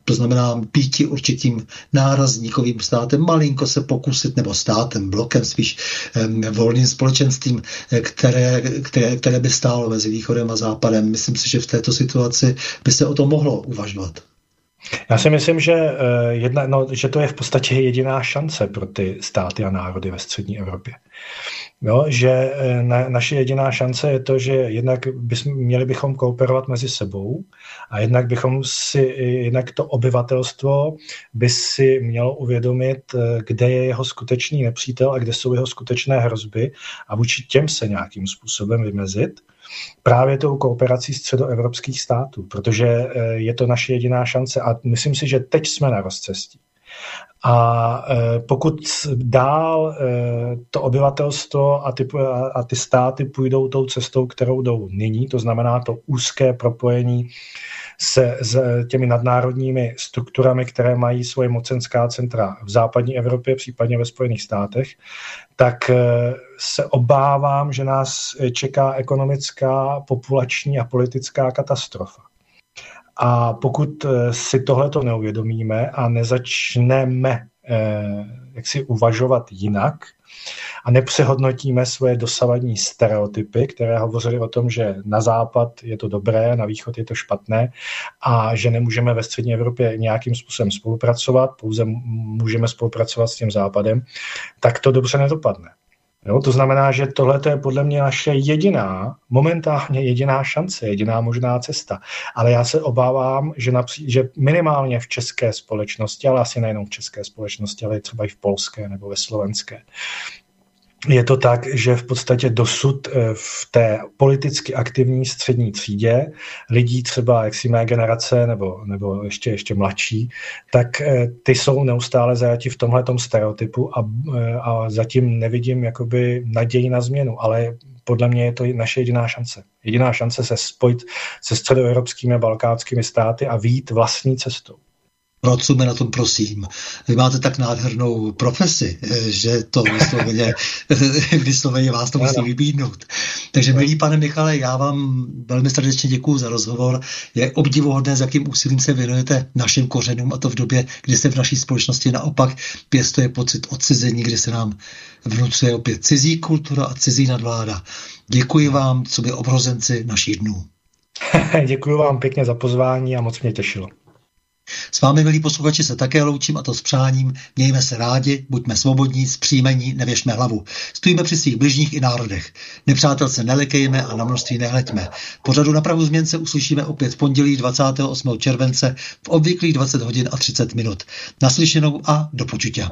To znamená býti určitým nárazníkovým státem, malinko se pokusit, nebo státem, blokem spíš volným společenstvím, které, které, které by stálo mezi východem a západem. Myslím si, že v této situaci by se o to mohlo uvažovat. Já si myslím, že, eh, jedna, no, že to je v podstatě jediná šance pro ty státy a národy ve střední Evropě. Jo, že eh, na, naše jediná šance je to, že jednak bysm, měli bychom kooperovat mezi sebou a jednak bychom si, jednak to obyvatelstvo by si mělo uvědomit, eh, kde je jeho skutečný nepřítel a kde jsou jeho skutečné hrozby a vůči těm se nějakým způsobem vymezit právě tou kooperací středoevropských států, protože eh, je to naše jediná šance a myslím si, že teď jsme na rozcestí. A eh, pokud dál eh, to obyvatelstvo a ty, a ty státy půjdou tou cestou, kterou jdou nyní, to znamená to úzké propojení se s těmi nadnárodními strukturami, které mají svoje mocenská centra v západní Evropě, případně ve Spojených státech, tak eh, se obávám, že nás čeká ekonomická, populační a politická katastrofa. A pokud eh, si tohleto neuvědomíme a nezačneme eh, jak si uvažovat jinak, a nepřehodnotíme svoje dosavadní stereotypy, které hovořily o tom, že na západ je to dobré, na východ je to špatné a že nemůžeme ve střední Evropě nějakým způsobem spolupracovat, pouze můžeme spolupracovat s tím západem, tak to dobře nedopadne. Jo, to znamená, že tohle je podle mě naše jediná, momentálně jediná šance, jediná možná cesta. Ale já se obávám, že, napří, že minimálně v české společnosti, ale asi nejenom v české společnosti, ale třeba i v polské nebo ve slovenské, je to tak, že v podstatě dosud eh, v té politicky aktivní střední třídě lidí třeba jak si mé generace nebo, nebo ještě, ještě mladší, tak eh, ty jsou neustále zajati v tomhle stereotypu a, eh, a zatím nevidím jakoby naději na změnu, ale podle mě je to naše jediná šance. Jediná šance se spojit se středoevropskými a balkánskými státy a výjít vlastní cestou. Pracujeme na tom, prosím. Vy máte tak nádhernou profesi, eh, že to vysloveně, [LAUGHS] vysloveně vás to musí vybídnout. Takže, milý pane Michale, já vám velmi srdečně děkuji za rozhovor. Je obdivuhodné, s jakým úsilím se věnujete našim kořenům, a to v době, kdy se v naší společnosti naopak pěstuje pocit odcizení, kdy se nám vnucuje opět cizí kultura a cizí nadvláda. Děkuji vám, co by obrozenci našich dnů. [LAUGHS] děkuji vám pěkně za pozvání a moc mě těšilo. S vámi, milí posluchači, se také loučím a to s přáním. Mějme se rádi, buďme svobodní, zpříjmení, nevěšme hlavu. Stojíme při svých bližních i národech. Nepřátel se nelekejme a na množství nehleďme. Pořadu na Prahu změn se uslyšíme opět v pondělí 28. července v obvyklých 20 hodin a 30 minut. Naslyšenou a do počutě.